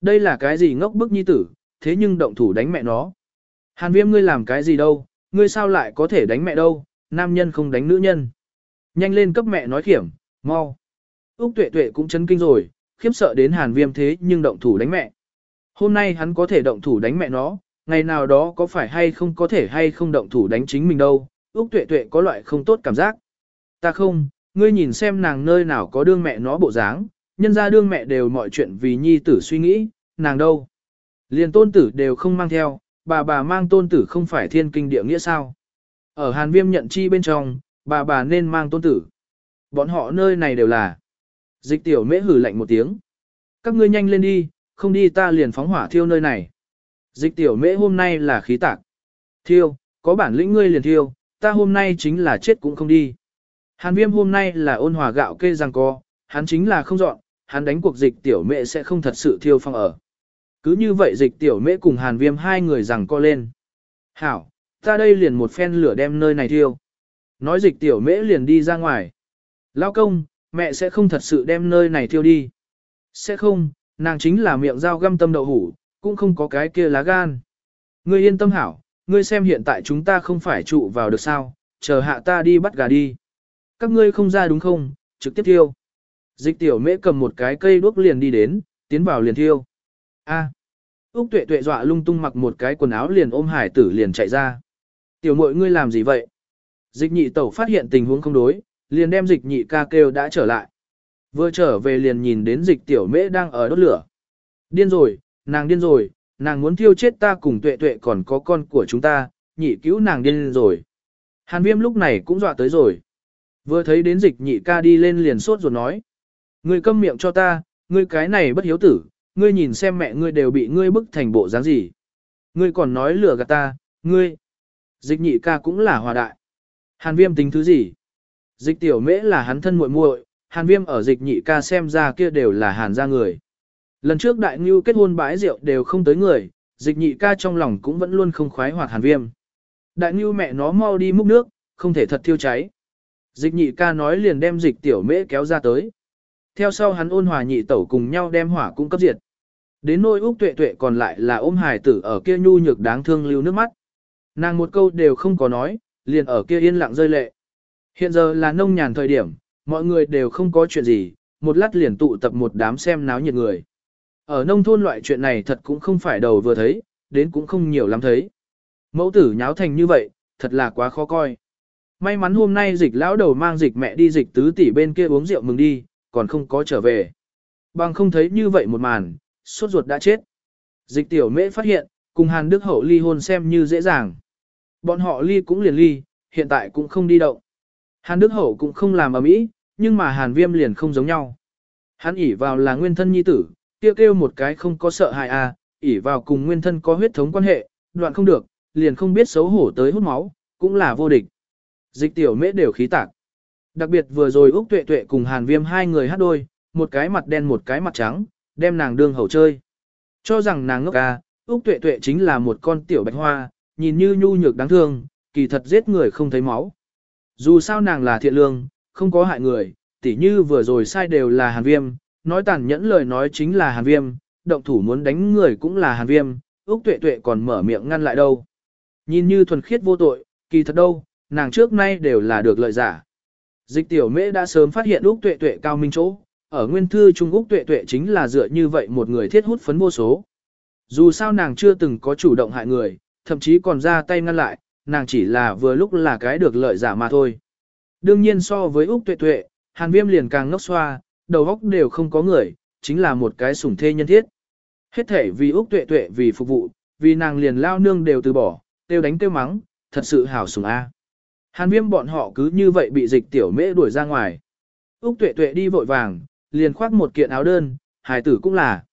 đây là cái gì ngốc bức nhi tử, thế nhưng động thủ đánh mẹ nó. Hàn viêm ngươi làm cái gì đâu, ngươi sao lại có thể đánh mẹ đâu, nam nhân không đánh nữ nhân. Nhanh lên cấp mẹ nói khiểm, mau. Úc tuệ tuệ cũng chấn kinh rồi, khiếp sợ đến hàn viêm thế nhưng động thủ đánh mẹ. Hôm nay hắn có thể động thủ đánh mẹ nó, ngày nào đó có phải hay không có thể hay không động thủ đánh chính mình đâu, Úc tuệ tuệ có loại không tốt cảm giác. Ta không, ngươi nhìn xem nàng nơi nào có đương mẹ nó bộ dáng, nhân ra đương mẹ đều mọi chuyện vì nhi tử suy nghĩ, nàng đâu. Liền tôn tử đều không mang theo, bà bà mang tôn tử không phải thiên kinh địa nghĩa sao. Ở Hàn Viêm nhận chi bên trong, bà bà nên mang tôn tử. Bọn họ nơi này đều là. Dịch tiểu mễ hử lạnh một tiếng. Các ngươi nhanh lên đi, không đi ta liền phóng hỏa thiêu nơi này. Dịch tiểu mễ hôm nay là khí tạc. Thiêu, có bản lĩnh ngươi liền thiêu, ta hôm nay chính là chết cũng không đi. Hàn viêm hôm nay là ôn hòa gạo kê rằng co, hắn chính là không dọn, hắn đánh cuộc dịch tiểu mẹ sẽ không thật sự thiêu phong ở. Cứ như vậy dịch tiểu mẹ cùng hàn viêm hai người rằng co lên. Hảo, ta đây liền một phen lửa đem nơi này thiêu. Nói dịch tiểu mễ liền đi ra ngoài. Lao công, mẹ sẽ không thật sự đem nơi này thiêu đi. Sẽ không, nàng chính là miệng dao găm tâm đậu hủ, cũng không có cái kia lá gan. Ngươi yên tâm hảo, ngươi xem hiện tại chúng ta không phải trụ vào được sao, chờ hạ ta đi bắt gà đi. Các ngươi không ra đúng không, trực tiếp thiêu. Dịch tiểu mễ cầm một cái cây đuốc liền đi đến, tiến vào liền thiêu. A. Úc tuệ tuệ dọa lung tung mặc một cái quần áo liền ôm hải tử liền chạy ra. Tiểu mội ngươi làm gì vậy? Dịch nhị tẩu phát hiện tình huống không đối, liền đem dịch nhị ca kêu đã trở lại. Vừa trở về liền nhìn đến dịch tiểu mễ đang ở đốt lửa. Điên rồi, nàng điên rồi, nàng muốn thiêu chết ta cùng tuệ tuệ còn có con của chúng ta, nhị cứu nàng điên rồi. Hàn viêm lúc này cũng dọa tới rồi. Vừa thấy đến dịch nhị ca đi lên liền sốt ruột nói. Ngươi câm miệng cho ta, ngươi cái này bất hiếu tử, ngươi nhìn xem mẹ ngươi đều bị ngươi bức thành bộ dáng gì. Ngươi còn nói lừa gạt ta, ngươi. Dịch nhị ca cũng là hòa đại. Hàn viêm tính thứ gì? Dịch tiểu mễ là hắn thân muội muội, hàn viêm ở dịch nhị ca xem ra kia đều là hàn gia người. Lần trước đại ngưu kết hôn bãi rượu đều không tới người, dịch nhị ca trong lòng cũng vẫn luôn không khoái hoạt hàn viêm. Đại ngưu mẹ nó mau đi múc nước, không thể thật thiêu cháy. Dịch nhị ca nói liền đem dịch tiểu mễ kéo ra tới. Theo sau hắn ôn hòa nhị tẩu cùng nhau đem hỏa cung cấp diệt. Đến nôi Úc Tuệ Tuệ còn lại là ôm hài tử ở kia nhu nhược đáng thương lưu nước mắt. Nàng một câu đều không có nói, liền ở kia yên lặng rơi lệ. Hiện giờ là nông nhàn thời điểm, mọi người đều không có chuyện gì, một lát liền tụ tập một đám xem náo nhiệt người. Ở nông thôn loại chuyện này thật cũng không phải đầu vừa thấy, đến cũng không nhiều lắm thấy. Mẫu tử nháo thành như vậy, thật là quá khó coi. May mắn hôm nay dịch lão đầu mang dịch mẹ đi dịch tứ tỷ bên kia uống rượu mừng đi, còn không có trở về. Bằng không thấy như vậy một màn, sốt ruột đã chết. Dịch tiểu mễ phát hiện, cùng Hàn Đức Hậu ly hôn xem như dễ dàng. Bọn họ ly cũng liền ly, hiện tại cũng không đi động. Hàn Đức Hậu cũng không làm ở mỹ, nhưng mà Hàn Viêm liền không giống nhau. Hắn ỉ vào là nguyên thân nhi tử, kêu kêu một cái không có sợ hại à, ỉ vào cùng nguyên thân có huyết thống quan hệ, đoạn không được, liền không biết xấu hổ tới hút máu, cũng là vô địch. Dịch tiểu mễ đều khí tạc. Đặc biệt vừa rồi Úc Tuệ Tuệ cùng Hàn Viêm hai người hát đôi, một cái mặt đen một cái mặt trắng, đem nàng đương hầu chơi. Cho rằng nàng ngốc à, Úc Tuệ Tuệ chính là một con tiểu bạch hoa, nhìn như nhu nhược đáng thương, kỳ thật giết người không thấy máu. Dù sao nàng là thiện lương, không có hại người, tỉ như vừa rồi sai đều là Hàn Viêm, nói tàn nhẫn lời nói chính là Hàn Viêm, động thủ muốn đánh người cũng là Hàn Viêm, Úc Tuệ Tuệ còn mở miệng ngăn lại đâu. Nhìn như thuần khiết vô tội, kỳ thật đâu, nàng trước nay đều là được lợi giả. Dịch tiểu mễ đã sớm phát hiện Úc Tuệ Tuệ cao minh chỗ, ở nguyên thư Trung Úc Tuệ Tuệ chính là dựa như vậy một người thiết hút phấn vô số. Dù sao nàng chưa từng có chủ động hại người, thậm chí còn ra tay ngăn lại, nàng chỉ là vừa lúc là cái được lợi giả mà thôi. Đương nhiên so với Úc Tuệ Tuệ, Hàn Viêm liền càng ngốc xoa, đầu óc đều không có người, chính là một cái sủng thê nhân thiết. Hết thể vì Úc Tuệ Tuệ vì phục vụ, vì nàng liền lao nương đều từ bỏ, tiêu đánh tiêu mắng, thật sự hảo sủng A. Hàn viêm bọn họ cứ như vậy bị dịch tiểu mễ đuổi ra ngoài. Úc tuệ tuệ đi vội vàng, liền khoác một kiện áo đơn, hài tử cũng là.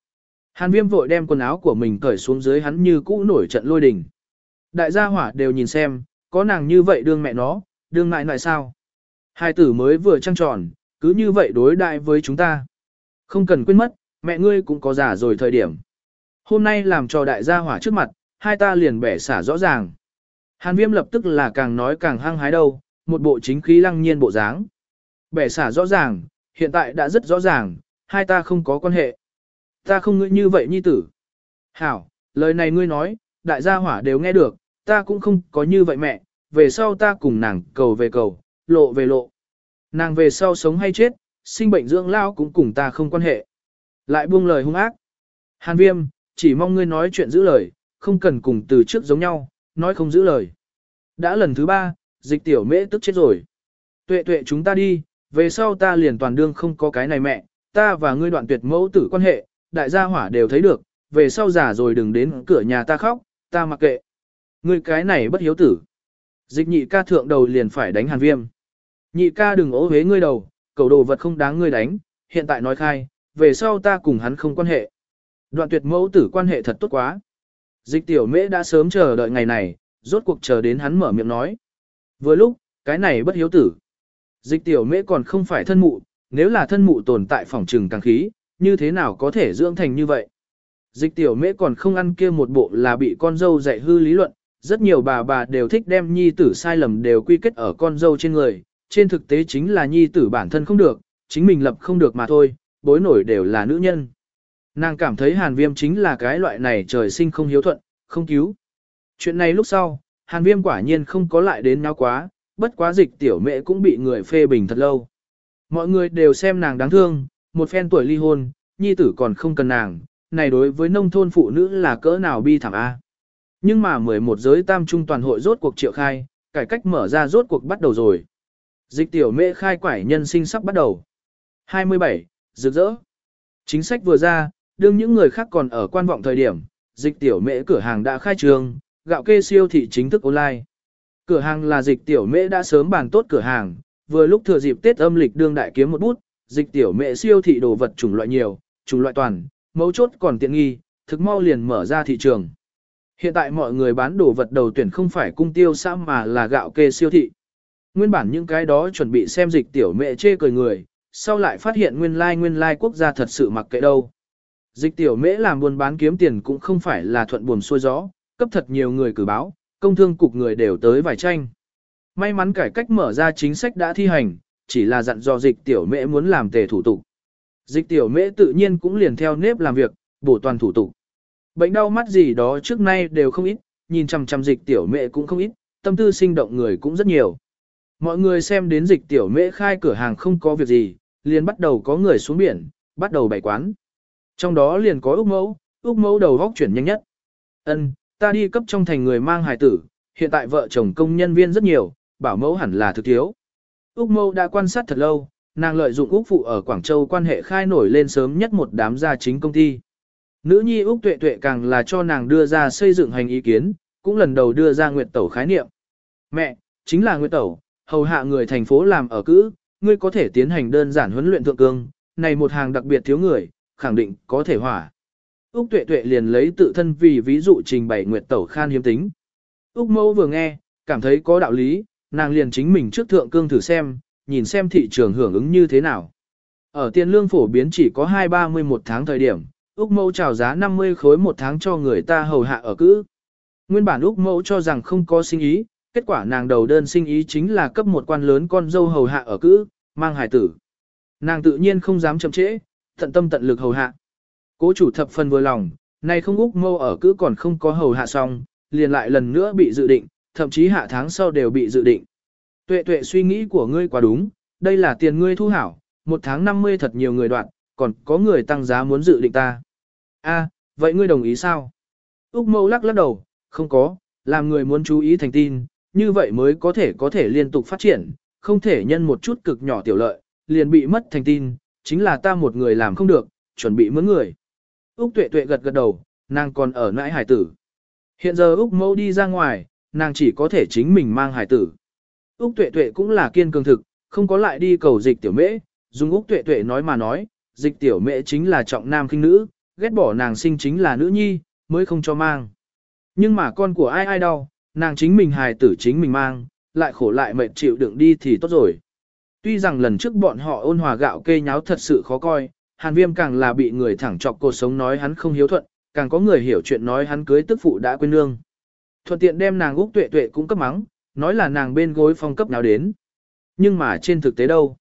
Hàn viêm vội đem quần áo của mình cởi xuống dưới hắn như cũ nổi trận lôi đình. Đại gia hỏa đều nhìn xem, có nàng như vậy đương mẹ nó, đương ngại ngại sao. Hài tử mới vừa trăng tròn, cứ như vậy đối đại với chúng ta. Không cần quên mất, mẹ ngươi cũng có già rồi thời điểm. Hôm nay làm cho đại gia hỏa trước mặt, hai ta liền bẻ xả rõ ràng. Hàn viêm lập tức là càng nói càng hăng hái đâu, một bộ chính khí lăng nhiên bộ dáng. Bẻ xả rõ ràng, hiện tại đã rất rõ ràng, hai ta không có quan hệ. Ta không ngươi như vậy nhi tử. Hảo, lời này ngươi nói, đại gia hỏa đều nghe được, ta cũng không có như vậy mẹ, về sau ta cùng nàng cầu về cầu, lộ về lộ. Nàng về sau sống hay chết, sinh bệnh dưỡng lao cũng cùng ta không quan hệ. Lại buông lời hung ác. Hàn viêm, chỉ mong ngươi nói chuyện giữ lời, không cần cùng từ trước giống nhau, nói không giữ lời. Đã lần thứ ba, dịch tiểu mễ tức chết rồi. Tuệ tuệ chúng ta đi, về sau ta liền toàn đương không có cái này mẹ, ta và ngươi đoạn tuyệt mẫu tử quan hệ, đại gia hỏa đều thấy được, về sau giả rồi đừng đến cửa nhà ta khóc, ta mặc kệ. Ngươi cái này bất hiếu tử. Dịch nhị ca thượng đầu liền phải đánh hàn viêm. Nhị ca đừng ố hế ngươi đầu, cầu đồ vật không đáng ngươi đánh, hiện tại nói khai, về sau ta cùng hắn không quan hệ. Đoạn tuyệt mẫu tử quan hệ thật tốt quá. Dịch tiểu mễ đã sớm chờ đợi ngày này, rốt cuộc chờ đến hắn mở miệng nói. Vừa lúc, cái này bất hiếu tử. Dịch tiểu mễ còn không phải thân mụ, nếu là thân mụ tồn tại phòng trừng càng khí, như thế nào có thể dưỡng thành như vậy. Dịch tiểu mễ còn không ăn kia một bộ là bị con dâu dạy hư lý luận, rất nhiều bà bà đều thích đem nhi tử sai lầm đều quy kết ở con dâu trên người, trên thực tế chính là nhi tử bản thân không được, chính mình lập không được mà thôi, bối nổi đều là nữ nhân. Nàng cảm thấy hàn viêm chính là cái loại này trời sinh không hiếu thuận, không cứu. Chuyện này lúc sau, hàn viêm quả nhiên không có lại đến nhau quá, bất quá dịch tiểu mẹ cũng bị người phê bình thật lâu. Mọi người đều xem nàng đáng thương, một phen tuổi ly hôn, nhi tử còn không cần nàng, này đối với nông thôn phụ nữ là cỡ nào bi thảm A. Nhưng mà 11 giới tam trung toàn hội rốt cuộc triệu khai, cải cách mở ra rốt cuộc bắt đầu rồi. Dịch tiểu mẹ khai quải nhân sinh sắp bắt đầu. 27. Rực rỡ. Chính sách vừa ra, đương những người khác còn ở quan vọng thời điểm, dịch tiểu mễ cửa hàng đã khai trương, gạo kê siêu thị chính thức online. Cửa hàng là dịch tiểu mễ đã sớm bàn tốt cửa hàng, vừa lúc thừa dịp Tết âm lịch đương đại kiếm một bút, dịch tiểu mễ siêu thị đồ vật chủng loại nhiều, chủng loại toàn, mấu chốt còn tiện nghi, thực mau liền mở ra thị trường. Hiện tại mọi người bán đồ vật đầu tuyển không phải cung tiêu xã mà là gạo kê siêu thị. Nguyên bản những cái đó chuẩn bị xem dịch tiểu mẹ chê cười người, sau lại phát hiện nguyên lai like, nguyên lai like quốc gia thật sự mặc kệ đâu. Dịch tiểu mễ làm buôn bán kiếm tiền cũng không phải là thuận buồm xuôi gió, cấp thật nhiều người cử báo, công thương cục người đều tới vài tranh. May mắn cải cách mở ra chính sách đã thi hành, chỉ là dặn dò dịch tiểu mễ muốn làm tề thủ tục. Dịch tiểu mễ tự nhiên cũng liền theo nếp làm việc, bổ toàn thủ tục. Bệnh đau mắt gì đó trước nay đều không ít, nhìn chằm chằm dịch tiểu mễ cũng không ít, tâm tư sinh động người cũng rất nhiều. Mọi người xem đến dịch tiểu mễ khai cửa hàng không có việc gì, liền bắt đầu có người xuống biển, bắt đầu bày quán. Trong đó liền có Úc Mẫu, Úc Mẫu đầu góc chuyển nhanh nhất. Ân, ta đi cấp trong thành người mang hài tử, hiện tại vợ chồng công nhân viên rất nhiều, bảo mẫu hẳn là thực thiếu. Úc Mẫu đã quan sát thật lâu, nàng lợi dụng Úc Phụ ở Quảng Châu quan hệ khai nổi lên sớm nhất một đám gia chính công ty. Nữ nhi Úc Tuệ Tuệ càng là cho nàng đưa ra xây dựng hành ý kiến, cũng lần đầu đưa ra Nguyệt Tẩu khái niệm. Mẹ, chính là Nguyệt Tẩu, hầu hạ người thành phố làm ở cữ, ngươi có thể tiến hành đơn giản huấn luyện thượng cương, này một hàng đặc biệt thiếu người, khẳng định có thể hỏa. Úc Tuệ Tuệ liền lấy tự thân vì ví dụ trình bày Nguyệt Tẩu khan hiếm tính. Úc Mẫu vừa nghe, cảm thấy có đạo lý, nàng liền chính mình trước thượng cương thử xem, nhìn xem thị trường hưởng ứng như thế nào. Ở tiền lương phổ biến chỉ có 2-30 một tháng thời điểm, Úc Mẫu chào giá 50 khối một tháng cho người ta hầu hạ ở cữ. Nguyên bản Úc Mẫu cho rằng không có sinh ý, kết quả nàng đầu đơn sinh ý chính là cấp một quan lớn con dâu hầu hạ ở cữ, mang hài tử. Nàng tự nhiên không dám chậm trễ, tận tâm tận lực hầu hạ. Cố chủ thập phần vừa lòng, nay không Úc Mẫu ở cữ còn không có hầu hạ xong, liền lại lần nữa bị dự định, thậm chí hạ tháng sau đều bị dự định. Tuệ tuệ suy nghĩ của ngươi quá đúng, đây là tiền ngươi thu hảo, một tháng 50 thật nhiều người đoạn, còn có người tăng giá muốn dự định ta. A, vậy ngươi đồng ý sao? Úc mâu lắc lắc đầu, không có, làm người muốn chú ý thành tin, như vậy mới có thể có thể liên tục phát triển, không thể nhân một chút cực nhỏ tiểu lợi, liền bị mất thành tin, chính là ta một người làm không được, chuẩn bị mướn người. Úc tuệ tuệ gật gật đầu, nàng còn ở nãi hải tử. Hiện giờ Úc mâu đi ra ngoài, nàng chỉ có thể chính mình mang hải tử. Úc tuệ tuệ cũng là kiên cường thực, không có lại đi cầu dịch tiểu mễ, dùng Úc tuệ tuệ nói mà nói, dịch tiểu mễ chính là trọng nam khinh nữ, ghét bỏ nàng sinh chính là nữ nhi, mới không cho mang. Nhưng mà con của ai ai đau, nàng chính mình hài tử chính mình mang, lại khổ lại mệt chịu đựng đi thì tốt rồi. Tuy rằng lần trước bọn họ ôn hòa gạo kê nháo thật sự khó coi, hàn viêm càng là bị người thẳng chọc cuộc sống nói hắn không hiếu thuận, càng có người hiểu chuyện nói hắn cưới tức phụ đã quên nương. Thuận tiện đem nàng Úc Tuệ Tuệ cũng cấp mắng, nói là nàng bên gối phong cấp nào đến. Nhưng mà trên thực tế đâu?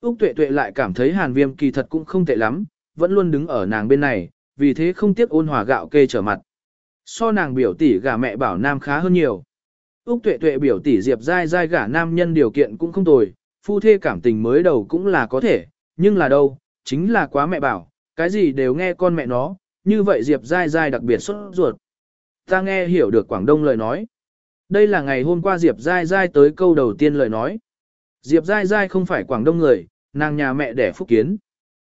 Úc Tuệ Tuệ lại cảm thấy Hàn Viêm kỳ thật cũng không tệ lắm, vẫn luôn đứng ở nàng bên này, vì thế không tiếc ôn hòa gạo kê trở mặt. So nàng biểu tỷ gả mẹ bảo nam khá hơn nhiều. Úc tuệ tuệ biểu tỷ Diệp dai dai gả nam nhân điều kiện cũng không tồi, phu thê cảm tình mới đầu cũng là có thể, nhưng là đâu, chính là quá mẹ bảo, cái gì đều nghe con mẹ nó, như vậy Diệp dai dai đặc biệt xuất ruột. Ta nghe hiểu được Quảng Đông lời nói. Đây là ngày hôm qua Diệp dai dai tới câu đầu tiên lời nói. Diệp dai dai không phải Quảng Đông người, nàng nhà mẹ đẻ phúc kiến.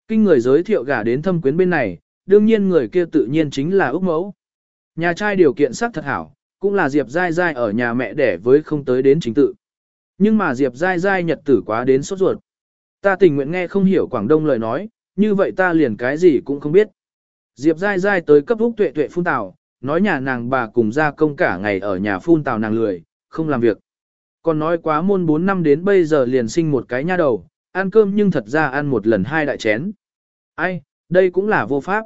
Kinh người giới thiệu gả đến thâm quyến bên này, đương nhiên người kia tự nhiên chính là Úc Mẫu. Nhà trai điều kiện sắc thật hảo, cũng là Diệp Giai Giai ở nhà mẹ đẻ với không tới đến chính tự. Nhưng mà Diệp Giai Giai nhật tử quá đến sốt ruột. Ta tình nguyện nghe không hiểu Quảng Đông lời nói, như vậy ta liền cái gì cũng không biết. Diệp Giai Giai tới cấp úc tuệ tuệ phun tào, nói nhà nàng bà cùng gia công cả ngày ở nhà phun tào nàng lười, không làm việc. Còn nói quá môn 4 năm đến bây giờ liền sinh một cái nha đầu, ăn cơm nhưng thật ra ăn một lần hai đại chén. Ai, đây cũng là vô pháp.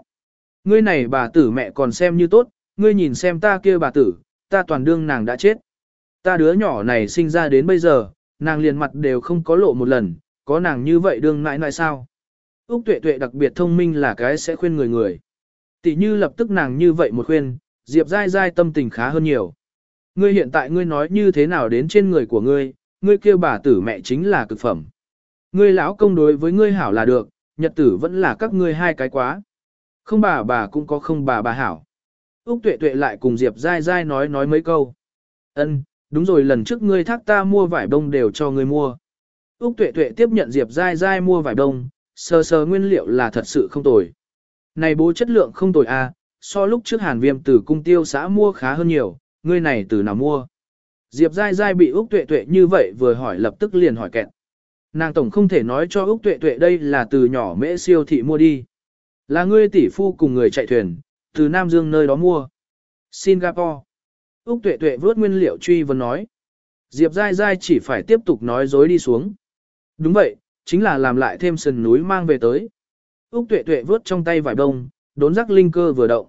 Ngươi này bà tử mẹ còn xem như tốt, ngươi nhìn xem ta kia bà tử, ta toàn đương nàng đã chết. Ta đứa nhỏ này sinh ra đến bây giờ, nàng liền mặt đều không có lộ một lần, có nàng như vậy đương nãi nãi sao. Úc tuệ tuệ đặc biệt thông minh là cái sẽ khuyên người người. Tỷ như lập tức nàng như vậy một khuyên, Diệp dai dai tâm tình khá hơn nhiều. Ngươi hiện tại ngươi nói như thế nào đến trên người của ngươi, ngươi kêu bà tử mẹ chính là cực phẩm. Ngươi lão công đối với ngươi hảo là được, nhật tử vẫn là các ngươi hai cái quá. Không bà bà cũng có không bà bà hảo. Úc tuệ tuệ lại cùng Diệp dai dai nói nói mấy câu. Ân, đúng rồi lần trước ngươi thác ta mua vải bông đều cho ngươi mua. Úc tuệ tuệ tiếp nhận Diệp dai dai mua vải bông, sờ sờ nguyên liệu là thật sự không tồi. Này bố chất lượng không tồi a, à, so lúc trước hàn viêm từ cung tiêu xã mua khá hơn nhiều, ngươi này từ nào mua. Diệp dai dai bị Úc tuệ tuệ như vậy vừa hỏi lập tức liền hỏi kẹt. Nàng tổng không thể nói cho Úc tuệ tuệ đây là từ nhỏ mễ siêu thị mua đi. Là ngươi tỷ phu cùng người chạy thuyền, từ Nam Dương nơi đó mua. Singapore. Úc tuệ tuệ vớt nguyên liệu truy vấn nói. Diệp dai dai chỉ phải tiếp tục nói dối đi xuống. Đúng vậy, chính là làm lại thêm sườn núi mang về tới. Úc tuệ tuệ vớt trong tay vải đông, đốn rắc linh cơ vừa động.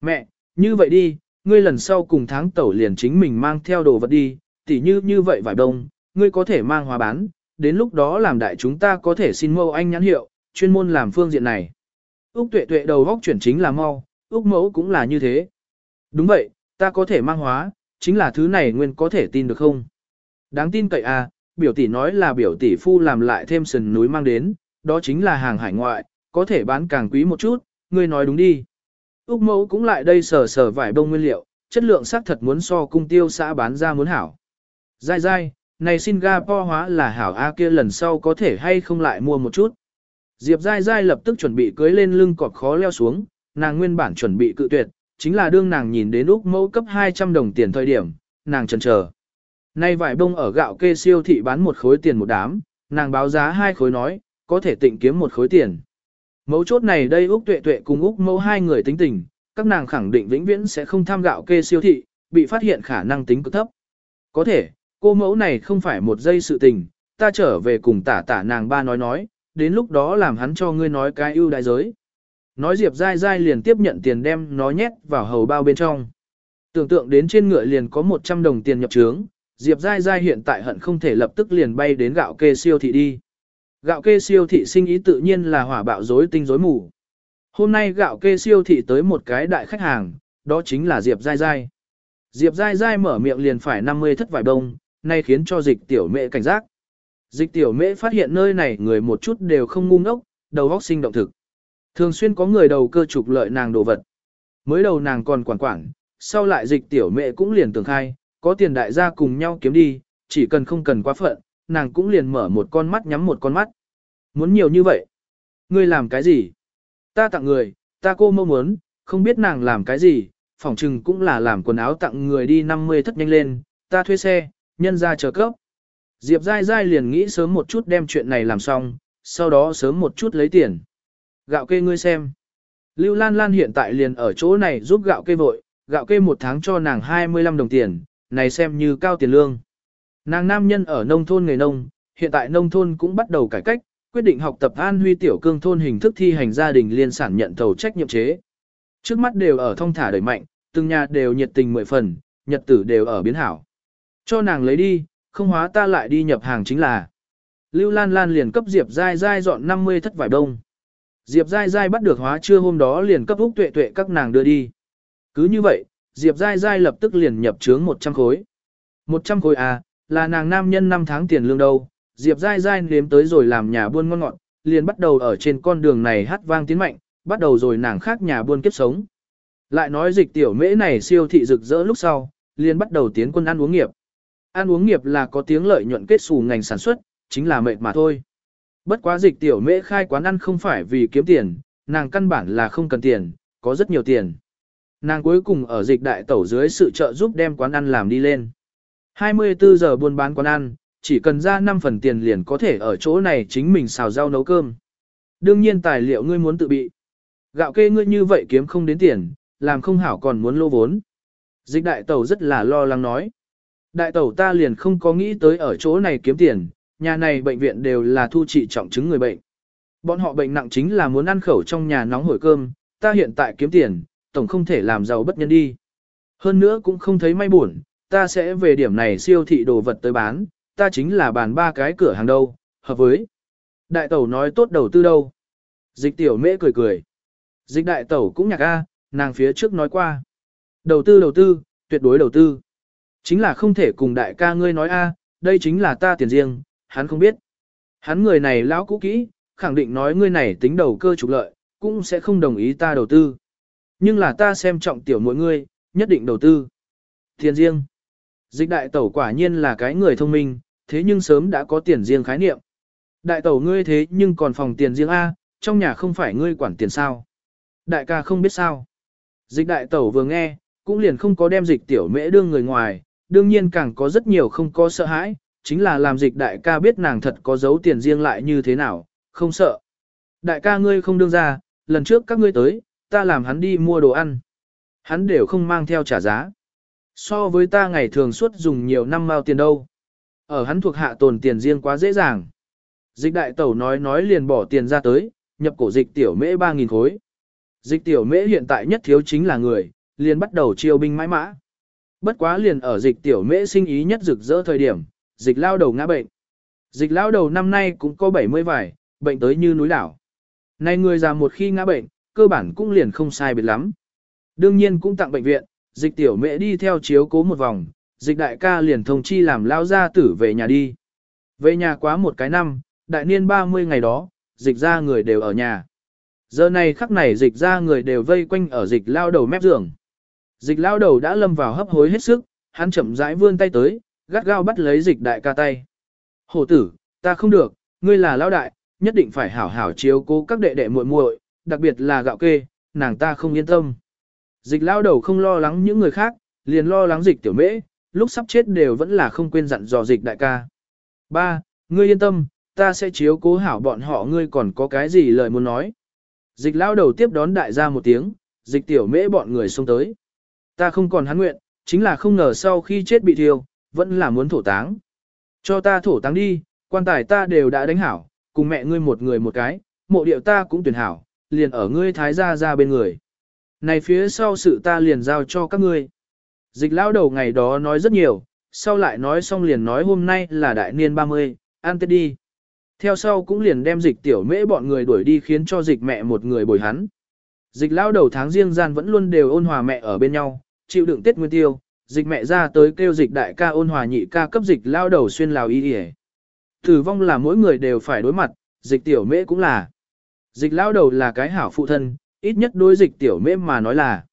Mẹ, như vậy đi, ngươi lần sau cùng tháng tẩu liền chính mình mang theo đồ vật đi, tỉ như như vậy vải đông, ngươi có thể mang hóa bán, đến lúc đó làm đại chúng ta có thể xin mâu anh nhãn hiệu, chuyên môn làm phương diện này. Úc tuệ tuệ đầu góc chuyển chính là mau, Úc mẫu cũng là như thế. Đúng vậy, ta có thể mang hóa, chính là thứ này nguyên có thể tin được không? Đáng tin cậy à, biểu tỷ nói là biểu tỷ phu làm lại thêm sườn núi mang đến, đó chính là hàng hải ngoại, có thể bán càng quý một chút, ngươi nói đúng đi. Úc mẫu cũng lại đây sờ sờ vải bông nguyên liệu, chất lượng xác thật muốn so cung tiêu xã bán ra muốn hảo. Dai dai, này Singapore hóa là hảo A kia lần sau có thể hay không lại mua một chút. Diệp dai dai lập tức chuẩn bị cưới lên lưng cọp khó leo xuống, nàng nguyên bản chuẩn bị cự tuyệt, chính là đương nàng nhìn đến Úc mẫu cấp 200 đồng tiền thời điểm, nàng chần chờ. Nay vải bông ở gạo kê siêu thị bán một khối tiền một đám, nàng báo giá hai khối nói, có thể tịnh kiếm một khối tiền. Mẫu chốt này đây Úc tuệ tuệ cùng Úc mẫu hai người tính tình, các nàng khẳng định vĩnh viễn sẽ không tham gạo kê siêu thị, bị phát hiện khả năng tính cực thấp. Có thể, cô mẫu này không phải một giây sự tình, ta trở về cùng tả tả nàng ba nói nói, đến lúc đó làm hắn cho ngươi nói cái ưu đại giới. Nói Diệp dai dai liền tiếp nhận tiền đem nó nhét vào hầu bao bên trong. Tưởng tượng đến trên ngựa liền có 100 đồng tiền nhập trướng, Diệp dai dai hiện tại hận không thể lập tức liền bay đến gạo kê siêu thị đi. Gạo kê siêu thị sinh ý tự nhiên là hỏa bạo rối tinh rối mù. Hôm nay gạo kê siêu thị tới một cái đại khách hàng, đó chính là Diệp dai dai. Diệp dai dai mở miệng liền phải 50 thất vải đông, nay khiến cho dịch tiểu mẹ cảnh giác. Dịch tiểu mễ phát hiện nơi này người một chút đều không ngu ngốc, đầu óc sinh động thực. Thường xuyên có người đầu cơ trục lợi nàng đồ vật. Mới đầu nàng còn quản quản, sau lại dịch tiểu mẹ cũng liền tưởng khai, có tiền đại gia cùng nhau kiếm đi, chỉ cần không cần quá phận, nàng cũng liền mở một con mắt nhắm một con mắt. Muốn nhiều như vậy. Ngươi làm cái gì? Ta tặng người, ta cô mong muốn, không biết nàng làm cái gì, phỏng chừng cũng là làm quần áo tặng người đi 50 thất nhanh lên, ta thuê xe, nhân ra chờ cấp. Diệp dai dai liền nghĩ sớm một chút đem chuyện này làm xong, sau đó sớm một chút lấy tiền. Gạo kê ngươi xem. Lưu Lan Lan hiện tại liền ở chỗ này giúp gạo kê vội, gạo kê một tháng cho nàng 25 đồng tiền, này xem như cao tiền lương. Nàng nam nhân ở nông thôn nghề nông, hiện tại nông thôn cũng bắt đầu cải cách, quyết định học tập an huy tiểu cương thôn hình thức thi hành gia đình liên sản nhận thầu trách nhiệm chế. Trước mắt đều ở thông thả đẩy mạnh, từng nhà đều nhiệt tình mười phần, nhật tử đều ở biến hảo. Cho nàng lấy đi, không hóa ta lại đi nhập hàng chính là. Lưu Lan Lan liền cấp Diệp dai dai dọn 50 thất vải đông. Diệp Giai Giai bắt được hóa trưa hôm đó liền cấp Úc Tuệ Tuệ các nàng đưa đi. Cứ như vậy, Diệp Giai Giai lập tức liền nhập trướng 100 khối. 100 khối à, là nàng nam nhân 5 tháng tiền lương đâu. Diệp Giai Giai nếm tới rồi làm nhà buôn ngon ngọt, liền bắt đầu ở trên con đường này hát vang tiến mạnh, bắt đầu rồi nàng khác nhà buôn kiếp sống. Lại nói dịch tiểu mễ này siêu thị rực rỡ lúc sau, liền bắt đầu tiến quân ăn uống nghiệp. Ăn uống nghiệp là có tiếng lợi nhuận kết xù ngành sản xuất, chính là mệt mà thôi. Bất quá dịch tiểu mễ khai quán ăn không phải vì kiếm tiền, nàng căn bản là không cần tiền, có rất nhiều tiền. Nàng cuối cùng ở dịch đại tẩu dưới sự trợ giúp đem quán ăn làm đi lên. 24 giờ buôn bán quán ăn, chỉ cần ra 5 phần tiền liền có thể ở chỗ này chính mình xào rau nấu cơm. Đương nhiên tài liệu ngươi muốn tự bị. Gạo kê ngươi như vậy kiếm không đến tiền, làm không hảo còn muốn lô vốn. Dịch đại tẩu rất là lo lắng nói. Đại tẩu ta liền không có nghĩ tới ở chỗ này kiếm tiền, nhà này bệnh viện đều là thu trị trọng chứng người bệnh. Bọn họ bệnh nặng chính là muốn ăn khẩu trong nhà nóng hổi cơm, ta hiện tại kiếm tiền, tổng không thể làm giàu bất nhân đi. Hơn nữa cũng không thấy may buồn, ta sẽ về điểm này siêu thị đồ vật tới bán, ta chính là bàn ba cái cửa hàng đâu, hợp với. Đại tẩu nói tốt đầu tư đâu. Dịch tiểu mễ cười cười. Dịch đại tẩu cũng nhạc a, nàng phía trước nói qua. Đầu tư đầu tư, tuyệt đối đầu tư. Chính là không thể cùng đại ca ngươi nói a, đây chính là ta tiền riêng, hắn không biết. Hắn người này lão cũ kỹ, khẳng định nói ngươi này tính đầu cơ trục lợi, cũng sẽ không đồng ý ta đầu tư. Nhưng là ta xem trọng tiểu mỗi ngươi, nhất định đầu tư. Tiền riêng. Dịch đại tẩu quả nhiên là cái người thông minh, thế nhưng sớm đã có tiền riêng khái niệm. Đại tẩu ngươi thế nhưng còn phòng tiền riêng A, trong nhà không phải ngươi quản tiền sao. Đại ca không biết sao. Dịch đại tẩu vừa nghe, cũng liền không có đem dịch tiểu mễ đương người ngoài, đương nhiên càng có rất nhiều không có sợ hãi, chính là làm dịch đại ca biết nàng thật có giấu tiền riêng lại như thế nào, không sợ. Đại ca ngươi không đương ra, lần trước các ngươi tới, ta làm hắn đi mua đồ ăn. Hắn đều không mang theo trả giá. So với ta ngày thường suốt dùng nhiều năm mao tiền đâu. Ở hắn thuộc hạ tồn tiền riêng quá dễ dàng. Dịch đại tẩu nói nói liền bỏ tiền ra tới, nhập cổ dịch tiểu mễ 3.000 khối. Dịch tiểu mễ hiện tại nhất thiếu chính là người, liền bắt đầu chiêu binh mãi mã. Bất quá liền ở dịch tiểu mễ sinh ý nhất rực rỡ thời điểm, dịch lao đầu ngã bệnh. Dịch lao đầu năm nay cũng có 70 vài, bệnh tới như núi đảo. Này người già một khi ngã bệnh, cơ bản cũng liền không sai biệt lắm. Đương nhiên cũng tặng bệnh viện, dịch tiểu mẹ đi theo chiếu cố một vòng, dịch đại ca liền thông chi làm lao gia tử về nhà đi. Về nhà quá một cái năm, đại niên 30 ngày đó, dịch ra người đều ở nhà. Giờ này khắc này dịch ra người đều vây quanh ở dịch lao đầu mép giường. Dịch lao đầu đã lâm vào hấp hối hết sức, hắn chậm rãi vươn tay tới, gắt gao bắt lấy dịch đại ca tay. Hổ tử, ta không được, ngươi là lão đại, nhất định phải hảo hảo chiếu cố các đệ đệ muội muội, đặc biệt là gạo kê, nàng ta không yên tâm. Dịch lao đầu không lo lắng những người khác, liền lo lắng dịch tiểu mễ, lúc sắp chết đều vẫn là không quên dặn dò dịch đại ca. Ba, ngươi yên tâm, ta sẽ chiếu cố hảo bọn họ ngươi còn có cái gì lời muốn nói. Dịch lao đầu tiếp đón đại gia một tiếng, dịch tiểu mễ bọn người xông tới. Ta không còn hắn nguyện, chính là không ngờ sau khi chết bị thiêu, vẫn là muốn thổ táng. Cho ta thổ táng đi, quan tài ta đều đã đánh hảo, cùng mẹ ngươi một người một cái, mộ điệu ta cũng tuyển hảo, liền ở ngươi thái gia ra bên người. Này phía sau sự ta liền giao cho các ngươi. Dịch lão đầu ngày đó nói rất nhiều, sau lại nói xong liền nói hôm nay là đại niên 30, ăn tết đi. Theo sau cũng liền đem dịch tiểu mễ bọn người đuổi đi khiến cho dịch mẹ một người bồi hắn. Dịch lão đầu tháng riêng gian vẫn luôn đều ôn hòa mẹ ở bên nhau, chịu đựng tết nguyên tiêu, dịch mẹ ra tới kêu dịch đại ca ôn hòa nhị ca cấp dịch lao đầu xuyên lào y ỉa Tử vong là mỗi người đều phải đối mặt, dịch tiểu mễ cũng là. Dịch lao đầu là cái hảo phụ thân, ít nhất đối dịch tiểu mễ mà nói là.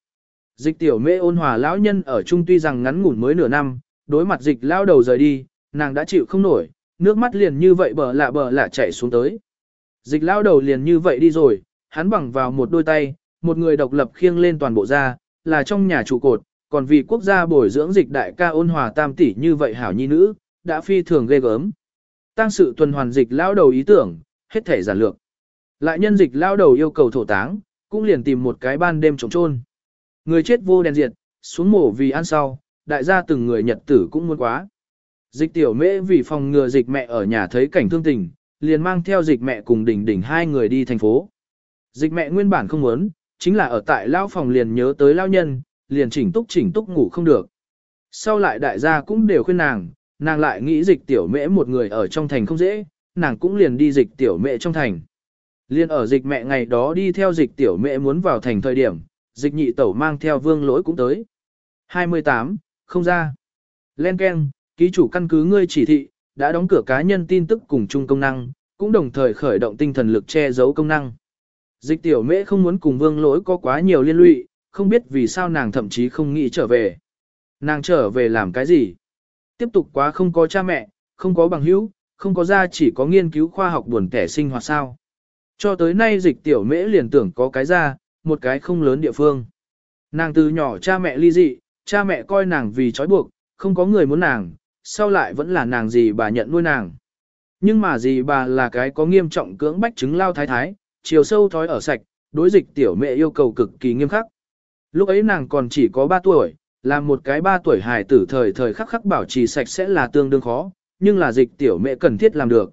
Dịch tiểu mễ ôn hòa lão nhân ở chung tuy rằng ngắn ngủn mới nửa năm, đối mặt dịch lao đầu rời đi, nàng đã chịu không nổi, nước mắt liền như vậy bờ lạ bờ lạ chảy xuống tới. Dịch lao đầu liền như vậy đi rồi, hắn bằng vào một đôi tay, một người độc lập khiêng lên toàn bộ ra, là trong nhà trụ cột, còn vì quốc gia bồi dưỡng dịch đại ca ôn hòa tam tỷ như vậy hảo nhi nữ, đã phi thường ghê gớm. Tăng sự tuần hoàn dịch lao đầu ý tưởng, hết thể giản lược. Lại nhân dịch lao đầu yêu cầu thổ táng, cũng liền tìm một cái ban đêm trống trôn. Người chết vô đèn diệt, xuống mổ vì ăn sau, đại gia từng người nhật tử cũng muốn quá. Dịch tiểu mễ vì phòng ngừa dịch mẹ ở nhà thấy cảnh thương tình, liền mang theo dịch mẹ cùng đỉnh đỉnh hai người đi thành phố. Dịch mẹ nguyên bản không muốn, chính là ở tại lao phòng liền nhớ tới lao nhân, liền chỉnh túc chỉnh túc ngủ không được. Sau lại đại gia cũng đều khuyên nàng, nàng lại nghĩ dịch tiểu mễ một người ở trong thành không dễ, nàng cũng liền đi dịch tiểu mễ trong thành. Liên ở dịch mẹ ngày đó đi theo dịch tiểu mẹ muốn vào thành thời điểm, dịch nhị tẩu mang theo vương lỗi cũng tới. 28. Không ra. Len Ken, ký chủ căn cứ ngươi chỉ thị, đã đóng cửa cá nhân tin tức cùng chung công năng, cũng đồng thời khởi động tinh thần lực che giấu công năng. Dịch tiểu mẹ không muốn cùng vương lỗi có quá nhiều liên lụy, không biết vì sao nàng thậm chí không nghĩ trở về. Nàng trở về làm cái gì? Tiếp tục quá không có cha mẹ, không có bằng hữu, không có ra chỉ có nghiên cứu khoa học buồn kẻ sinh hoạt sao. Cho tới nay dịch tiểu mễ liền tưởng có cái ra, một cái không lớn địa phương. Nàng từ nhỏ cha mẹ ly dị, cha mẹ coi nàng vì trói buộc, không có người muốn nàng, sau lại vẫn là nàng gì bà nhận nuôi nàng. Nhưng mà gì bà là cái có nghiêm trọng cưỡng bách chứng lao thái thái, chiều sâu thói ở sạch, đối dịch tiểu mẹ yêu cầu cực kỳ nghiêm khắc. Lúc ấy nàng còn chỉ có 3 tuổi, làm một cái 3 tuổi hài tử thời thời khắc khắc bảo trì sạch sẽ là tương đương khó, nhưng là dịch tiểu mẹ cần thiết làm được.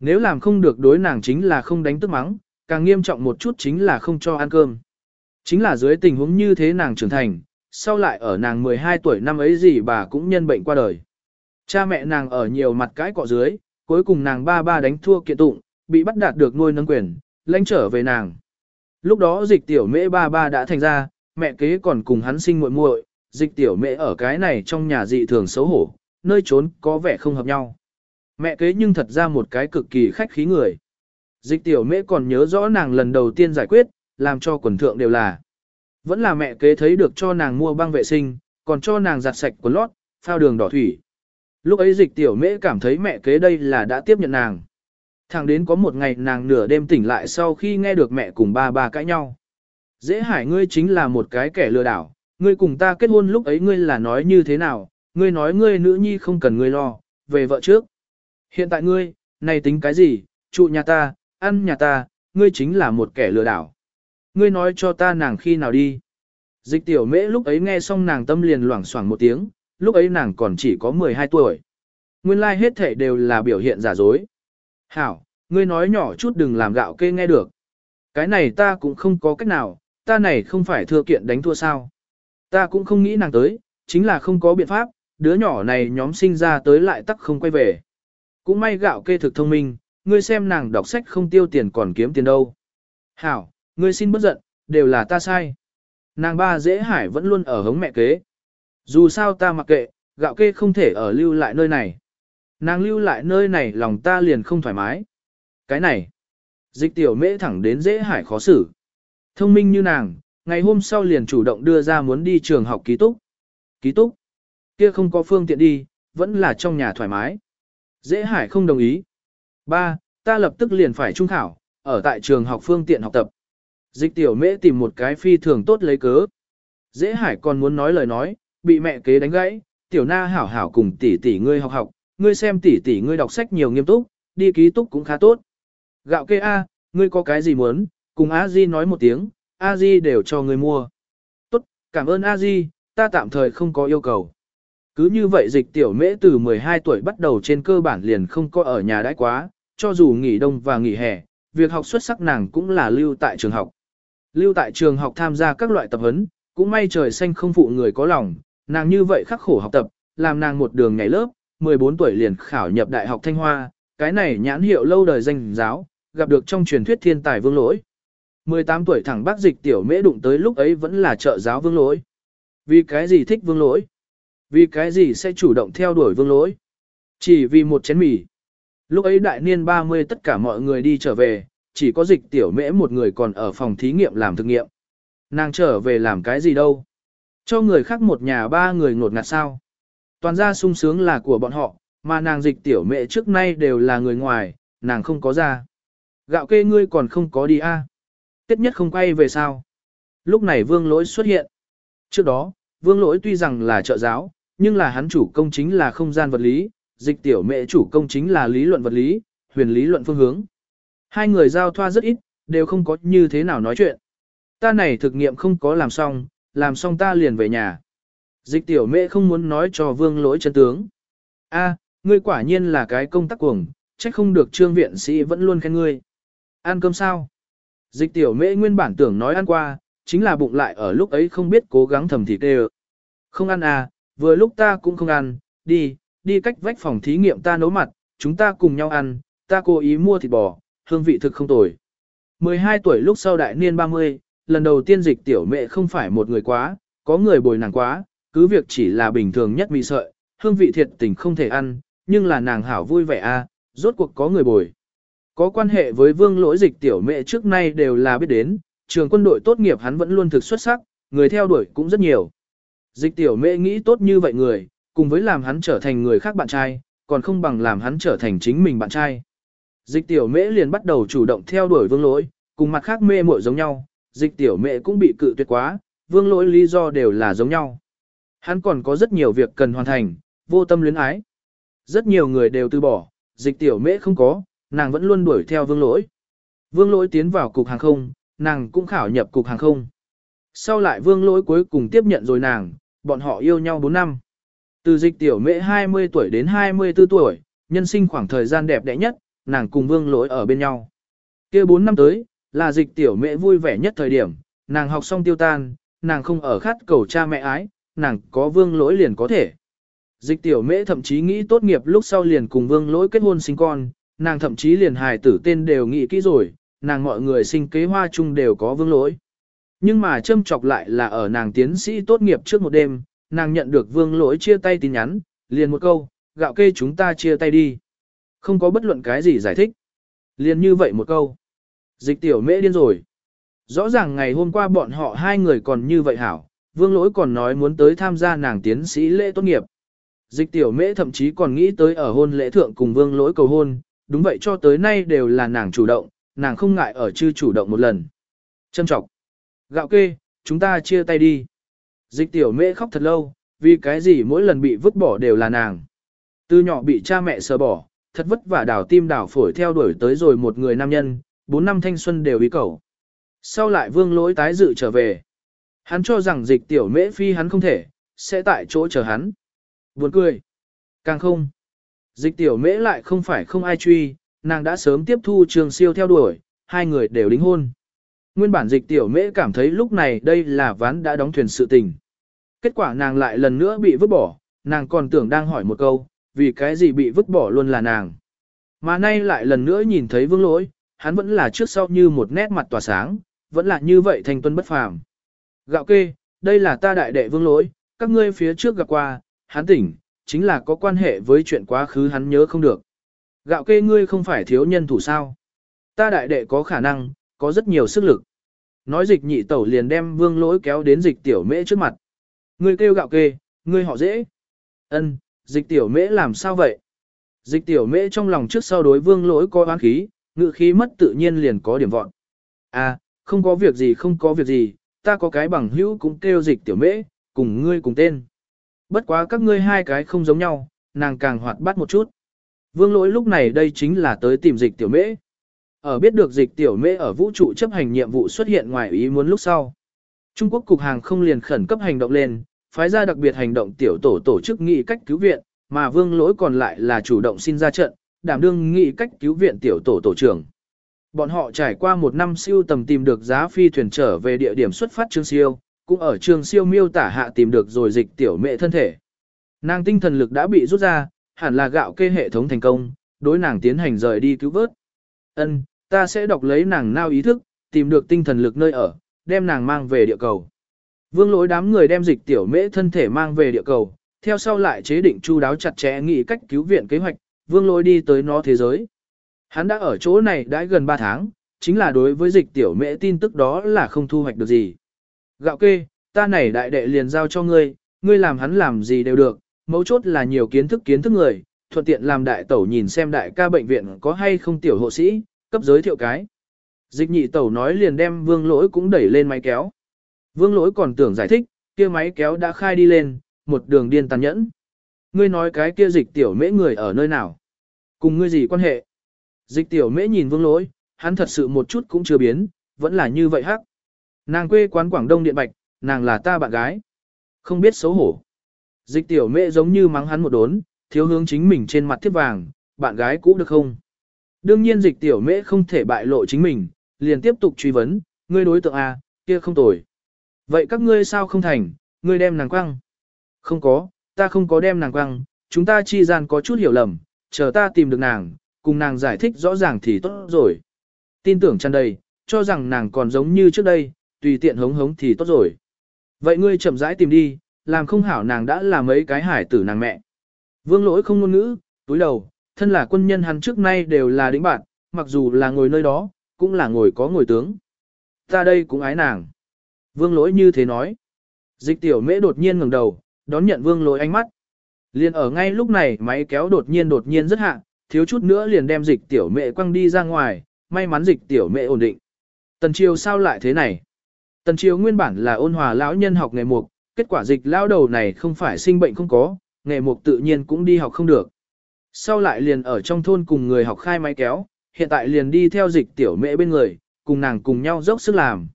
Nếu làm không được đối nàng chính là không đánh tức mắng, càng nghiêm trọng một chút chính là không cho ăn cơm. Chính là dưới tình huống như thế nàng trưởng thành, sau lại ở nàng 12 tuổi năm ấy gì bà cũng nhân bệnh qua đời. Cha mẹ nàng ở nhiều mặt cãi cọ dưới, cuối cùng nàng ba ba đánh thua kiện tụng, bị bắt đạt được nuôi nâng quyền, lãnh trở về nàng. Lúc đó dịch tiểu mễ ba ba đã thành ra, mẹ kế còn cùng hắn sinh muội muội, dịch tiểu mẹ ở cái này trong nhà dị thường xấu hổ, nơi trốn có vẻ không hợp nhau. Mẹ kế nhưng thật ra một cái cực kỳ khách khí người. Dịch tiểu mẹ còn nhớ rõ nàng lần đầu tiên giải quyết, làm cho quần thượng đều là. Vẫn là mẹ kế thấy được cho nàng mua băng vệ sinh, còn cho nàng giặt sạch quần lót, phao đường đỏ thủy. Lúc ấy dịch tiểu mễ cảm thấy mẹ kế đây là đã tiếp nhận nàng. Thẳng đến có một ngày nàng nửa đêm tỉnh lại sau khi nghe được mẹ cùng ba ba cãi nhau. Dễ hải ngươi chính là một cái kẻ lừa đảo, ngươi cùng ta kết hôn lúc ấy ngươi là nói như thế nào, ngươi nói ngươi nữ nhi không cần ngươi lo, về vợ trước. Hiện tại ngươi, này tính cái gì, trụ nhà ta, ăn nhà ta, ngươi chính là một kẻ lừa đảo. Ngươi nói cho ta nàng khi nào đi. Dịch tiểu mễ lúc ấy nghe xong nàng tâm liền loảng xoảng một tiếng, lúc ấy nàng còn chỉ có 12 tuổi. Nguyên lai like hết thể đều là biểu hiện giả dối. Hảo, ngươi nói nhỏ chút đừng làm gạo kê nghe được. Cái này ta cũng không có cách nào, ta này không phải thừa kiện đánh thua sao. Ta cũng không nghĩ nàng tới, chính là không có biện pháp, đứa nhỏ này nhóm sinh ra tới lại tắc không quay về. Cũng may gạo kê thực thông minh, ngươi xem nàng đọc sách không tiêu tiền còn kiếm tiền đâu. Hảo, ngươi xin bất giận, đều là ta sai. Nàng ba dễ hải vẫn luôn ở hống mẹ kế. Dù sao ta mặc kệ, gạo kê không thể ở lưu lại nơi này. Nàng lưu lại nơi này lòng ta liền không thoải mái. Cái này, dịch tiểu mễ thẳng đến dễ hải khó xử. Thông minh như nàng, ngày hôm sau liền chủ động đưa ra muốn đi trường học ký túc. Ký túc, kia không có phương tiện đi, vẫn là trong nhà thoải mái. Dễ hải không đồng ý. Ba, ta lập tức liền phải trung khảo, ở tại trường học phương tiện học tập. Dịch tiểu mễ tìm một cái phi thường tốt lấy cớ. Dễ hải còn muốn nói lời nói, bị mẹ kế đánh gãy, tiểu na hảo hảo cùng tỷ tỷ ngươi học học, ngươi xem tỷ tỷ ngươi đọc sách nhiều nghiêm túc, đi ký túc cũng khá tốt. Gạo kê A, ngươi có cái gì muốn, cùng A Di nói một tiếng, A Di đều cho người mua. Tốt, cảm ơn A Di, ta tạm thời không có yêu cầu. Cứ như vậy dịch tiểu mễ từ 12 tuổi bắt đầu trên cơ bản liền không có ở nhà đãi quá, cho dù nghỉ đông và nghỉ hè, việc học xuất sắc nàng cũng là lưu tại trường học. Lưu tại trường học tham gia các loại tập huấn, cũng may trời xanh không phụ người có lòng, nàng như vậy khắc khổ học tập, làm nàng một đường nhảy lớp, 14 tuổi liền khảo nhập Đại học Thanh Hoa, cái này nhãn hiệu lâu đời danh giáo, gặp được trong truyền thuyết thiên tài vương lỗi. 18 tuổi thẳng bác dịch tiểu mễ đụng tới lúc ấy vẫn là trợ giáo vương lỗi. Vì cái gì thích vương lỗi? Vì cái gì sẽ chủ động theo đuổi vương lỗi? Chỉ vì một chén mì. Lúc ấy đại niên 30 tất cả mọi người đi trở về, chỉ có dịch tiểu mễ một người còn ở phòng thí nghiệm làm thực nghiệm. Nàng trở về làm cái gì đâu? Cho người khác một nhà ba người ngột ngạt sao? Toàn ra sung sướng là của bọn họ, mà nàng dịch tiểu mẹ trước nay đều là người ngoài, nàng không có ra. Gạo kê ngươi còn không có đi a à? Tiết nhất không quay về sao? Lúc này vương lỗi xuất hiện. Trước đó, vương lỗi tuy rằng là trợ giáo, nhưng là hắn chủ công chính là không gian vật lý, dịch tiểu mẹ chủ công chính là lý luận vật lý, huyền lý luận phương hướng. Hai người giao thoa rất ít, đều không có như thế nào nói chuyện. Ta này thực nghiệm không có làm xong, làm xong ta liền về nhà. Dịch tiểu mẹ không muốn nói cho vương lỗi chân tướng. A, ngươi quả nhiên là cái công tác cuồng, trách không được trương viện sĩ vẫn luôn khen ngươi. Ăn cơm sao? Dịch tiểu mẹ nguyên bản tưởng nói ăn qua, chính là bụng lại ở lúc ấy không biết cố gắng thầm thịt đều. Không ăn à, vừa lúc ta cũng không ăn, đi, đi cách vách phòng thí nghiệm ta nấu mặt, chúng ta cùng nhau ăn, ta cố ý mua thịt bò, hương vị thực không tồi. 12 tuổi lúc sau đại niên 30, lần đầu tiên dịch tiểu mẹ không phải một người quá, có người bồi nàng quá, cứ việc chỉ là bình thường nhất mì sợi, hương vị thiệt tình không thể ăn, nhưng là nàng hảo vui vẻ a, rốt cuộc có người bồi. Có quan hệ với vương lỗi dịch tiểu mẹ trước nay đều là biết đến, trường quân đội tốt nghiệp hắn vẫn luôn thực xuất sắc, người theo đuổi cũng rất nhiều. Dịch tiểu mẹ nghĩ tốt như vậy người, cùng với làm hắn trở thành người khác bạn trai, còn không bằng làm hắn trở thành chính mình bạn trai. Dịch tiểu Mẹ liền bắt đầu chủ động theo đuổi vương lỗi, cùng mặt khác mê muội giống nhau, dịch tiểu Mẹ cũng bị cự tuyệt quá, vương lỗi lý do đều là giống nhau. Hắn còn có rất nhiều việc cần hoàn thành, vô tâm luyến ái. Rất nhiều người đều từ bỏ, dịch tiểu mễ không có, nàng vẫn luôn đuổi theo vương lỗi. Vương lỗi tiến vào cục hàng không, nàng cũng khảo nhập cục hàng không. Sau lại vương lỗi cuối cùng tiếp nhận rồi nàng, bọn họ yêu nhau 4 năm. Từ dịch tiểu mễ 20 tuổi đến 24 tuổi, nhân sinh khoảng thời gian đẹp đẽ nhất, nàng cùng vương lỗi ở bên nhau. kia 4 năm tới, là dịch tiểu mễ vui vẻ nhất thời điểm, nàng học xong tiêu tan, nàng không ở khát cầu cha mẹ ái, nàng có vương lỗi liền có thể. Dịch tiểu mễ thậm chí nghĩ tốt nghiệp lúc sau liền cùng vương lỗi kết hôn sinh con, nàng thậm chí liền hài tử tên đều nghĩ kỹ rồi, nàng mọi người sinh kế hoa chung đều có vương lỗi. Nhưng mà châm chọc lại là ở nàng tiến sĩ tốt nghiệp trước một đêm, nàng nhận được vương lỗi chia tay tin nhắn, liền một câu, gạo kê chúng ta chia tay đi. Không có bất luận cái gì giải thích. Liền như vậy một câu. Dịch tiểu mễ điên rồi. Rõ ràng ngày hôm qua bọn họ hai người còn như vậy hảo, vương lỗi còn nói muốn tới tham gia nàng tiến sĩ lễ tốt nghiệp. Dịch tiểu mễ thậm chí còn nghĩ tới ở hôn lễ thượng cùng vương lỗi cầu hôn, đúng vậy cho tới nay đều là nàng chủ động, nàng không ngại ở chư chủ động một lần. Châm trọng. Gạo kê, chúng ta chia tay đi. Dịch tiểu mễ khóc thật lâu, vì cái gì mỗi lần bị vứt bỏ đều là nàng. Từ nhỏ bị cha mẹ sờ bỏ, thật vất vả đảo tim đảo phổi theo đuổi tới rồi một người nam nhân, bốn năm thanh xuân đều ý cầu. Sau lại vương lỗi tái dự trở về. Hắn cho rằng dịch tiểu mễ phi hắn không thể, sẽ tại chỗ chờ hắn. Buồn cười. Càng không. Dịch tiểu mễ lại không phải không ai truy, nàng đã sớm tiếp thu trường siêu theo đuổi, hai người đều đính hôn. Nguyên bản dịch tiểu mễ cảm thấy lúc này đây là ván đã đóng thuyền sự tình. Kết quả nàng lại lần nữa bị vứt bỏ, nàng còn tưởng đang hỏi một câu, vì cái gì bị vứt bỏ luôn là nàng. Mà nay lại lần nữa nhìn thấy vương lỗi, hắn vẫn là trước sau như một nét mặt tỏa sáng, vẫn là như vậy thanh tuân bất phàm. Gạo kê, đây là ta đại đệ vương lỗi, các ngươi phía trước gặp qua, hắn tỉnh, chính là có quan hệ với chuyện quá khứ hắn nhớ không được. Gạo kê ngươi không phải thiếu nhân thủ sao. Ta đại đệ có khả năng, có rất nhiều sức lực. Nói dịch nhị tẩu liền đem vương lỗi kéo đến dịch tiểu mễ trước mặt. Ngươi kêu gạo kê, ngươi họ dễ. Ân, dịch tiểu mễ làm sao vậy? Dịch tiểu mễ trong lòng trước sau đối vương lỗi có oán khí, ngự khí mất tự nhiên liền có điểm vọn. À, không có việc gì không có việc gì, ta có cái bằng hữu cũng kêu dịch tiểu mễ, cùng ngươi cùng tên. Bất quá các ngươi hai cái không giống nhau, nàng càng hoạt bát một chút. Vương lỗi lúc này đây chính là tới tìm dịch tiểu mễ. Ở biết được dịch tiểu mễ ở vũ trụ chấp hành nhiệm vụ xuất hiện ngoài ý muốn lúc sau. Trung Quốc cục hàng không liền khẩn cấp hành động lên, phái ra đặc biệt hành động tiểu tổ tổ chức nghị cách cứu viện, mà vương lỗi còn lại là chủ động xin ra trận, đảm đương nghị cách cứu viện tiểu tổ tổ trưởng. Bọn họ trải qua một năm siêu tầm tìm được giá phi thuyền trở về địa điểm xuất phát chương siêu, cũng ở trường siêu miêu tả hạ tìm được rồi dịch tiểu mẹ thân thể. Nàng tinh thần lực đã bị rút ra, hẳn là gạo kê hệ thống thành công, đối nàng tiến hành rời đi cứu vớt. Ân, ta sẽ đọc lấy nàng nao ý thức, tìm được tinh thần lực nơi ở, đem nàng mang về địa cầu. Vương lỗi đám người đem dịch tiểu mễ thân thể mang về địa cầu, theo sau lại chế định chu đáo chặt chẽ nghị cách cứu viện kế hoạch, vương lỗi đi tới nó thế giới. Hắn đã ở chỗ này đã gần 3 tháng, chính là đối với dịch tiểu mễ tin tức đó là không thu hoạch được gì. Gạo kê, ta này đại đệ liền giao cho ngươi, ngươi làm hắn làm gì đều được, mấu chốt là nhiều kiến thức kiến thức người, thuận tiện làm đại tẩu nhìn xem đại ca bệnh viện có hay không tiểu hộ sĩ, cấp giới thiệu cái. Dịch nhị tẩu nói liền đem vương lỗi cũng đẩy lên máy kéo. Vương lỗi còn tưởng giải thích, kia máy kéo đã khai đi lên, một đường điên tàn nhẫn. Ngươi nói cái kia dịch tiểu mễ người ở nơi nào? Cùng ngươi gì quan hệ? Dịch tiểu mễ nhìn vương lỗi, hắn thật sự một chút cũng chưa biến, vẫn là như vậy hắc. Nàng quê quán Quảng Đông Điện Bạch, nàng là ta bạn gái. Không biết xấu hổ. Dịch tiểu mễ giống như mắng hắn một đốn, thiếu hướng chính mình trên mặt thiết vàng, bạn gái cũ được không? Đương nhiên dịch tiểu mễ không thể bại lộ chính mình, liền tiếp tục truy vấn, ngươi đối tượng A, kia không tồi. Vậy các ngươi sao không thành, ngươi đem nàng quăng? Không có, ta không có đem nàng quăng, chúng ta chi gian có chút hiểu lầm, chờ ta tìm được nàng, cùng nàng giải thích rõ ràng thì tốt rồi. Tin tưởng tràn đầy, cho rằng nàng còn giống như trước đây, tùy tiện hống hống thì tốt rồi. Vậy ngươi chậm rãi tìm đi, làm không hảo nàng đã là mấy cái hải tử nàng mẹ. Vương lỗi không ngôn ngữ, túi đầu, thân là quân nhân hắn trước nay đều là đĩnh bạn, mặc dù là ngồi nơi đó, cũng là ngồi có ngồi tướng. Ta đây cũng ái nàng. Vương lỗi như thế nói. Dịch tiểu mễ đột nhiên ngẩng đầu, đón nhận vương lỗi ánh mắt. Liền ở ngay lúc này máy kéo đột nhiên đột nhiên rất hạ, thiếu chút nữa liền đem dịch tiểu mẹ quăng đi ra ngoài, may mắn dịch tiểu mẹ ổn định. Tần triều sao lại thế này? Tần Chiếu nguyên bản là ôn hòa lão nhân học nghề mục, kết quả dịch lão đầu này không phải sinh bệnh không có, nghề mục tự nhiên cũng đi học không được. Sau lại liền ở trong thôn cùng người học khai máy kéo, hiện tại liền đi theo dịch tiểu mễ bên người, cùng nàng cùng nhau dốc sức làm.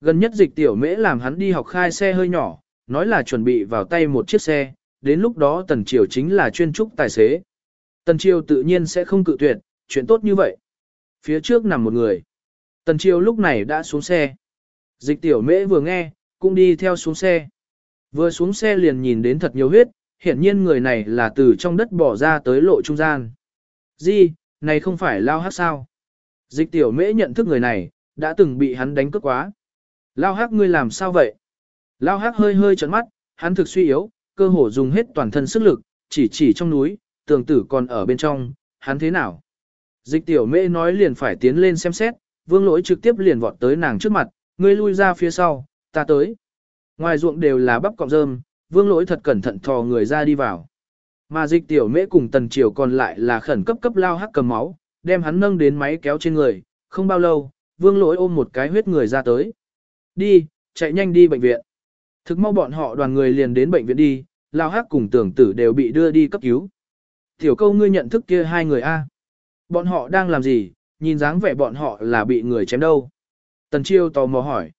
Gần nhất dịch tiểu mễ làm hắn đi học khai xe hơi nhỏ, nói là chuẩn bị vào tay một chiếc xe, đến lúc đó Tần Triều chính là chuyên trúc tài xế. Tần Triều tự nhiên sẽ không cự tuyệt, chuyện tốt như vậy. Phía trước nằm một người. Tần Triều lúc này đã xuống xe. Dịch tiểu mễ vừa nghe, cũng đi theo xuống xe. Vừa xuống xe liền nhìn đến thật nhiều huyết, hiển nhiên người này là từ trong đất bỏ ra tới lộ trung gian. Di, này không phải lao hát sao? Dịch tiểu mễ nhận thức người này, đã từng bị hắn đánh cướp quá. Lao hắc ngươi làm sao vậy? Lao hắc hơi hơi trợn mắt, hắn thực suy yếu, cơ hồ dùng hết toàn thân sức lực, chỉ chỉ trong núi, tường tử còn ở bên trong, hắn thế nào? Dịch tiểu mễ nói liền phải tiến lên xem xét, vương lỗi trực tiếp liền vọt tới nàng trước mặt, ngươi lui ra phía sau, ta tới. Ngoài ruộng đều là bắp cọng rơm, vương lỗi thật cẩn thận thò người ra đi vào. Mà dịch tiểu mễ cùng tần triều còn lại là khẩn cấp cấp lao hắc cầm máu, đem hắn nâng đến máy kéo trên người, không bao lâu, vương lỗi ôm một cái huyết người ra tới. Đi, chạy nhanh đi bệnh viện. Thực mau bọn họ đoàn người liền đến bệnh viện đi, lao hắc cùng tưởng tử đều bị đưa đi cấp cứu. Tiểu câu ngươi nhận thức kia hai người A. Bọn họ đang làm gì, nhìn dáng vẻ bọn họ là bị người chém đâu. Tần Chiêu tò mò hỏi.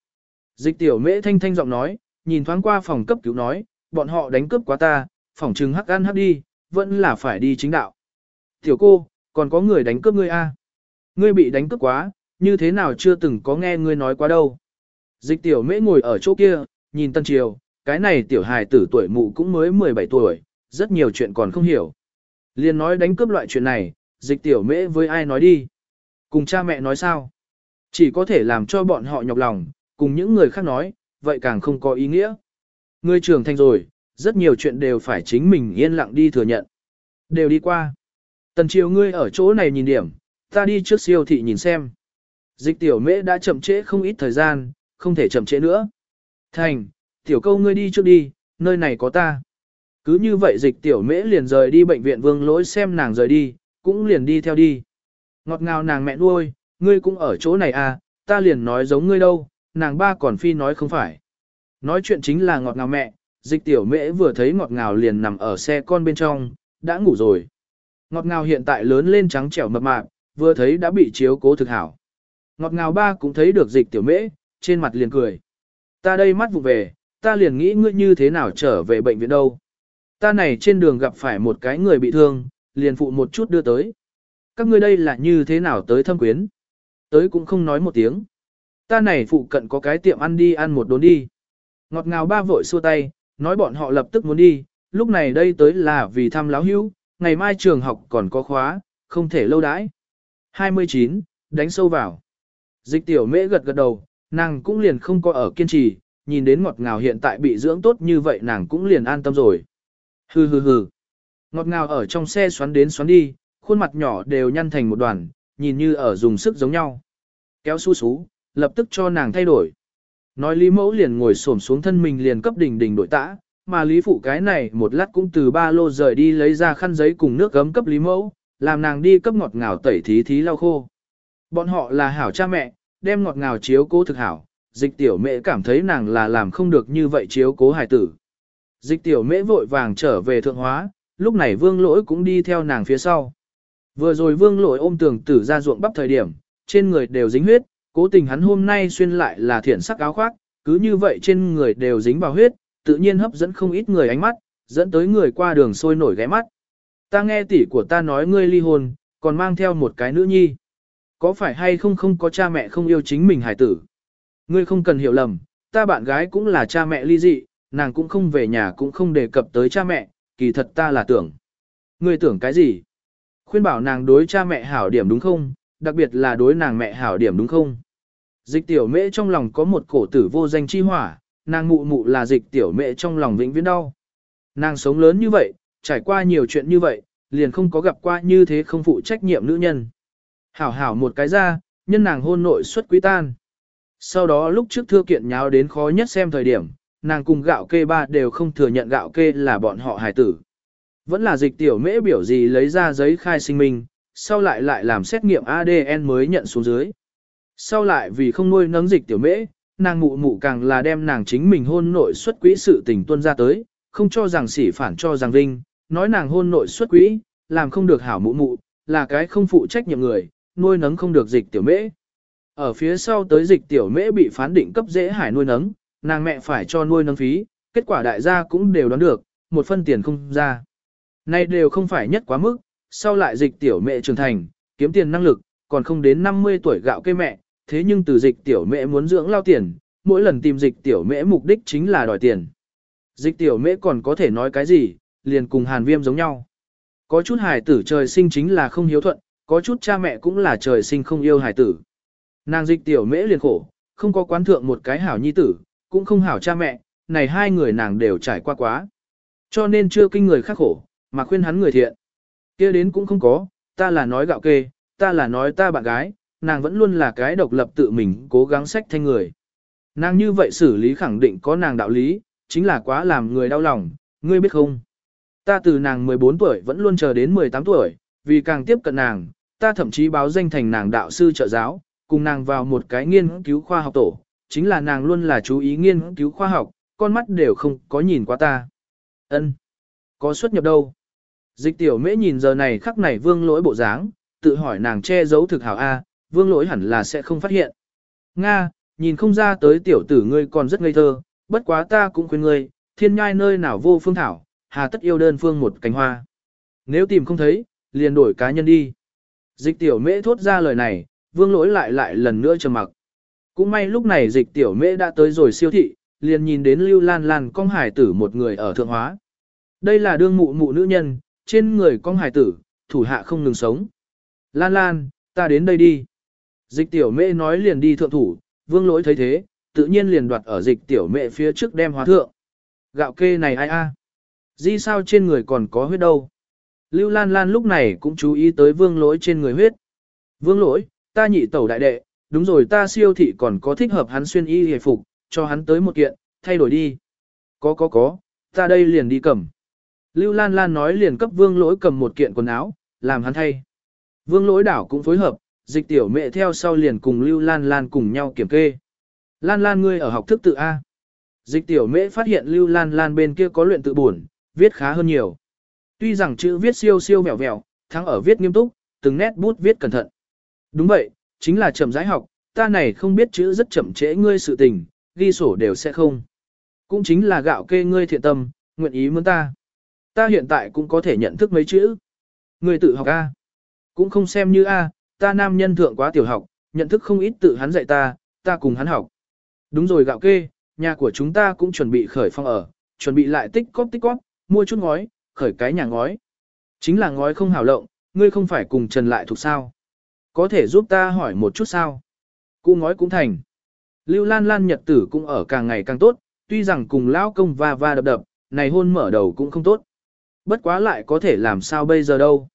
Dịch tiểu mễ thanh thanh giọng nói, nhìn thoáng qua phòng cấp cứu nói, bọn họ đánh cướp quá ta, phòng trừng hắc ăn hắc đi, vẫn là phải đi chính đạo. Tiểu cô, còn có người đánh cướp ngươi a? Ngươi bị đánh cướp quá, như thế nào chưa từng có nghe ngươi nói quá đâu. Dịch tiểu mễ ngồi ở chỗ kia, nhìn Tân Triều, cái này tiểu hài tử tuổi mụ cũng mới 17 tuổi, rất nhiều chuyện còn không hiểu. Liên nói đánh cướp loại chuyện này, dịch tiểu mễ với ai nói đi. Cùng cha mẹ nói sao? Chỉ có thể làm cho bọn họ nhọc lòng, cùng những người khác nói, vậy càng không có ý nghĩa. người trưởng thành rồi, rất nhiều chuyện đều phải chính mình yên lặng đi thừa nhận. Đều đi qua. Tần triều ngươi ở chỗ này nhìn điểm, ta đi trước siêu thị nhìn xem. Dịch tiểu mễ đã chậm trễ không ít thời gian, không thể chậm trễ nữa. Thành, tiểu câu ngươi đi trước đi, nơi này có ta. Cứ như vậy dịch tiểu mễ liền rời đi bệnh viện vương lỗi xem nàng rời đi, cũng liền đi theo đi. Ngọt ngào nàng mẹ nuôi, ngươi cũng ở chỗ này à, ta liền nói giống ngươi đâu, nàng ba còn phi nói không phải. Nói chuyện chính là ngọt ngào mẹ, dịch tiểu mễ vừa thấy ngọt ngào liền nằm ở xe con bên trong, đã ngủ rồi. Ngọt ngào hiện tại lớn lên trắng trẻo mập mạp, vừa thấy đã bị chiếu cố thực hảo. Ngọt ngào ba cũng thấy được dịch tiểu mễ, trên mặt liền cười. Ta đây mắt vụ về, ta liền nghĩ ngươi như thế nào trở về bệnh viện đâu. Ta này trên đường gặp phải một cái người bị thương, liền phụ một chút đưa tới. Các ngươi đây là như thế nào tới thâm quyến? Tới cũng không nói một tiếng. Ta này phụ cận có cái tiệm ăn đi ăn một đốn đi. Ngọt ngào ba vội xua tay, nói bọn họ lập tức muốn đi, lúc này đây tới là vì thăm láo hữu, ngày mai trường học còn có khóa, không thể lâu đãi. 29. Đánh sâu vào. Dịch tiểu mễ gật gật đầu, nàng cũng liền không có ở kiên trì, nhìn đến ngọt ngào hiện tại bị dưỡng tốt như vậy nàng cũng liền an tâm rồi. Hừ hừ hừ. Ngọt ngào ở trong xe xoắn đến xoắn đi, khuôn mặt nhỏ đều nhăn thành một đoàn, nhìn như ở dùng sức giống nhau. Kéo su sú, lập tức cho nàng thay đổi. Nói Lý Mẫu liền ngồi xổm xuống thân mình liền cấp đỉnh đỉnh đội tã, mà Lý Phụ cái này một lát cũng từ ba lô rời đi lấy ra khăn giấy cùng nước gấm cấp Lý Mẫu, làm nàng đi cấp ngọt ngào tẩy thí thí lau khô. Bọn họ là hảo cha mẹ, đem ngọt ngào chiếu cố thực hảo, dịch tiểu mẹ cảm thấy nàng là làm không được như vậy chiếu cố hài tử. Dịch tiểu mễ vội vàng trở về thượng hóa, lúc này vương lỗi cũng đi theo nàng phía sau. Vừa rồi vương lỗi ôm tường tử ra ruộng bắp thời điểm, trên người đều dính huyết, cố tình hắn hôm nay xuyên lại là thiển sắc áo khoác, cứ như vậy trên người đều dính vào huyết, tự nhiên hấp dẫn không ít người ánh mắt, dẫn tới người qua đường sôi nổi ghé mắt. Ta nghe tỷ của ta nói ngươi ly hôn, còn mang theo một cái nữ nhi. Có phải hay không không có cha mẹ không yêu chính mình hải tử? Ngươi không cần hiểu lầm, ta bạn gái cũng là cha mẹ ly dị, nàng cũng không về nhà cũng không đề cập tới cha mẹ, kỳ thật ta là tưởng. Ngươi tưởng cái gì? Khuyên bảo nàng đối cha mẹ hảo điểm đúng không, đặc biệt là đối nàng mẹ hảo điểm đúng không? Dịch tiểu mễ trong lòng có một cổ tử vô danh chi hỏa, nàng mụ mụ là dịch tiểu mễ trong lòng vĩnh viễn đau. Nàng sống lớn như vậy, trải qua nhiều chuyện như vậy, liền không có gặp qua như thế không phụ trách nhiệm nữ nhân. Hảo hảo một cái ra, nhân nàng hôn nội xuất quý tan. Sau đó lúc trước thưa kiện nháo đến khó nhất xem thời điểm, nàng cùng gạo kê ba đều không thừa nhận gạo kê là bọn họ hài tử. Vẫn là dịch tiểu mễ biểu gì lấy ra giấy khai sinh minh, sau lại lại làm xét nghiệm ADN mới nhận xuống dưới. Sau lại vì không nuôi nấng dịch tiểu mễ, nàng mụ mụ càng là đem nàng chính mình hôn nội xuất quỹ sự tình tuân ra tới, không cho rằng sỉ phản cho rằng vinh, nói nàng hôn nội xuất quỹ, làm không được hảo mụ mụ, là cái không phụ trách nhiệm người, nuôi nấng không được dịch tiểu mễ. Ở phía sau tới dịch tiểu mễ bị phán định cấp dễ hải nuôi nấng, nàng mẹ phải cho nuôi nấng phí, kết quả đại gia cũng đều đoán được, một phân tiền không ra. Nay đều không phải nhất quá mức, sau lại dịch tiểu mẹ trưởng thành, kiếm tiền năng lực, còn không đến 50 tuổi gạo cây mẹ, thế nhưng từ dịch tiểu mẹ muốn dưỡng lao tiền, mỗi lần tìm dịch tiểu mẹ mục đích chính là đòi tiền. Dịch tiểu mẹ còn có thể nói cái gì, liền cùng hàn viêm giống nhau. Có chút hài tử trời sinh chính là không hiếu thuận, có chút cha mẹ cũng là trời sinh không yêu hài tử. Nàng dịch tiểu mễ liền khổ, không có quán thượng một cái hảo nhi tử, cũng không hảo cha mẹ, này hai người nàng đều trải qua quá. Cho nên chưa kinh người khắc khổ, mà khuyên hắn người thiện. kia đến cũng không có, ta là nói gạo kê, ta là nói ta bạn gái, nàng vẫn luôn là cái độc lập tự mình cố gắng sách thanh người. Nàng như vậy xử lý khẳng định có nàng đạo lý, chính là quá làm người đau lòng, ngươi biết không? Ta từ nàng 14 tuổi vẫn luôn chờ đến 18 tuổi, vì càng tiếp cận nàng, ta thậm chí báo danh thành nàng đạo sư trợ giáo, cùng nàng vào một cái nghiên cứu khoa học tổ, chính là nàng luôn là chú ý nghiên cứu khoa học, con mắt đều không có nhìn qua ta. Ân, Có xuất nhập đâu? Dịch tiểu mễ nhìn giờ này khắc này vương lỗi bộ dáng, tự hỏi nàng che giấu thực hảo A, vương lỗi hẳn là sẽ không phát hiện. Nga, nhìn không ra tới tiểu tử ngươi còn rất ngây thơ, bất quá ta cũng khuyên ngươi, thiên nhai nơi nào vô phương thảo, hà tất yêu đơn phương một cánh hoa. Nếu tìm không thấy, liền đổi cá nhân đi. Dịch tiểu mễ thốt ra lời này, vương lỗi lại lại lần nữa trầm mặc. Cũng may lúc này dịch tiểu mễ đã tới rồi siêu thị, liền nhìn đến lưu lan lan cong hải tử một người ở thượng hóa. Đây là đương mụ mụ nữ nhân, trên người con hải tử, thủ hạ không ngừng sống. Lan lan, ta đến đây đi. Dịch tiểu mẹ nói liền đi thượng thủ, vương lỗi thấy thế, tự nhiên liền đoạt ở dịch tiểu mẹ phía trước đem hóa thượng. Gạo kê này ai a? À? Di sao trên người còn có huyết đâu? Lưu Lan Lan lúc này cũng chú ý tới vương lỗi trên người huyết. Vương lỗi, ta nhị tẩu đại đệ, đúng rồi ta siêu thị còn có thích hợp hắn xuyên y hề phục, cho hắn tới một kiện, thay đổi đi. Có có có, ta đây liền đi cầm. Lưu Lan Lan nói liền cấp vương lỗi cầm một kiện quần áo, làm hắn thay. Vương lỗi đảo cũng phối hợp, dịch tiểu mẹ theo sau liền cùng Lưu Lan Lan cùng nhau kiểm kê. Lan Lan ngươi ở học thức tự A. Dịch tiểu mẹ phát hiện Lưu Lan Lan bên kia có luyện tự buồn, viết khá hơn nhiều. Tuy rằng chữ viết siêu siêu mèo mèo, thắng ở viết nghiêm túc, từng nét bút viết cẩn thận. Đúng vậy, chính là chậm rãi học, ta này không biết chữ rất chậm trễ ngươi sự tình, ghi sổ đều sẽ không. Cũng chính là gạo kê ngươi thiện tâm, nguyện ý muốn ta. Ta hiện tại cũng có thể nhận thức mấy chữ. người tự học A. Cũng không xem như A, ta nam nhân thượng quá tiểu học, nhận thức không ít tự hắn dạy ta, ta cùng hắn học. Đúng rồi gạo kê, nhà của chúng ta cũng chuẩn bị khởi phong ở, chuẩn bị lại tích cóp tích cóp, mua chút ngói, khởi cái nhà ngói. Chính là ngói không hảo lộng, ngươi không phải cùng Trần lại thuộc sao. Có thể giúp ta hỏi một chút sao? Cụ ngói cũng thành. Lưu Lan Lan nhật tử cũng ở càng ngày càng tốt, tuy rằng cùng lão công va va đập đập, này hôn mở đầu cũng không tốt. Bất quá lại có thể làm sao bây giờ đâu.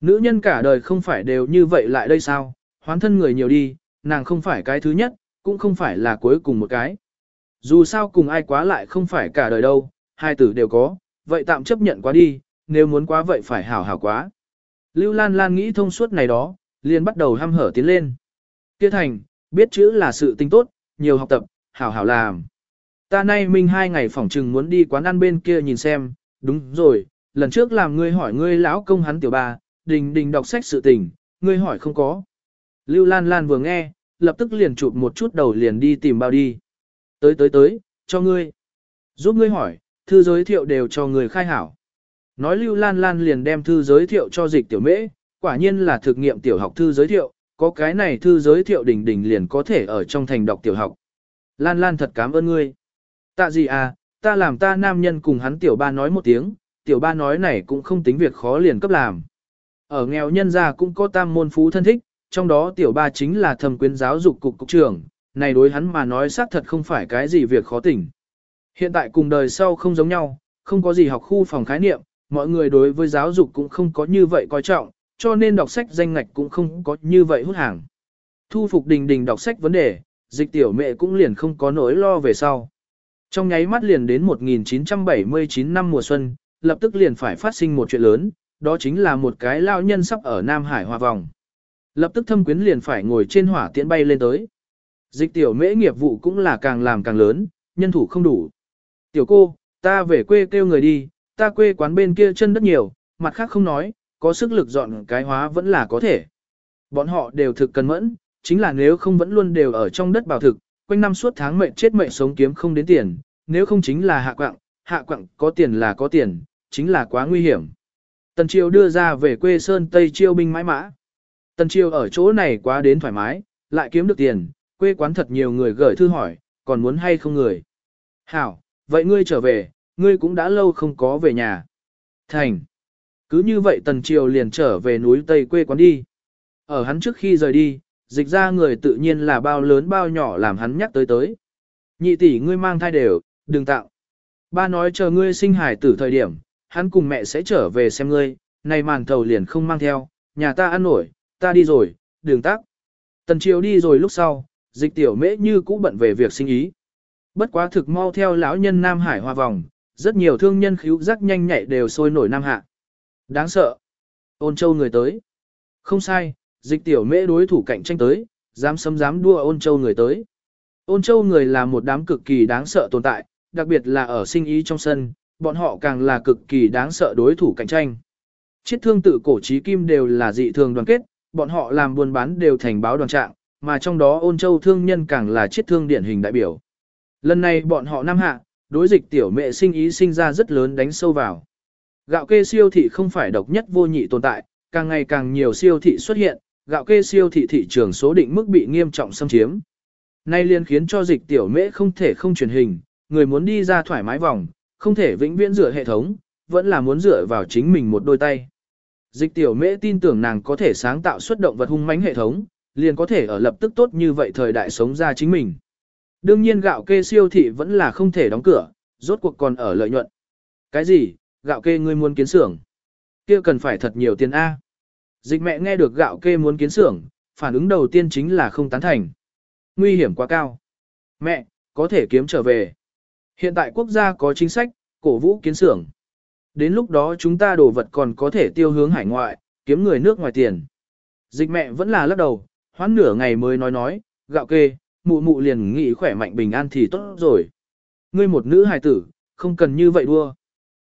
Nữ nhân cả đời không phải đều như vậy lại đây sao, hoán thân người nhiều đi, nàng không phải cái thứ nhất, cũng không phải là cuối cùng một cái. Dù sao cùng ai quá lại không phải cả đời đâu, hai tử đều có, vậy tạm chấp nhận quá đi, nếu muốn quá vậy phải hảo hảo quá. Lưu Lan Lan nghĩ thông suốt này đó, liền bắt đầu hăm hở tiến lên. Kia thành, biết chữ là sự tinh tốt, nhiều học tập, hảo hảo làm. Ta nay minh hai ngày phỏng trừng muốn đi quán ăn bên kia nhìn xem, đúng rồi, lần trước làm ngươi hỏi ngươi lão công hắn tiểu ba, đình đình đọc sách sự tình, ngươi hỏi không có. Lưu Lan Lan vừa nghe, lập tức liền chụp một chút đầu liền đi tìm bao đi. Tới tới tới, cho ngươi. Giúp ngươi hỏi, thư giới thiệu đều cho người khai hảo. Nói Lưu Lan Lan liền đem thư giới thiệu cho dịch tiểu mễ, quả nhiên là thực nghiệm tiểu học thư giới thiệu, có cái này thư giới thiệu đỉnh đỉnh liền có thể ở trong thành đọc tiểu học. Lan Lan thật cảm ơn ngươi. Tạ gì à, ta làm ta nam nhân cùng hắn tiểu ba nói một tiếng, tiểu ba nói này cũng không tính việc khó liền cấp làm. Ở nghèo nhân gia cũng có tam môn phú thân thích, trong đó tiểu ba chính là thầm quyến giáo dục cục cục trưởng, này đối hắn mà nói xác thật không phải cái gì việc khó tỉnh. Hiện tại cùng đời sau không giống nhau, không có gì học khu phòng khái niệm, mọi người đối với giáo dục cũng không có như vậy coi trọng, cho nên đọc sách danh ngạch cũng không có như vậy hút hàng. Thu phục đình đình đọc sách vấn đề, dịch tiểu mẹ cũng liền không có nỗi lo về sau. Trong nháy mắt liền đến 1979 năm mùa xuân, lập tức liền phải phát sinh một chuyện lớn, đó chính là một cái lao nhân sắp ở Nam Hải hòa vòng. Lập tức thâm quyến liền phải ngồi trên hỏa tiễn bay lên tới. Dịch tiểu mễ nghiệp vụ cũng là càng làm càng lớn, nhân thủ không đủ. Tiểu cô, ta về quê kêu người đi, ta quê quán bên kia chân đất nhiều, mặt khác không nói, có sức lực dọn cái hóa vẫn là có thể. Bọn họ đều thực cần mẫn, chính là nếu không vẫn luôn đều ở trong đất bảo thực, quanh năm suốt tháng mệnh chết mệnh sống kiếm không đến tiền, nếu không chính là hạ quạng, hạ quạng có tiền là có tiền, chính là quá nguy hiểm. Tần Triều đưa ra về quê Sơn Tây Chiêu binh mãi mã. Tần Triều ở chỗ này quá đến thoải mái, lại kiếm được tiền, quê quán thật nhiều người gửi thư hỏi, còn muốn hay không người. Hảo, vậy ngươi trở về, ngươi cũng đã lâu không có về nhà. Thành. Cứ như vậy Tần Triều liền trở về núi Tây quê quán đi. Ở hắn trước khi rời đi, dịch ra người tự nhiên là bao lớn bao nhỏ làm hắn nhắc tới tới. Nhị tỷ ngươi mang thai đều, đừng tạo. Ba nói chờ ngươi sinh hải tử thời điểm, hắn cùng mẹ sẽ trở về xem ngươi, này màn thầu liền không mang theo, nhà ta ăn nổi, ta đi rồi, đường tắc. Tần triều đi rồi lúc sau, dịch tiểu mễ như cũ bận về việc sinh ý. Bất quá thực mau theo lão nhân Nam Hải hoa vòng, rất nhiều thương nhân khíu giác nhanh nhạy đều sôi nổi Nam Hạ. Đáng sợ. Ôn châu người tới. Không sai, dịch tiểu mễ đối thủ cạnh tranh tới, dám sấm dám đua ôn châu người tới. Ôn châu người là một đám cực kỳ đáng sợ tồn tại, đặc biệt là ở sinh ý trong sân, bọn họ càng là cực kỳ đáng sợ đối thủ cạnh tranh. Chiết thương tự cổ trí kim đều là dị thường đoàn kết, bọn họ làm buôn bán đều thành báo đoàn trạng, mà trong đó ôn châu thương nhân càng là chiết thương điển hình đại biểu. Lần này bọn họ nam hạ, đối dịch tiểu mẹ sinh ý sinh ra rất lớn đánh sâu vào. Gạo kê siêu thị không phải độc nhất vô nhị tồn tại, càng ngày càng nhiều siêu thị xuất hiện, gạo kê siêu thị thị trường số định mức bị nghiêm trọng xâm chiếm. Nay liên khiến cho dịch tiểu mễ không thể không truyền hình, người muốn đi ra thoải mái vòng, không thể vĩnh viễn rửa hệ thống, vẫn là muốn dựa vào chính mình một đôi tay. Dịch tiểu mễ tin tưởng nàng có thể sáng tạo xuất động vật hung mãnh hệ thống, liền có thể ở lập tức tốt như vậy thời đại sống ra chính mình. Đương nhiên gạo kê siêu thị vẫn là không thể đóng cửa, rốt cuộc còn ở lợi nhuận. Cái gì, gạo kê ngươi muốn kiến xưởng? kia cần phải thật nhiều tiền A. Dịch mẹ nghe được gạo kê muốn kiến xưởng, phản ứng đầu tiên chính là không tán thành. Nguy hiểm quá cao. Mẹ, có thể kiếm trở về. Hiện tại quốc gia có chính sách, cổ vũ kiến xưởng. Đến lúc đó chúng ta đồ vật còn có thể tiêu hướng hải ngoại, kiếm người nước ngoài tiền. Dịch mẹ vẫn là lắc đầu, hoãn nửa ngày mới nói nói, gạo kê, mụ mụ liền nghĩ khỏe mạnh bình an thì tốt rồi. Ngươi một nữ hài tử, không cần như vậy đua.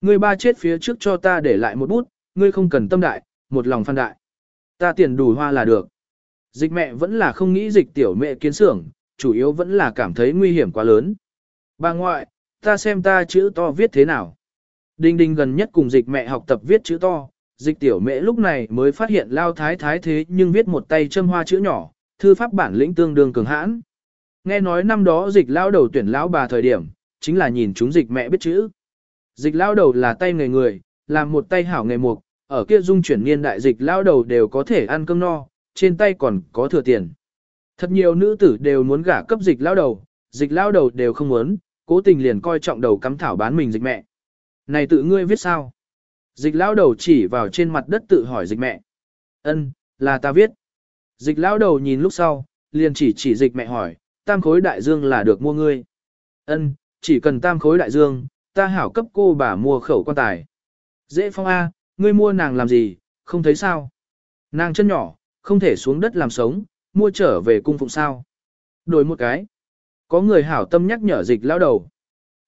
Ngươi ba chết phía trước cho ta để lại một bút, ngươi không cần tâm đại, một lòng phan đại. Ta tiền đủ hoa là được. Dịch mẹ vẫn là không nghĩ dịch tiểu mẹ kiến xưởng, chủ yếu vẫn là cảm thấy nguy hiểm quá lớn. Bà ngoại, ta xem ta chữ to viết thế nào. Đinh đinh gần nhất cùng dịch mẹ học tập viết chữ to, dịch tiểu mẹ lúc này mới phát hiện lao thái thái thế nhưng viết một tay châm hoa chữ nhỏ, thư pháp bản lĩnh tương đương cường hãn. Nghe nói năm đó dịch lao đầu tuyển lão bà thời điểm, chính là nhìn chúng dịch mẹ biết chữ. Dịch lao đầu là tay người người, làm một tay hảo nghề mục, ở kia dung chuyển niên đại dịch lao đầu đều có thể ăn cơm no, trên tay còn có thừa tiền. Thật nhiều nữ tử đều muốn gả cấp dịch lao đầu, dịch lao đầu đều không muốn, cố tình liền coi trọng đầu cắm thảo bán mình dịch mẹ. Này tự ngươi viết sao? Dịch lao đầu chỉ vào trên mặt đất tự hỏi dịch mẹ. Ân, là ta viết. Dịch lao đầu nhìn lúc sau, liền chỉ chỉ dịch mẹ hỏi, tam khối đại dương là được mua ngươi. Ân, chỉ cần tam khối đại dương, ta hảo cấp cô bà mua khẩu quan tài. Dễ phong A, ngươi mua nàng làm gì, không thấy sao? Nàng chân nhỏ, không thể xuống đất làm sống, mua trở về cung phụng sao. Đổi một cái. Có người hảo tâm nhắc nhở dịch lao đầu.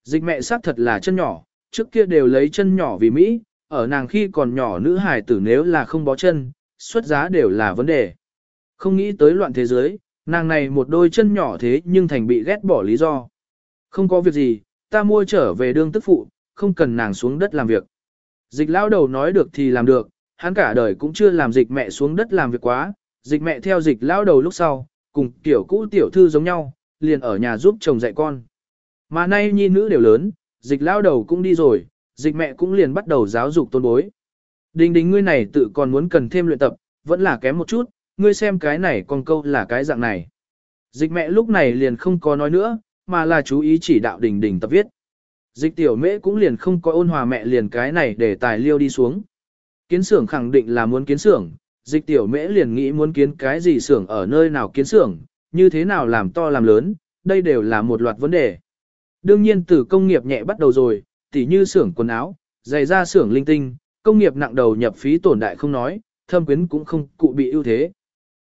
Dịch mẹ xác thật là chân nhỏ, trước kia đều lấy chân nhỏ vì Mỹ, ở nàng khi còn nhỏ nữ hài tử nếu là không bó chân, xuất giá đều là vấn đề. Không nghĩ tới loạn thế giới, nàng này một đôi chân nhỏ thế nhưng thành bị ghét bỏ lý do. Không có việc gì, ta mua trở về đương tức phụ, không cần nàng xuống đất làm việc. Dịch lao đầu nói được thì làm được, hắn cả đời cũng chưa làm dịch mẹ xuống đất làm việc quá, dịch mẹ theo dịch lao đầu lúc sau, cùng tiểu cũ tiểu thư giống nhau, liền ở nhà giúp chồng dạy con. Mà nay nhi nữ đều lớn, dịch lao đầu cũng đi rồi, dịch mẹ cũng liền bắt đầu giáo dục tôn bối. Đình đình ngươi này tự còn muốn cần thêm luyện tập, vẫn là kém một chút, ngươi xem cái này con câu là cái dạng này. Dịch mẹ lúc này liền không có nói nữa, mà là chú ý chỉ đạo đình đình tập viết. Dịch tiểu mễ cũng liền không có ôn hòa mẹ liền cái này để tài liêu đi xuống. Kiến xưởng khẳng định là muốn kiến xưởng, dịch tiểu mễ liền nghĩ muốn kiến cái gì xưởng ở nơi nào kiến xưởng, như thế nào làm to làm lớn, đây đều là một loạt vấn đề. Đương nhiên từ công nghiệp nhẹ bắt đầu rồi, tỉ như xưởng quần áo, giày da xưởng linh tinh, công nghiệp nặng đầu nhập phí tổn đại không nói, thâm quyến cũng không cụ bị ưu thế.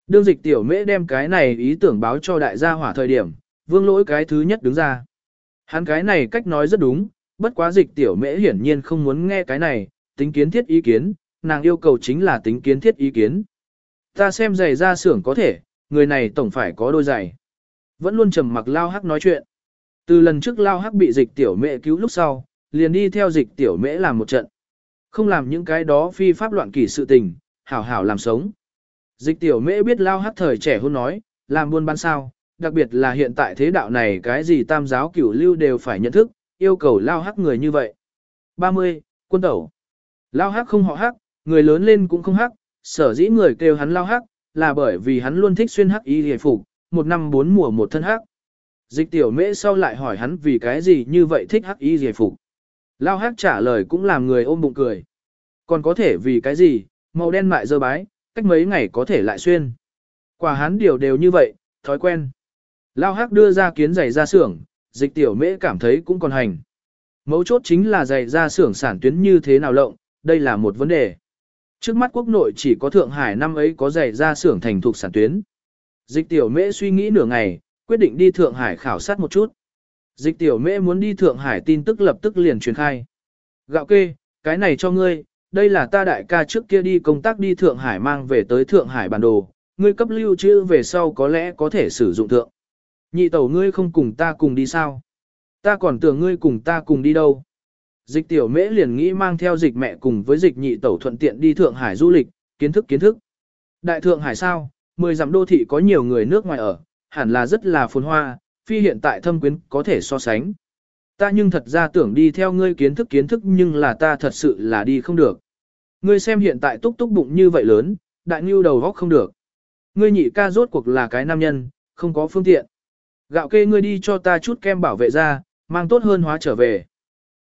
Đương dịch tiểu mễ đem cái này ý tưởng báo cho đại gia hỏa thời điểm, vương lỗi cái thứ nhất đứng ra. Hắn cái này cách nói rất đúng, bất quá dịch tiểu mễ hiển nhiên không muốn nghe cái này, tính kiến thiết ý kiến, nàng yêu cầu chính là tính kiến thiết ý kiến. Ta xem giày ra xưởng có thể, người này tổng phải có đôi giày. Vẫn luôn trầm mặc lao hắc nói chuyện. Từ lần trước lao hắc bị dịch tiểu mẹ cứu lúc sau, liền đi theo dịch tiểu mễ làm một trận. Không làm những cái đó phi pháp loạn kỷ sự tình, hảo hảo làm sống. Dịch tiểu mễ biết lao hắc thời trẻ hôn nói, làm buôn bán sao, đặc biệt là hiện tại thế đạo này cái gì tam giáo cửu lưu đều phải nhận thức, yêu cầu lao hắc người như vậy. 30. Quân tẩu. Lao hắc không họ hắc, người lớn lên cũng không hắc, sở dĩ người kêu hắn lao hắc, là bởi vì hắn luôn thích xuyên hắc y hề phục, một năm bốn mùa một thân hắc. Dịch tiểu mễ sau lại hỏi hắn vì cái gì như vậy thích hắc y hề phục. Lao hắc trả lời cũng làm người ôm bụng cười. Còn có thể vì cái gì, màu đen mại dơ bái, cách mấy ngày có thể lại xuyên. Quả hắn điều đều như vậy, thói quen. Lao hắc đưa ra kiến giày ra xưởng, dịch tiểu mễ cảm thấy cũng còn hành. Mấu chốt chính là giày ra xưởng sản tuyến như thế nào lộng, đây là một vấn đề. Trước mắt quốc nội chỉ có Thượng Hải năm ấy có giày ra xưởng thành thuộc sản tuyến. Dịch tiểu mễ suy nghĩ nửa ngày, quyết định đi Thượng Hải khảo sát một chút. Dịch tiểu mễ muốn đi Thượng Hải tin tức lập tức liền truyền khai. Gạo kê, cái này cho ngươi, đây là ta đại ca trước kia đi công tác đi Thượng Hải mang về tới Thượng Hải bản đồ, ngươi cấp lưu trữ về sau có lẽ có thể sử dụng thượng. Nhị tẩu ngươi không cùng ta cùng đi sao? Ta còn tưởng ngươi cùng ta cùng đi đâu? Dịch tiểu mễ liền nghĩ mang theo dịch mẹ cùng với dịch nhị tẩu thuận tiện đi Thượng Hải du lịch, kiến thức kiến thức. Đại Thượng Hải sao? Mười dặm đô thị có nhiều người nước ngoài ở, hẳn là rất là phồn hoa, phi hiện tại thâm quyến có thể so sánh. Ta nhưng thật ra tưởng đi theo ngươi kiến thức kiến thức nhưng là ta thật sự là đi không được. Ngươi xem hiện tại túc túc bụng như vậy lớn, đại nhu đầu góc không được. Ngươi nhị ca rốt cuộc là cái nam nhân, không có phương tiện. Gạo kê ngươi đi cho ta chút kem bảo vệ ra, mang tốt hơn hóa trở về.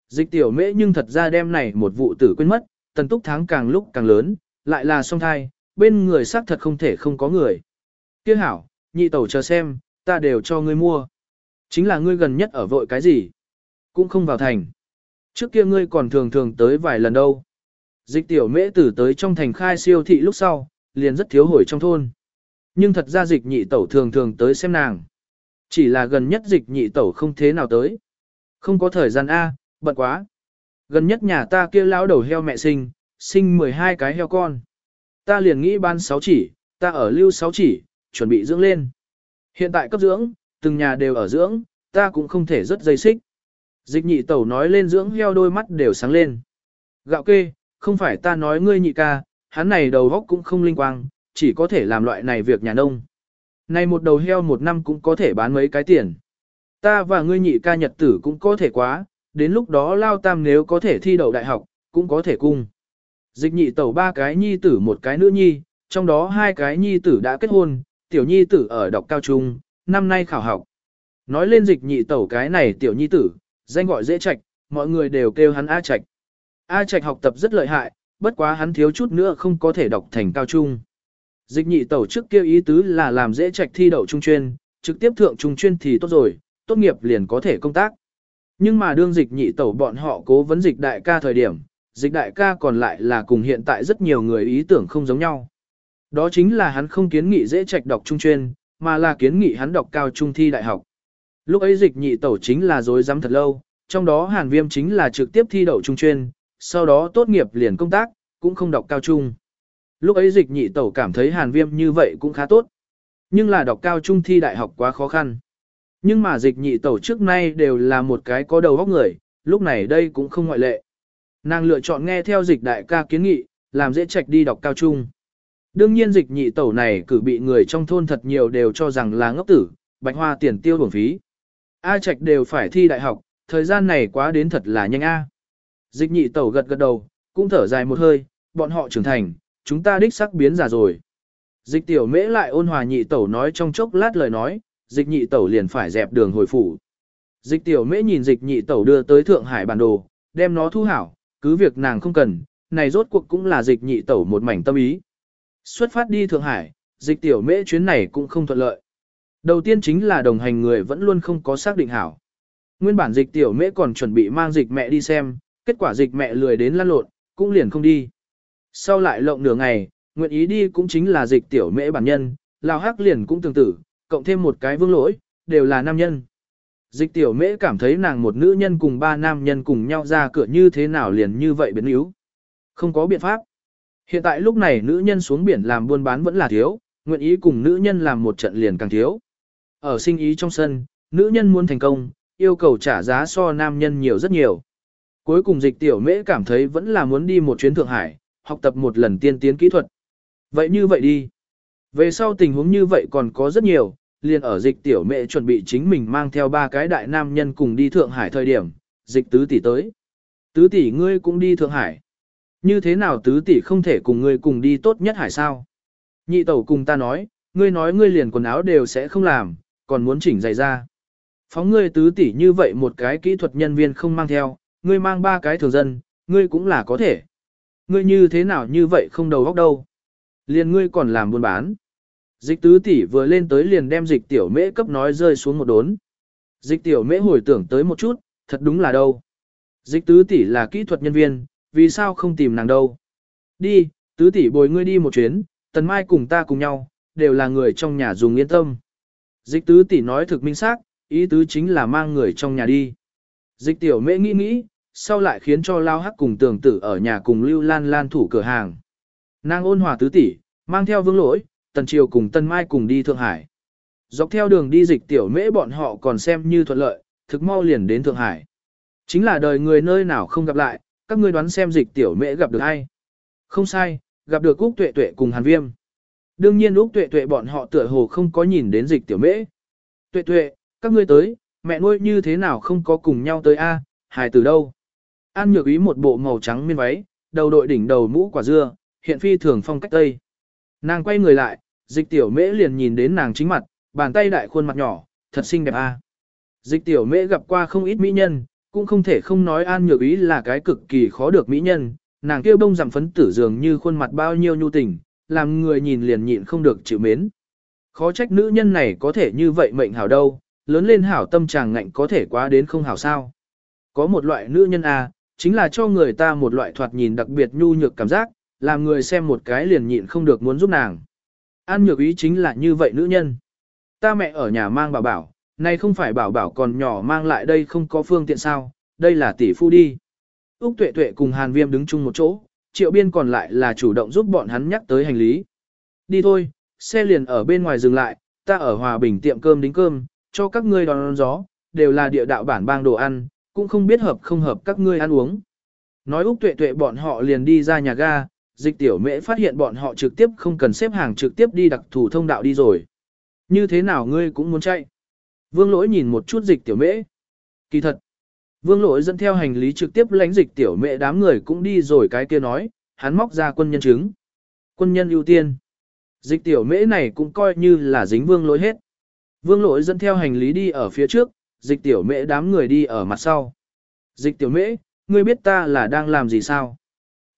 Dịch tiểu mễ nhưng thật ra đem này một vụ tử quên mất, tần túc tháng càng lúc càng lớn, lại là song thai, bên người xác thật không thể không có người. Tiếc hảo, nhị tẩu chờ xem, ta đều cho ngươi mua. Chính là ngươi gần nhất ở vội cái gì? Cũng không vào thành. Trước kia ngươi còn thường thường tới vài lần đâu. Dịch tiểu mễ tử tới trong thành khai siêu thị lúc sau, liền rất thiếu hồi trong thôn. Nhưng thật ra dịch nhị tẩu thường thường tới xem nàng. Chỉ là gần nhất dịch nhị tẩu không thế nào tới. Không có thời gian A, bận quá. Gần nhất nhà ta kia lão đầu heo mẹ sinh, sinh 12 cái heo con. Ta liền nghĩ ban 6 chỉ, ta ở lưu 6 chỉ, chuẩn bị dưỡng lên. Hiện tại cấp dưỡng, từng nhà đều ở dưỡng, ta cũng không thể rất dây xích. Dịch nhị tẩu nói lên dưỡng heo đôi mắt đều sáng lên. Gạo kê, không phải ta nói ngươi nhị ca, hắn này đầu góc cũng không linh quang, chỉ có thể làm loại này việc nhà nông. Này một đầu heo một năm cũng có thể bán mấy cái tiền. Ta và ngươi nhị ca nhật tử cũng có thể quá, đến lúc đó lao tam nếu có thể thi đậu đại học, cũng có thể cung. Dịch nhị tẩu ba cái nhi tử một cái nữ nhi, trong đó hai cái nhi tử đã kết hôn, tiểu nhi tử ở đọc cao trung, năm nay khảo học. Nói lên dịch nhị tẩu cái này tiểu nhi tử, danh gọi dễ trạch, mọi người đều kêu hắn A trạch. A trạch học tập rất lợi hại, bất quá hắn thiếu chút nữa không có thể đọc thành cao trung. Dịch nhị tẩu trước kêu ý tứ là làm dễ trạch thi đậu trung chuyên, trực tiếp thượng trung chuyên thì tốt rồi, tốt nghiệp liền có thể công tác. Nhưng mà đương dịch nhị tẩu bọn họ cố vấn dịch đại ca thời điểm, dịch đại ca còn lại là cùng hiện tại rất nhiều người ý tưởng không giống nhau. Đó chính là hắn không kiến nghị dễ trạch đọc trung chuyên, mà là kiến nghị hắn đọc cao trung thi đại học. Lúc ấy dịch nhị tẩu chính là dối dám thật lâu, trong đó hàn viêm chính là trực tiếp thi đậu trung chuyên, sau đó tốt nghiệp liền công tác, cũng không đọc cao trung. Lúc ấy dịch nhị tẩu cảm thấy hàn viêm như vậy cũng khá tốt. Nhưng là đọc cao trung thi đại học quá khó khăn. Nhưng mà dịch nhị tẩu trước nay đều là một cái có đầu óc người, lúc này đây cũng không ngoại lệ. Nàng lựa chọn nghe theo dịch đại ca kiến nghị, làm dễ trạch đi đọc cao trung. Đương nhiên dịch nhị tẩu này cử bị người trong thôn thật nhiều đều cho rằng là ngốc tử, bạch hoa tiền tiêu bổng phí. A trạch đều phải thi đại học, thời gian này quá đến thật là nhanh a. Dịch nhị tẩu gật gật đầu, cũng thở dài một hơi, bọn họ trưởng thành, chúng ta đích sắc biến già rồi. Dịch tiểu mễ lại ôn hòa nhị tẩu nói trong chốc lát lời nói, dịch nhị tẩu liền phải dẹp đường hồi phủ. Dịch tiểu mễ nhìn dịch nhị tẩu đưa tới Thượng Hải bản đồ, đem nó thu hảo, cứ việc nàng không cần, này rốt cuộc cũng là dịch nhị tẩu một mảnh tâm ý. Xuất phát đi Thượng Hải, dịch tiểu mễ chuyến này cũng không thuận lợi. Đầu tiên chính là đồng hành người vẫn luôn không có xác định hảo. Nguyên bản dịch tiểu mễ còn chuẩn bị mang dịch mẹ đi xem, kết quả dịch mẹ lười đến lăn lộn, cũng liền không đi. Sau lại lộng nửa ngày, nguyện ý đi cũng chính là dịch tiểu mễ bản nhân, lao hắc liền cũng tương tự, cộng thêm một cái vương lỗi, đều là nam nhân. Dịch tiểu mễ cảm thấy nàng một nữ nhân cùng ba nam nhân cùng nhau ra cửa như thế nào liền như vậy biến yếu. Không có biện pháp. Hiện tại lúc này nữ nhân xuống biển làm buôn bán vẫn là thiếu, nguyện ý cùng nữ nhân làm một trận liền càng thiếu. Ở sinh ý trong sân, nữ nhân muốn thành công, yêu cầu trả giá so nam nhân nhiều rất nhiều. Cuối cùng dịch tiểu mễ cảm thấy vẫn là muốn đi một chuyến Thượng Hải, học tập một lần tiên tiến kỹ thuật. Vậy như vậy đi. Về sau tình huống như vậy còn có rất nhiều, liền ở dịch tiểu mẹ chuẩn bị chính mình mang theo ba cái đại nam nhân cùng đi Thượng Hải thời điểm, dịch tứ tỷ tới. Tứ tỷ ngươi cũng đi Thượng Hải. Như thế nào tứ tỷ không thể cùng ngươi cùng đi tốt nhất hải sao? Nhị tẩu cùng ta nói, ngươi nói ngươi liền quần áo đều sẽ không làm, còn muốn chỉnh giày ra. Phóng ngươi tứ tỷ như vậy một cái kỹ thuật nhân viên không mang theo, ngươi mang ba cái thường dân, ngươi cũng là có thể. Ngươi như thế nào như vậy không đầu óc đâu. Liền ngươi còn làm buôn bán. Dịch tứ tỷ vừa lên tới liền đem dịch tiểu mễ cấp nói rơi xuống một đốn. Dịch tiểu mễ hồi tưởng tới một chút, thật đúng là đâu. Dịch tứ tỷ là kỹ thuật nhân viên, vì sao không tìm nàng đâu. Đi, tứ tỷ bồi ngươi đi một chuyến, tần mai cùng ta cùng nhau, đều là người trong nhà dùng yên tâm. Dịch tứ tỷ nói thực minh xác, ý tứ chính là mang người trong nhà đi. Dịch tiểu mễ nghĩ nghĩ, sau lại khiến cho lao hắc cùng tường tử ở nhà cùng lưu lan lan thủ cửa hàng. Nàng ôn hòa tứ tỷ, mang theo vương lỗi, tần triều cùng tân mai cùng đi Thượng Hải. Dọc theo đường đi dịch tiểu mễ bọn họ còn xem như thuận lợi, thực mau liền đến Thượng Hải. Chính là đời người nơi nào không gặp lại, các ngươi đoán xem dịch tiểu mễ gặp được ai. Không sai, gặp được Úc Tuệ Tuệ cùng Hàn Viêm. Đương nhiên Úc Tuệ Tuệ bọn họ tựa hồ không có nhìn đến dịch tiểu mễ. Tuệ Tuệ, các ngươi tới, mẹ nuôi như thế nào không có cùng nhau tới a? hài từ đâu? An nhược ý một bộ màu trắng miên váy, đầu đội đỉnh đầu mũ quả dưa, hiện phi thường phong cách tây. Nàng quay người lại, dịch tiểu mễ liền nhìn đến nàng chính mặt, bàn tay đại khuôn mặt nhỏ, thật xinh đẹp a. Dịch tiểu mễ gặp qua không ít mỹ nhân, cũng không thể không nói an nhược ý là cái cực kỳ khó được mỹ nhân, nàng kêu bông giảm phấn tử dường như khuôn mặt bao nhiêu nhu tình, làm người nhìn liền nhịn không được chịu mến. Khó trách nữ nhân này có thể như vậy mệnh hảo đâu, lớn lên hảo tâm chàng ngạnh có thể quá đến không hảo sao. Có một loại nữ nhân A, chính là cho người ta một loại thoạt nhìn đặc biệt nhu nhược cảm giác, làm người xem một cái liền nhịn không được muốn giúp nàng. An nhược ý chính là như vậy nữ nhân. Ta mẹ ở nhà mang bảo bảo, nay không phải bảo bảo còn nhỏ mang lại đây không có phương tiện sao, đây là tỷ phu đi. Úc tuệ tuệ cùng Hàn Viêm đứng chung một chỗ, triệu biên còn lại là chủ động giúp bọn hắn nhắc tới hành lý. Đi thôi, xe liền ở bên ngoài dừng lại, ta ở Hòa Bình tiệm cơm đính cơm, cho các ngươi đón gió, đều là địa đạo bản bang đồ ăn, cũng không biết hợp không hợp các ngươi ăn uống. Nói Úc tuệ tuệ bọn họ liền đi ra nhà ga, dịch tiểu mễ phát hiện bọn họ trực tiếp không cần xếp hàng trực tiếp đi đặc thù thông đạo đi rồi. Như thế nào ngươi cũng muốn chạy? Vương lỗi nhìn một chút dịch tiểu mễ. Kỳ thật. Vương lỗi dẫn theo hành lý trực tiếp lãnh dịch tiểu mễ đám người cũng đi rồi cái kia nói, hắn móc ra quân nhân chứng. Quân nhân ưu tiên. Dịch tiểu mễ này cũng coi như là dính vương lỗi hết. Vương lỗi dẫn theo hành lý đi ở phía trước, dịch tiểu mễ đám người đi ở mặt sau. Dịch tiểu mễ, ngươi biết ta là đang làm gì sao?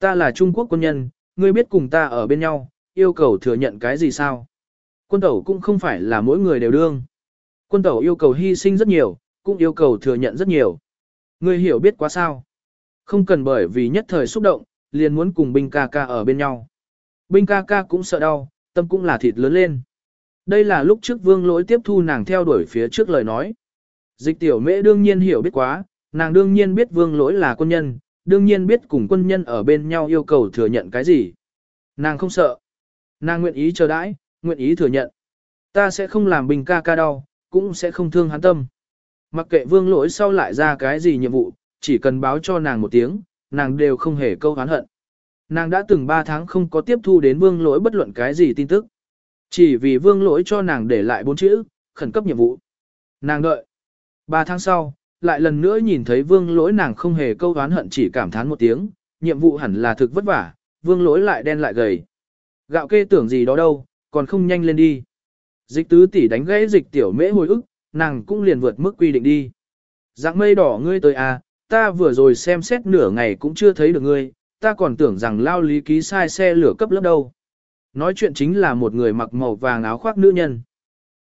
Ta là Trung Quốc quân nhân, ngươi biết cùng ta ở bên nhau, yêu cầu thừa nhận cái gì sao? Quân tẩu cũng không phải là mỗi người đều đương. Quân tẩu yêu cầu hy sinh rất nhiều, cũng yêu cầu thừa nhận rất nhiều. Ngươi hiểu biết quá sao? Không cần bởi vì nhất thời xúc động, liền muốn cùng binh ca ca ở bên nhau. Binh ca ca cũng sợ đau, tâm cũng là thịt lớn lên. Đây là lúc trước vương lỗi tiếp thu nàng theo đuổi phía trước lời nói. Dịch tiểu mễ đương nhiên hiểu biết quá, nàng đương nhiên biết vương lỗi là quân nhân, đương nhiên biết cùng quân nhân ở bên nhau yêu cầu thừa nhận cái gì. Nàng không sợ. Nàng nguyện ý chờ đãi, nguyện ý thừa nhận. Ta sẽ không làm bình ca ca đau, cũng sẽ không thương hắn tâm. Mặc kệ vương lỗi sau lại ra cái gì nhiệm vụ, chỉ cần báo cho nàng một tiếng, nàng đều không hề câu hán hận. Nàng đã từng 3 tháng không có tiếp thu đến vương lỗi bất luận cái gì tin tức. Chỉ vì vương lỗi cho nàng để lại bốn chữ, khẩn cấp nhiệm vụ. Nàng đợi. 3 tháng sau, lại lần nữa nhìn thấy vương lỗi nàng không hề câu oán hận chỉ cảm thán một tiếng, nhiệm vụ hẳn là thực vất vả, vương lỗi lại đen lại gầy. Gạo kê tưởng gì đó đâu, còn không nhanh lên đi. Dịch tứ tỷ đánh gãy dịch tiểu mễ hồi ức, nàng cũng liền vượt mức quy định đi. Dạng mây đỏ ngươi tới à, ta vừa rồi xem xét nửa ngày cũng chưa thấy được ngươi, ta còn tưởng rằng lao lý ký sai xe lửa cấp lớp đâu. Nói chuyện chính là một người mặc màu vàng áo khoác nữ nhân.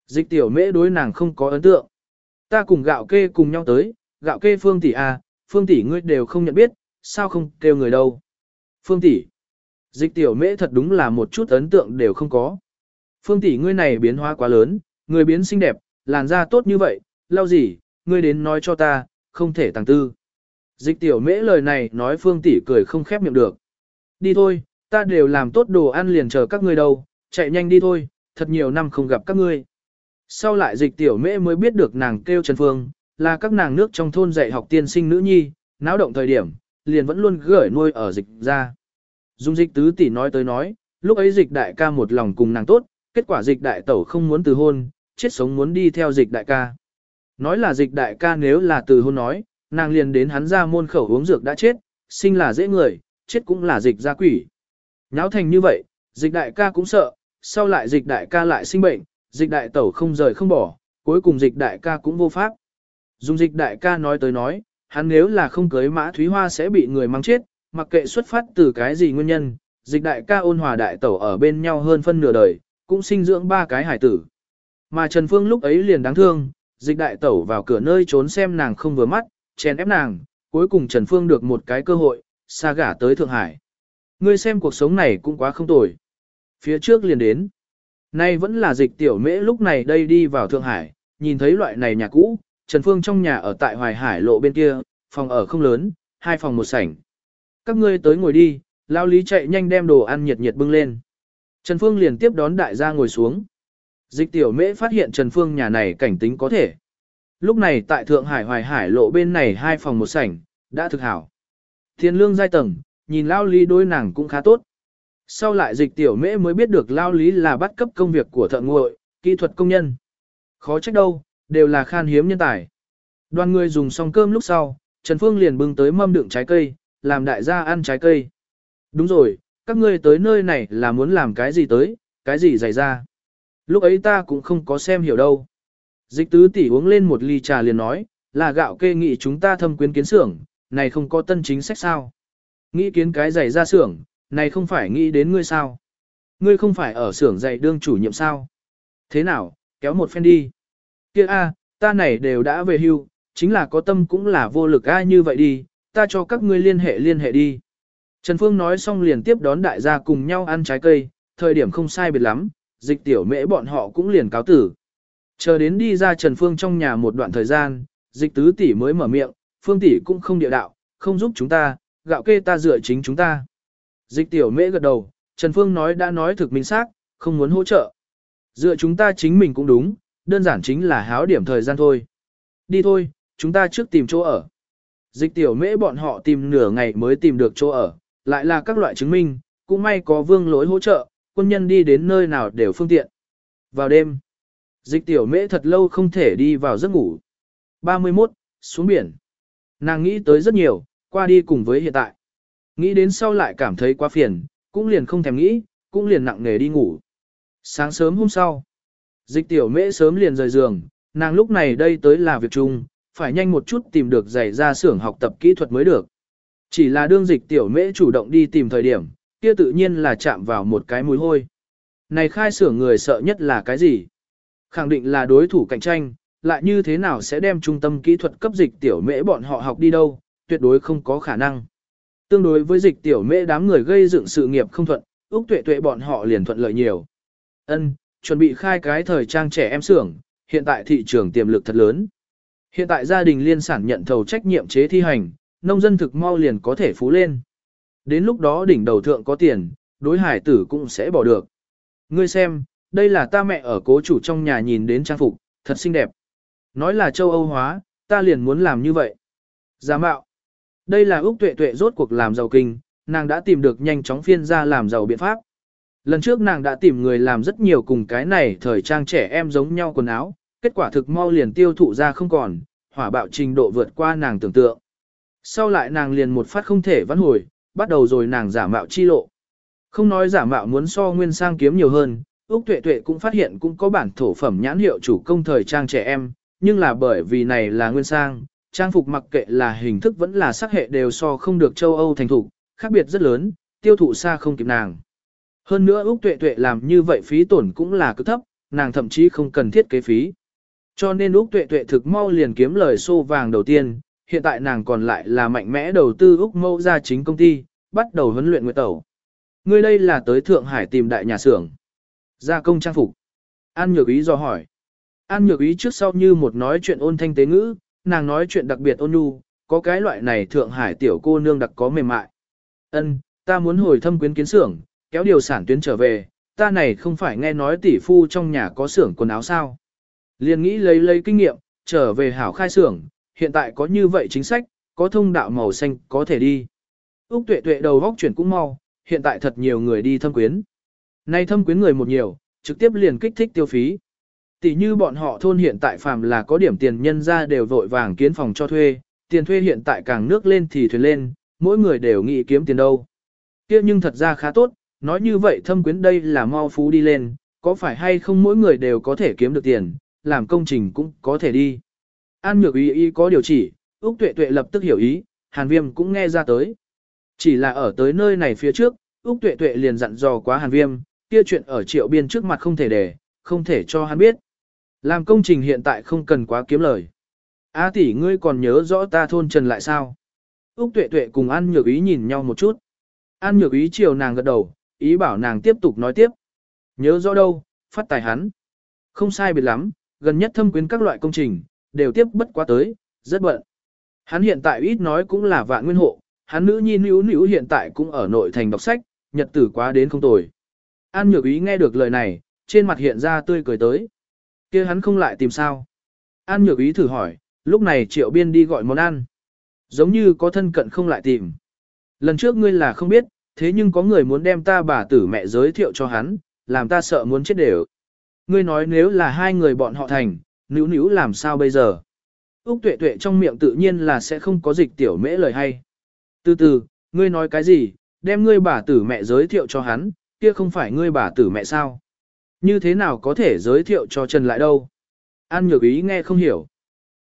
Dịch tiểu mễ đối nàng không có ấn tượng. Ta cùng gạo kê cùng nhau tới, gạo kê phương tỷ à, phương tỷ ngươi đều không nhận biết, sao không kêu người đâu. Phương tỷ, dịch tiểu mễ thật đúng là một chút ấn tượng đều không có. Phương tỷ ngươi này biến hóa quá lớn, người biến xinh đẹp, làn da tốt như vậy, lau gì, ngươi đến nói cho ta, không thể tàng tư. Dịch tiểu mễ lời này nói phương tỷ cười không khép miệng được. Đi thôi, ta đều làm tốt đồ ăn liền chờ các ngươi đâu, chạy nhanh đi thôi, thật nhiều năm không gặp các ngươi. Sau lại dịch tiểu mễ mới biết được nàng kêu Trần Phương, là các nàng nước trong thôn dạy học tiên sinh nữ nhi, náo động thời điểm, liền vẫn luôn gửi nuôi ở dịch ra. Dung dịch tứ tỷ nói tới nói, lúc ấy dịch đại ca một lòng cùng nàng tốt, kết quả dịch đại tẩu không muốn từ hôn, chết sống muốn đi theo dịch đại ca. Nói là dịch đại ca nếu là từ hôn nói, nàng liền đến hắn ra môn khẩu uống dược đã chết, sinh là dễ người, chết cũng là dịch gia quỷ. Nháo thành như vậy, dịch đại ca cũng sợ, sau lại dịch đại ca lại sinh bệnh, dịch đại tẩu không rời không bỏ, cuối cùng dịch đại ca cũng vô pháp. Dùng dịch đại ca nói tới nói, hắn nếu là không cưới mã Thúy Hoa sẽ bị người mang chết, mặc kệ xuất phát từ cái gì nguyên nhân, dịch đại ca ôn hòa đại tẩu ở bên nhau hơn phân nửa đời, cũng sinh dưỡng ba cái hải tử. Mà Trần Phương lúc ấy liền đáng thương, dịch đại tẩu vào cửa nơi trốn xem nàng không vừa mắt, chèn ép nàng, cuối cùng Trần Phương được một cái cơ hội, xa gả tới Thượng Hải. Ngươi xem cuộc sống này cũng quá không tồi. Phía trước liền đến. Nay vẫn là dịch tiểu mễ lúc này đây đi vào Thượng Hải, nhìn thấy loại này nhà cũ, Trần Phương trong nhà ở tại Hoài Hải lộ bên kia, phòng ở không lớn, hai phòng một sảnh. Các ngươi tới ngồi đi, lao lý chạy nhanh đem đồ ăn nhiệt nhiệt bưng lên. Trần Phương liền tiếp đón đại gia ngồi xuống. Dịch tiểu mễ phát hiện Trần Phương nhà này cảnh tính có thể. Lúc này tại Thượng Hải Hoài Hải lộ bên này hai phòng một sảnh, đã thực hảo. Thiên lương giai tầng, nhìn lao lý đối nàng cũng khá tốt. Sau lại dịch tiểu mễ mới biết được lao lý là bắt cấp công việc của thợ nguội, kỹ thuật công nhân. Khó trách đâu, đều là khan hiếm nhân tài. Đoàn người dùng xong cơm lúc sau, Trần Phương liền bưng tới mâm đựng trái cây, làm đại gia ăn trái cây. Đúng rồi, các ngươi tới nơi này là muốn làm cái gì tới, cái gì dày ra. Lúc ấy ta cũng không có xem hiểu đâu. Dịch tứ tỷ uống lên một ly trà liền nói, là gạo kê nghị chúng ta thâm quyến kiến xưởng, này không có tân chính sách sao. Nghĩ kiến cái dày ra xưởng, này không phải nghĩ đến ngươi sao. Ngươi không phải ở xưởng dạy đương chủ nhiệm sao. Thế nào, kéo một phen đi. Kia a, ta này đều đã về hưu, chính là có tâm cũng là vô lực ai như vậy đi, ta cho các ngươi liên hệ liên hệ đi. Trần Phương nói xong liền tiếp đón đại gia cùng nhau ăn trái cây, thời điểm không sai biệt lắm, dịch tiểu mễ bọn họ cũng liền cáo tử. Chờ đến đi ra Trần Phương trong nhà một đoạn thời gian, dịch tứ tỷ mới mở miệng, Phương tỷ cũng không địa đạo, không giúp chúng ta, gạo kê ta dựa chính chúng ta. Dịch tiểu mễ gật đầu, Trần Phương nói đã nói thực minh xác, không muốn hỗ trợ. Dựa chúng ta chính mình cũng đúng, đơn giản chính là háo điểm thời gian thôi. Đi thôi, chúng ta trước tìm chỗ ở. Dịch tiểu mễ bọn họ tìm nửa ngày mới tìm được chỗ ở, lại là các loại chứng minh, cũng may có vương lối hỗ trợ, quân nhân đi đến nơi nào đều phương tiện. Vào đêm, dịch tiểu mễ thật lâu không thể đi vào giấc ngủ. 31. Xuống biển. Nàng nghĩ tới rất nhiều, qua đi cùng với hiện tại. Nghĩ đến sau lại cảm thấy quá phiền, cũng liền không thèm nghĩ, cũng liền nặng nề đi ngủ. Sáng sớm hôm sau, dịch tiểu mễ sớm liền rời giường, nàng lúc này đây tới là việc chung, phải nhanh một chút tìm được giày ra xưởng học tập kỹ thuật mới được. Chỉ là đương dịch tiểu mễ chủ động đi tìm thời điểm, kia tự nhiên là chạm vào một cái mùi hôi. Này khai xưởng người sợ nhất là cái gì? Khẳng định là đối thủ cạnh tranh, lại như thế nào sẽ đem trung tâm kỹ thuật cấp dịch tiểu mễ bọn họ học đi đâu, tuyệt đối không có khả năng. Tương đối với dịch tiểu mễ đám người gây dựng sự nghiệp không thuận, Úc tuệ tuệ bọn họ liền thuận lợi nhiều. Ân, chuẩn bị khai cái thời trang trẻ em xưởng, hiện tại thị trường tiềm lực thật lớn. Hiện tại gia đình liên sản nhận thầu trách nhiệm chế thi hành, nông dân thực mau liền có thể phú lên. Đến lúc đó đỉnh đầu thượng có tiền, đối hải tử cũng sẽ bỏ được. Ngươi xem, đây là ta mẹ ở cố chủ trong nhà nhìn đến trang phục, thật xinh đẹp. Nói là châu Âu hóa, ta liền muốn làm như vậy. Giả mạo. Đây là Úc Tuệ Tuệ rốt cuộc làm giàu kinh, nàng đã tìm được nhanh chóng phiên ra làm giàu biện pháp. Lần trước nàng đã tìm người làm rất nhiều cùng cái này thời trang trẻ em giống nhau quần áo, kết quả thực mau liền tiêu thụ ra không còn, hỏa bạo trình độ vượt qua nàng tưởng tượng. Sau lại nàng liền một phát không thể vãn hồi, bắt đầu rồi nàng giả mạo chi lộ. Không nói giả mạo muốn so nguyên sang kiếm nhiều hơn, Úc Tuệ Tuệ cũng phát hiện cũng có bản thổ phẩm nhãn hiệu chủ công thời trang trẻ em, nhưng là bởi vì này là nguyên sang, trang phục mặc kệ là hình thức vẫn là sắc hệ đều so không được châu Âu thành thủ, khác biệt rất lớn, tiêu thụ xa không kịp nàng. Hơn nữa Úc Tuệ Tuệ làm như vậy phí tổn cũng là cực thấp, nàng thậm chí không cần thiết kế phí. Cho nên Úc Tuệ Tuệ thực mau liền kiếm lời xô vàng đầu tiên, hiện tại nàng còn lại là mạnh mẽ đầu tư Úc Mâu ra chính công ty, bắt đầu huấn luyện nguyệt tẩu. Ngươi đây là tới Thượng Hải tìm đại nhà xưởng. Gia công trang phục. An Nhược Ý do hỏi. An Nhược Ý trước sau như một nói chuyện ôn thanh tế ngữ, nàng nói chuyện đặc biệt ôn nhu, có cái loại này Thượng Hải tiểu cô nương đặc có mềm mại. Ân, ta muốn hồi thâm quyến kiến xưởng, kéo điều sản tuyến trở về, ta này không phải nghe nói tỷ phu trong nhà có xưởng quần áo sao. Liền nghĩ lấy lấy kinh nghiệm, trở về hảo khai xưởng, hiện tại có như vậy chính sách, có thông đạo màu xanh có thể đi. Úc tuệ tuệ đầu góc chuyển cũng mau, hiện tại thật nhiều người đi thâm quyến. Nay thâm quyến người một nhiều, trực tiếp liền kích thích tiêu phí. Tỷ như bọn họ thôn hiện tại phàm là có điểm tiền nhân ra đều vội vàng kiến phòng cho thuê, tiền thuê hiện tại càng nước lên thì thuyền lên, mỗi người đều nghĩ kiếm tiền đâu. kia nhưng thật ra khá tốt, nói như vậy thâm quyến đây là mau phú đi lên, có phải hay không mỗi người đều có thể kiếm được tiền, làm công trình cũng có thể đi. An nhược ý ý có điều chỉ, Úc Tuệ Tuệ lập tức hiểu ý, Hàn Viêm cũng nghe ra tới. Chỉ là ở tới nơi này phía trước, Úc Tuệ Tuệ liền dặn dò quá Hàn Viêm, kia chuyện ở triệu biên trước mặt không thể để, không thể cho hắn biết. Làm công trình hiện tại không cần quá kiếm lời. A tỷ ngươi còn nhớ rõ ta thôn trần lại sao? Úc Tuệ Tuệ cùng An Nhược Ý nhìn nhau một chút. An Nhược Ý chiều nàng gật đầu, ý bảo nàng tiếp tục nói tiếp. Nhớ rõ đâu, phát tài hắn. Không sai biệt lắm, gần nhất thâm quyến các loại công trình, đều tiếp bất quá tới, rất bận. Hắn hiện tại ít nói cũng là vạn nguyên hộ, hắn nữ nhi nữ nữ hiện tại cũng ở nội thành đọc sách, nhật tử quá đến không tồi. An nhược ý nghe được lời này, trên mặt hiện ra tươi cười tới kia hắn không lại tìm sao. An nhược ý thử hỏi, lúc này triệu biên đi gọi món ăn. Giống như có thân cận không lại tìm. Lần trước ngươi là không biết, thế nhưng có người muốn đem ta bà tử mẹ giới thiệu cho hắn, làm ta sợ muốn chết đều. Ngươi nói nếu là hai người bọn họ thành, nữ nữ làm sao bây giờ? Úc tuệ tuệ trong miệng tự nhiên là sẽ không có dịch tiểu mễ lời hay. Từ từ, ngươi nói cái gì, đem ngươi bà tử mẹ giới thiệu cho hắn, kia không phải ngươi bà tử mẹ sao? Như thế nào có thể giới thiệu cho Trần lại đâu? An nhược ý nghe không hiểu.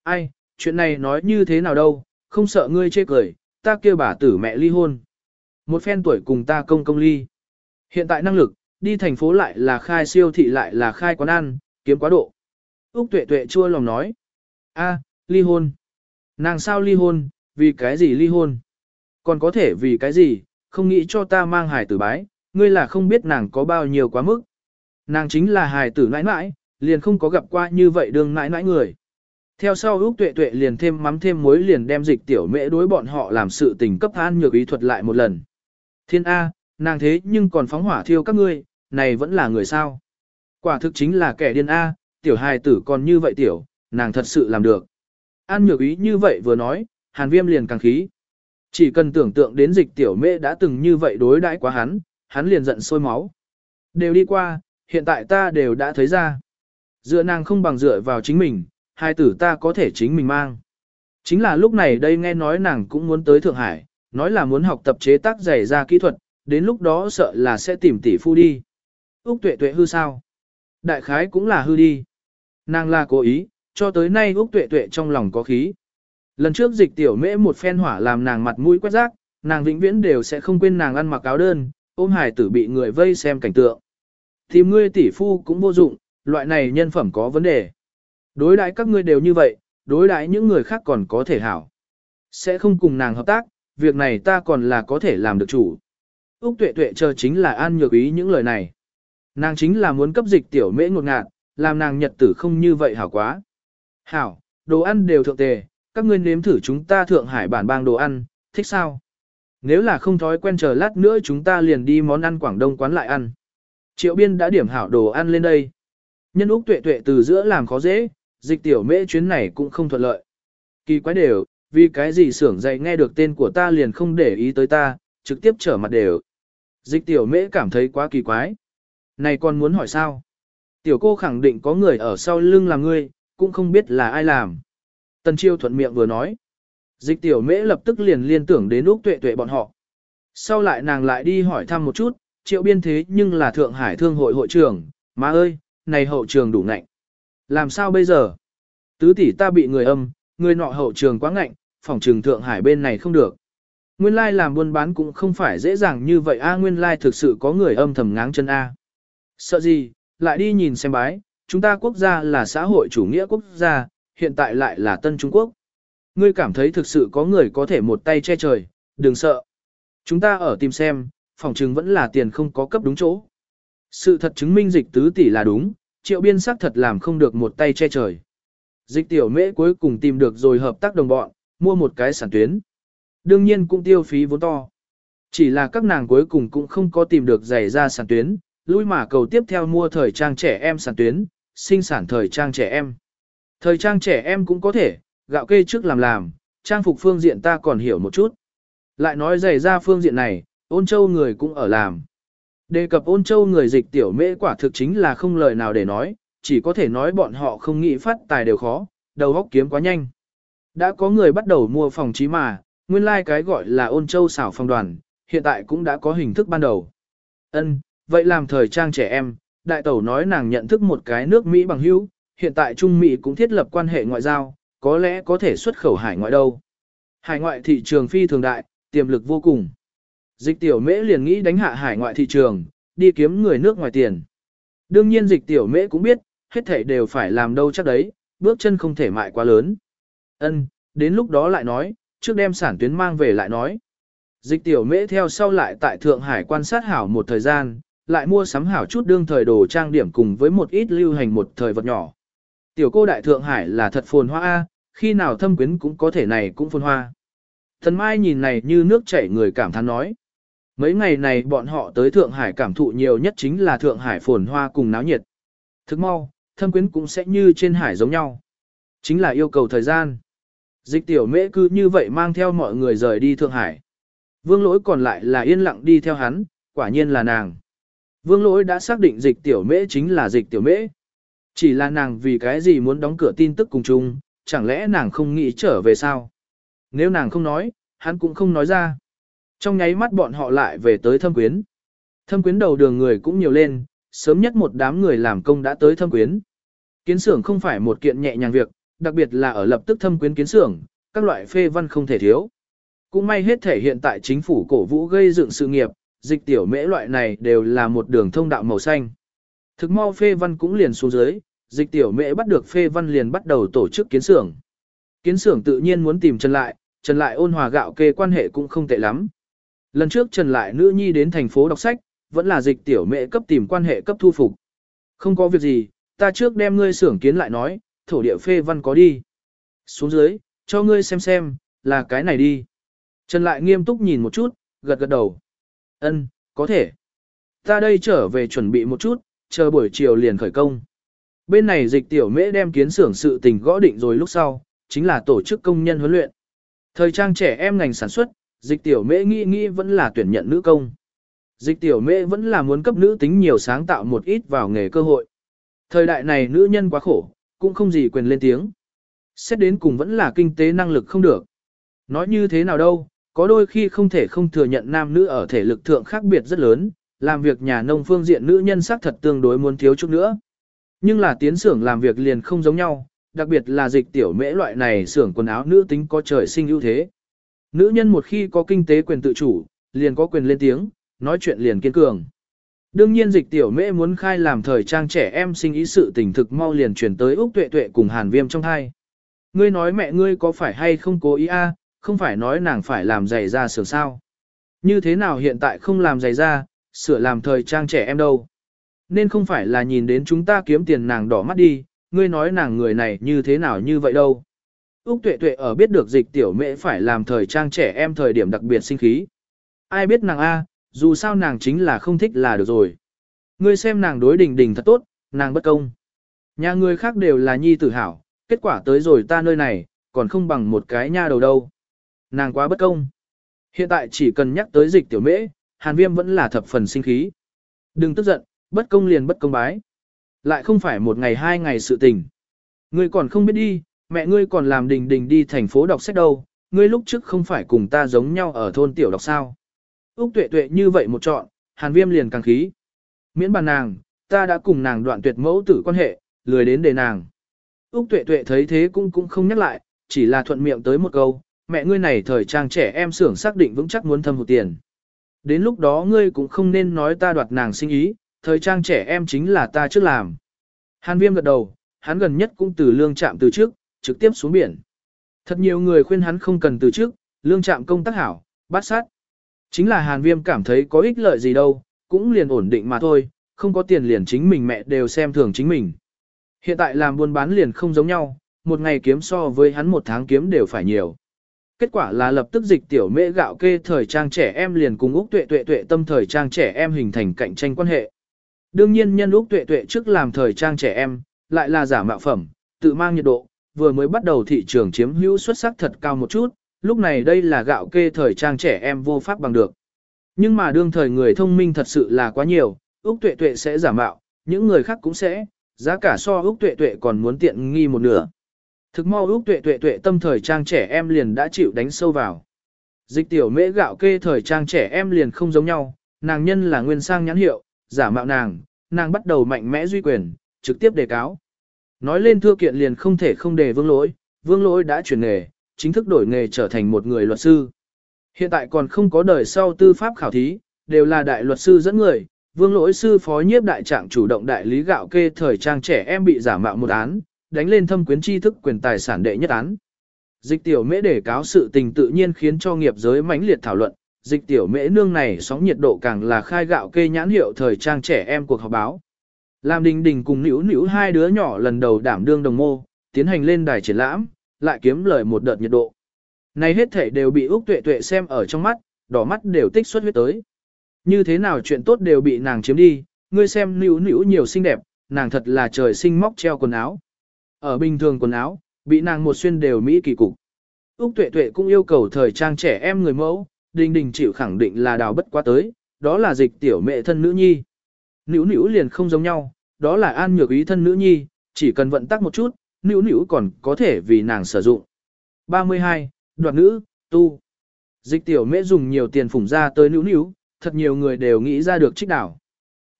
Ai, chuyện này nói như thế nào đâu, không sợ ngươi chê cười, ta kêu bà tử mẹ ly hôn. Một phen tuổi cùng ta công công ly. Hiện tại năng lực, đi thành phố lại là khai siêu thị lại là khai quán ăn, kiếm quá độ. Úc tuệ tuệ chua lòng nói. a ly hôn. Nàng sao ly hôn, vì cái gì ly hôn? Còn có thể vì cái gì, không nghĩ cho ta mang hài tử bái, ngươi là không biết nàng có bao nhiêu quá mức. Nàng chính là hài tử nãi nãi, liền không có gặp qua như vậy đương nãi nãi người. Theo sau Úc Tuệ Tuệ liền thêm mắm thêm muối liền đem dịch tiểu mễ đối bọn họ làm sự tình cấp an nhược ý thuật lại một lần. Thiên A, nàng thế nhưng còn phóng hỏa thiêu các ngươi, này vẫn là người sao. Quả thực chính là kẻ điên A, tiểu hài tử còn như vậy tiểu, nàng thật sự làm được. An nhược ý như vậy vừa nói, hàn viêm liền càng khí. Chỉ cần tưởng tượng đến dịch tiểu mễ đã từng như vậy đối đãi quá hắn, hắn liền giận sôi máu. Đều đi qua, hiện tại ta đều đã thấy ra. Dựa nàng không bằng dựa vào chính mình, hai tử ta có thể chính mình mang. Chính là lúc này đây nghe nói nàng cũng muốn tới Thượng Hải, nói là muốn học tập chế tác giày ra kỹ thuật, đến lúc đó sợ là sẽ tìm tỷ phu đi. Úc tuệ tuệ hư sao? Đại khái cũng là hư đi. Nàng là cố ý, cho tới nay Úc tuệ tuệ trong lòng có khí. Lần trước dịch tiểu mễ một phen hỏa làm nàng mặt mũi quét rác, nàng vĩnh viễn đều sẽ không quên nàng ăn mặc áo đơn, ôm hải tử bị người vây xem cảnh tượng. Tìm ngươi tỷ phu cũng vô dụng, loại này nhân phẩm có vấn đề. Đối đãi các ngươi đều như vậy, đối đãi những người khác còn có thể hảo. Sẽ không cùng nàng hợp tác, việc này ta còn là có thể làm được chủ. Úc tuệ tuệ chờ chính là an nhược ý những lời này. Nàng chính là muốn cấp dịch tiểu mễ ngột ngạt, làm nàng nhật tử không như vậy hảo quá. Hảo, đồ ăn đều thượng tề, các ngươi nếm thử chúng ta thượng hải bản bang đồ ăn, thích sao? Nếu là không thói quen chờ lát nữa chúng ta liền đi món ăn Quảng Đông quán lại ăn. Triệu biên đã điểm hảo đồ ăn lên đây. Nhân Úc tuệ tuệ từ giữa làm khó dễ, dịch tiểu mễ chuyến này cũng không thuận lợi. Kỳ quái đều, vì cái gì xưởng dạy nghe được tên của ta liền không để ý tới ta, trực tiếp trở mặt đều. Dịch tiểu mễ cảm thấy quá kỳ quái. Này con muốn hỏi sao? Tiểu cô khẳng định có người ở sau lưng làm ngươi, cũng không biết là ai làm. Tần chiêu thuận miệng vừa nói. Dịch tiểu mễ lập tức liền liên tưởng đến Úc tuệ tuệ bọn họ. Sau lại nàng lại đi hỏi thăm một chút, triệu biên thế nhưng là Thượng Hải Thương hội hội trưởng, Má ơi, này hậu trường đủ ngạnh. Làm sao bây giờ? Tứ tỷ ta bị người âm, người nọ hậu trường quá ngạnh, phòng trường Thượng Hải bên này không được. Nguyên lai làm buôn bán cũng không phải dễ dàng như vậy a nguyên lai thực sự có người âm thầm ngáng chân a. Sợ gì, lại đi nhìn xem bái, chúng ta quốc gia là xã hội chủ nghĩa quốc gia, hiện tại lại là Tân Trung Quốc. Ngươi cảm thấy thực sự có người có thể một tay che trời, đừng sợ. Chúng ta ở tìm xem, phòng chừng vẫn là tiền không có cấp đúng chỗ. Sự thật chứng minh dịch tứ tỷ là đúng, triệu biên sắc thật làm không được một tay che trời. Dịch tiểu mễ cuối cùng tìm được rồi hợp tác đồng bọn, mua một cái sản tuyến. Đương nhiên cũng tiêu phí vốn to. Chỉ là các nàng cuối cùng cũng không có tìm được giày ra sản tuyến, lui mà cầu tiếp theo mua thời trang trẻ em sản tuyến, sinh sản thời trang trẻ em. Thời trang trẻ em cũng có thể, gạo kê trước làm làm, trang phục phương diện ta còn hiểu một chút. Lại nói giày ra phương diện này, ôn châu người cũng ở làm. Đề cập ôn châu người dịch tiểu mễ quả thực chính là không lời nào để nói, chỉ có thể nói bọn họ không nghĩ phát tài đều khó, đầu óc kiếm quá nhanh. Đã có người bắt đầu mua phòng trí mà, nguyên lai like cái gọi là ôn châu xảo phòng đoàn, hiện tại cũng đã có hình thức ban đầu. Ân, vậy làm thời trang trẻ em, đại tẩu nói nàng nhận thức một cái nước Mỹ bằng hữu, hiện tại Trung Mỹ cũng thiết lập quan hệ ngoại giao, có lẽ có thể xuất khẩu hải ngoại đâu. Hải ngoại thị trường phi thường đại, tiềm lực vô cùng. Dịch tiểu mễ liền nghĩ đánh hạ hải ngoại thị trường, đi kiếm người nước ngoài tiền. Đương nhiên dịch tiểu mễ cũng biết, hết thảy đều phải làm đâu chắc đấy, bước chân không thể mại quá lớn. Ân, đến lúc đó lại nói, trước đem sản tuyến mang về lại nói. Dịch tiểu mễ theo sau lại tại Thượng Hải quan sát hảo một thời gian, lại mua sắm hảo chút đương thời đồ trang điểm cùng với một ít lưu hành một thời vật nhỏ. Tiểu cô đại Thượng Hải là thật phồn hoa A, khi nào thâm quyến cũng có thể này cũng phồn hoa. Thần Mai nhìn này như nước chảy người cảm thán nói. Mấy ngày này bọn họ tới Thượng Hải cảm thụ nhiều nhất chính là Thượng Hải phồn hoa cùng náo nhiệt. Thức mau, thâm quyến cũng sẽ như trên hải giống nhau. Chính là yêu cầu thời gian. Dịch tiểu mễ cứ như vậy mang theo mọi người rời đi Thượng Hải. Vương lỗi còn lại là yên lặng đi theo hắn, quả nhiên là nàng. Vương lỗi đã xác định dịch tiểu mễ chính là dịch tiểu mễ. Chỉ là nàng vì cái gì muốn đóng cửa tin tức cùng chung, chẳng lẽ nàng không nghĩ trở về sao? Nếu nàng không nói, hắn cũng không nói ra. Trong nháy mắt bọn họ lại về tới thâm quyến. Thâm quyến đầu đường người cũng nhiều lên, sớm nhất một đám người làm công đã tới thâm quyến. Kiến xưởng không phải một kiện nhẹ nhàng việc, đặc biệt là ở lập tức thâm quyến kiến xưởng, các loại phê văn không thể thiếu. Cũng may hết thể hiện tại chính phủ cổ vũ gây dựng sự nghiệp, dịch tiểu mễ loại này đều là một đường thông đạo màu xanh. Thực mau phê văn cũng liền xuống dưới, dịch tiểu mễ bắt được phê văn liền bắt đầu tổ chức kiến xưởng. Kiến xưởng tự nhiên muốn tìm Trần Lại, Trần Lại ôn hòa gạo kê quan hệ cũng không tệ lắm. Lần trước Trần Lại nữ nhi đến thành phố đọc sách, vẫn là dịch tiểu mẹ cấp tìm quan hệ cấp thu phục. Không có việc gì, ta trước đem ngươi xưởng kiến lại nói, thổ địa phê văn có đi. Xuống dưới, cho ngươi xem xem, là cái này đi. Trần Lại nghiêm túc nhìn một chút, gật gật đầu. Ân, có thể. Ta đây trở về chuẩn bị một chút, chờ buổi chiều liền khởi công. Bên này dịch tiểu mễ đem kiến xưởng sự tình gõ định rồi lúc sau, chính là tổ chức công nhân huấn luyện. Thời trang trẻ em ngành sản xuất, dịch tiểu mễ nghĩ nghĩ vẫn là tuyển nhận nữ công. Dịch tiểu mễ vẫn là muốn cấp nữ tính nhiều sáng tạo một ít vào nghề cơ hội. Thời đại này nữ nhân quá khổ, cũng không gì quyền lên tiếng. Xét đến cùng vẫn là kinh tế năng lực không được. Nói như thế nào đâu, có đôi khi không thể không thừa nhận nam nữ ở thể lực thượng khác biệt rất lớn, làm việc nhà nông phương diện nữ nhân sắc thật tương đối muốn thiếu chút nữa. Nhưng là tiến xưởng làm việc liền không giống nhau, đặc biệt là dịch tiểu mễ loại này xưởng quần áo nữ tính có trời sinh ưu thế. Nữ nhân một khi có kinh tế quyền tự chủ, liền có quyền lên tiếng, nói chuyện liền kiên cường. Đương nhiên dịch tiểu mễ muốn khai làm thời trang trẻ em sinh ý sự tình thực mau liền chuyển tới Úc Tuệ Tuệ cùng Hàn Viêm trong hai. Ngươi nói mẹ ngươi có phải hay không cố ý a? không phải nói nàng phải làm giày ra sửa sao. Như thế nào hiện tại không làm giày ra, sửa làm thời trang trẻ em đâu. Nên không phải là nhìn đến chúng ta kiếm tiền nàng đỏ mắt đi, ngươi nói nàng người này như thế nào như vậy đâu. Úc tuệ tuệ ở biết được dịch tiểu mễ phải làm thời trang trẻ em thời điểm đặc biệt sinh khí. Ai biết nàng A, dù sao nàng chính là không thích là được rồi. Ngươi xem nàng đối đình đình thật tốt, nàng bất công. Nhà người khác đều là nhi tử hảo, kết quả tới rồi ta nơi này, còn không bằng một cái nha đầu đâu. Nàng quá bất công. Hiện tại chỉ cần nhắc tới dịch tiểu mễ, hàn viêm vẫn là thập phần sinh khí. Đừng tức giận, bất công liền bất công bái. Lại không phải một ngày hai ngày sự tình. Ngươi còn không biết đi, mẹ ngươi còn làm đình đình đi thành phố đọc sách đâu, ngươi lúc trước không phải cùng ta giống nhau ở thôn tiểu đọc sao. Úc tuệ tuệ như vậy một chọn, hàn viêm liền càng khí. Miễn bàn nàng, ta đã cùng nàng đoạn tuyệt mẫu tử quan hệ, lười đến để nàng. Úc tuệ tuệ thấy thế cũng cũng không nhắc lại, chỉ là thuận miệng tới một câu, mẹ ngươi này thời trang trẻ em xưởng xác định vững chắc muốn thâm hụt tiền. Đến lúc đó ngươi cũng không nên nói ta đoạt nàng sinh ý, thời trang trẻ em chính là ta trước làm. Hàn viêm gật đầu, hắn gần nhất cũng từ lương chạm từ trước, trực tiếp xuống biển. Thật nhiều người khuyên hắn không cần từ trước, lương trạm công tác hảo, bát sát. Chính là hàn viêm cảm thấy có ích lợi gì đâu, cũng liền ổn định mà thôi, không có tiền liền chính mình mẹ đều xem thường chính mình. Hiện tại làm buôn bán liền không giống nhau, một ngày kiếm so với hắn một tháng kiếm đều phải nhiều. Kết quả là lập tức dịch tiểu mễ gạo kê thời trang trẻ em liền cùng Úc Tuệ Tuệ Tuệ tâm thời trang trẻ em hình thành cạnh tranh quan hệ. Đương nhiên nhân Úc Tuệ Tuệ trước làm thời trang trẻ em, lại là giả mạo phẩm, tự mang nhiệt độ, vừa mới bắt đầu thị trường chiếm hữu xuất sắc thật cao một chút, lúc này đây là gạo kê thời trang trẻ em vô pháp bằng được. Nhưng mà đương thời người thông minh thật sự là quá nhiều, Úc Tuệ Tuệ sẽ giả mạo, những người khác cũng sẽ, giá cả so Úc Tuệ Tuệ còn muốn tiện nghi một nửa. Thực mau Úc Tuệ Tuệ Tuệ tâm thời trang trẻ em liền đã chịu đánh sâu vào. Dịch tiểu mễ gạo kê thời trang trẻ em liền không giống nhau, nàng nhân là nguyên sang nhãn hiệu, giả mạo nàng, nàng bắt đầu mạnh mẽ duy quyền, trực tiếp đề cáo. Nói lên thưa kiện liền không thể không đề vương lỗi, vương lỗi đã chuyển nghề, chính thức đổi nghề trở thành một người luật sư. Hiện tại còn không có đời sau tư pháp khảo thí, đều là đại luật sư dẫn người, vương lỗi sư phó nhiếp đại trạng chủ động đại lý gạo kê thời trang trẻ em bị giả mạo một án, đánh lên thâm quyến tri thức quyền tài sản đệ nhất án. Dịch tiểu mễ để cáo sự tình tự nhiên khiến cho nghiệp giới mãnh liệt thảo luận, dịch tiểu mễ nương này sóng nhiệt độ càng là khai gạo kê nhãn hiệu thời trang trẻ em cuộc họp báo. Làm đình đình cùng nữ nữ hai đứa nhỏ lần đầu đảm đương đồng mô, tiến hành lên đài triển lãm, lại kiếm lời một đợt nhiệt độ. Này hết thể đều bị Úc Tuệ Tuệ xem ở trong mắt, đỏ mắt đều tích xuất huyết tới. Như thế nào chuyện tốt đều bị nàng chiếm đi, ngươi xem nữ nữ nhiều xinh đẹp, nàng thật là trời sinh móc treo quần áo. Ở bình thường quần áo, bị nàng một xuyên đều mỹ kỳ cục. Úc Tuệ Tuệ cũng yêu cầu thời trang trẻ em người mẫu, đình đình chịu khẳng định là đào bất quá tới, đó là dịch tiểu mẹ thân nữ nhi. Nữu nữu liền không giống nhau, đó là an nhược ý thân nữ nhi, chỉ cần vận tắc một chút, nữ nữ còn có thể vì nàng sử dụng. 32. Đoạt nữ, tu. Dịch tiểu mễ dùng nhiều tiền phủng ra tới nữ nữ, thật nhiều người đều nghĩ ra được trích đảo.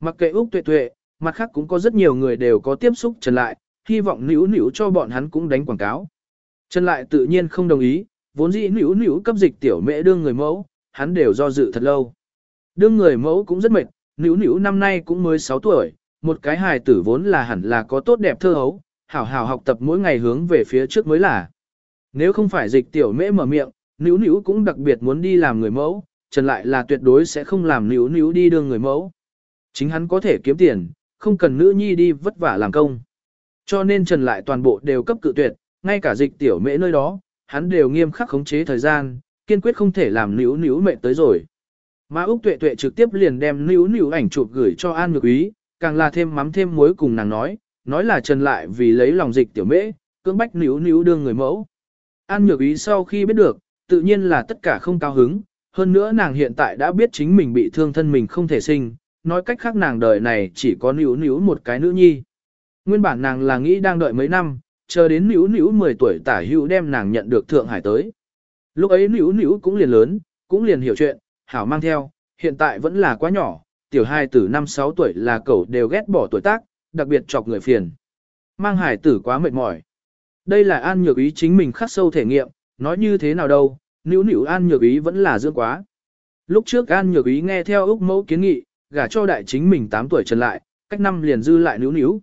Mặc kệ Úc tuệ tuệ, mặt khác cũng có rất nhiều người đều có tiếp xúc trần lại, hy vọng nữ nữ cho bọn hắn cũng đánh quảng cáo. Trần lại tự nhiên không đồng ý, vốn dĩ nữ nữ cấp dịch tiểu mễ đương người mẫu, hắn đều do dự thật lâu. Đương người mẫu cũng rất mệt, nữ nữ năm nay cũng mới 6 tuổi, một cái hài tử vốn là hẳn là có tốt đẹp thơ hấu, hảo hảo học tập mỗi ngày hướng về phía trước mới là. Nếu không phải dịch tiểu mễ mở miệng, nữ nữ cũng đặc biệt muốn đi làm người mẫu, Trần lại là tuyệt đối sẽ không làm nữ nữ đi đương người mẫu. Chính hắn có thể kiếm tiền, không cần nữ nhi đi vất vả làm công. Cho nên Trần lại toàn bộ đều cấp cự tuyệt, ngay cả dịch tiểu mễ nơi đó, hắn đều nghiêm khắc khống chế thời gian, kiên quyết không thể làm nữ nữ mệt tới rồi. Mà Úc Tuệ Tuệ trực tiếp liền đem nữ nữ ảnh chụp gửi cho An Nhược Ý, càng là thêm mắm thêm muối cùng nàng nói, nói là Trần lại vì lấy lòng dịch tiểu mễ, cưỡng bách níu níu đương người mẫu. An nhược ý sau khi biết được, tự nhiên là tất cả không cao hứng, hơn nữa nàng hiện tại đã biết chính mình bị thương thân mình không thể sinh, nói cách khác nàng đời này chỉ có níu níu một cái nữ nhi. Nguyên bản nàng là nghĩ đang đợi mấy năm, chờ đến níu níu 10 tuổi tả hữu đem nàng nhận được Thượng Hải tới. Lúc ấy níu níu cũng liền lớn, cũng liền hiểu chuyện, hảo mang theo, hiện tại vẫn là quá nhỏ, tiểu hai tử năm sáu tuổi là cậu đều ghét bỏ tuổi tác, đặc biệt chọc người phiền. Mang hải tử quá mệt mỏi. Đây là an nhược ý chính mình khắc sâu thể nghiệm, nói như thế nào đâu, nữ nữ an nhược ý vẫn là dưỡng quá. Lúc trước an nhược ý nghe theo Úc mẫu kiến nghị, gả cho đại chính mình 8 tuổi trần lại, cách năm liền dư lại nữ nữ.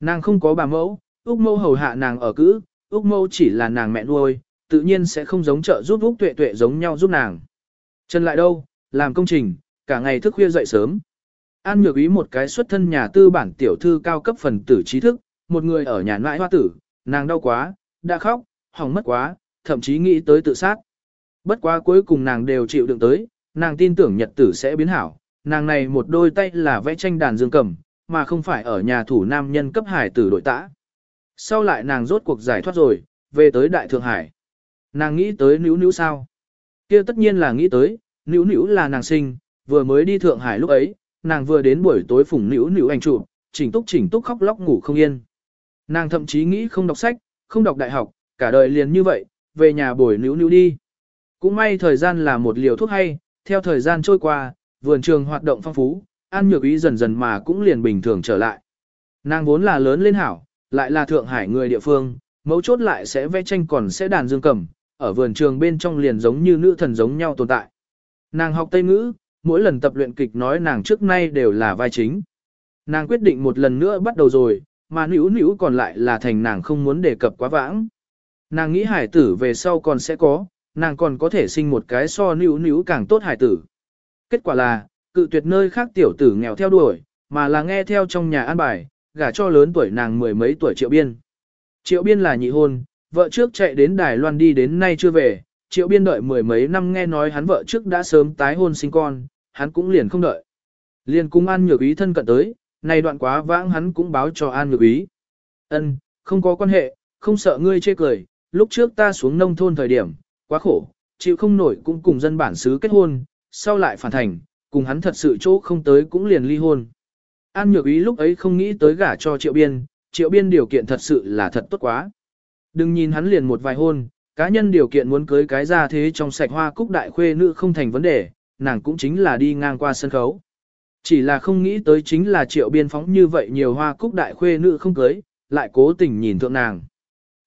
Nàng không có bà mẫu, Úc mẫu hầu hạ nàng ở cữ, Úc mẫu chỉ là nàng mẹ nuôi, tự nhiên sẽ không giống trợ giúp Úc tuệ tuệ giống nhau giúp nàng. Trần lại đâu, làm công trình, cả ngày thức khuya dậy sớm. An nhược ý một cái xuất thân nhà tư bản tiểu thư cao cấp phần tử trí thức, một người ở nhà nãi hoa tử, nàng đau quá, đã khóc, hỏng mất quá, thậm chí nghĩ tới tự sát. Bất quá cuối cùng nàng đều chịu đựng tới, nàng tin tưởng nhật tử sẽ biến hảo, nàng này một đôi tay là vẽ tranh đàn dương cầm, mà không phải ở nhà thủ nam nhân cấp hải tử đội tã. Sau lại nàng rốt cuộc giải thoát rồi, về tới Đại Thượng Hải. Nàng nghĩ tới níu níu sao? kia tất nhiên là nghĩ tới, níu níu là nàng sinh, vừa mới đi Thượng Hải lúc ấy, nàng vừa đến buổi tối phủng nữu nữu ảnh chụp, chỉnh túc chỉnh túc khóc lóc ngủ không yên. Nàng thậm chí nghĩ không đọc sách, không đọc đại học, cả đời liền như vậy, về nhà buổi nữu nữu đi. Cũng may thời gian là một liều thuốc hay, theo thời gian trôi qua, vườn trường hoạt động phong phú, An Nhược Ý dần dần mà cũng liền bình thường trở lại. Nàng vốn là lớn lên hảo, lại là Thượng Hải người địa phương, mấu chốt lại sẽ vẽ tranh còn sẽ đàn dương cầm, ở vườn trường bên trong liền giống như nữ thần giống nhau tồn tại. Nàng học Tây ngữ, mỗi lần tập luyện kịch nói nàng trước nay đều là vai chính. Nàng quyết định một lần nữa bắt đầu rồi, mà nữ nữ còn lại là thành nàng không muốn đề cập quá vãng. Nàng nghĩ hải tử về sau còn sẽ có, nàng còn có thể sinh một cái so nữ nữ càng tốt hải tử. Kết quả là, cự tuyệt nơi khác tiểu tử nghèo theo đuổi, mà là nghe theo trong nhà an bài, gả cho lớn tuổi nàng mười mấy tuổi triệu biên. Triệu biên là nhị hôn, vợ trước chạy đến Đài Loan đi đến nay chưa về, triệu biên đợi mười mấy năm nghe nói hắn vợ trước đã sớm tái hôn sinh con, hắn cũng liền không đợi. Liền cung An Nhược Ý thân cận tới, này đoạn quá vãng hắn cũng báo cho An Nhược Ý. Ân, không có quan hệ, không sợ ngươi chê cười, lúc trước ta xuống nông thôn thời điểm, quá khổ, chịu không nổi cũng cùng dân bản xứ kết hôn, sau lại phản thành, cùng hắn thật sự chỗ không tới cũng liền ly hôn. An Nhược Ý lúc ấy không nghĩ tới gả cho Triệu Biên, Triệu Biên điều kiện thật sự là thật tốt quá. Đừng nhìn hắn liền một vài hôn, cá nhân điều kiện muốn cưới cái ra thế trong sạch hoa cúc đại khuê nữ không thành vấn đề, nàng cũng chính là đi ngang qua sân khấu. Chỉ là không nghĩ tới chính là triệu biên phóng như vậy nhiều hoa cúc đại khuê nữ không cưới, lại cố tình nhìn thượng nàng.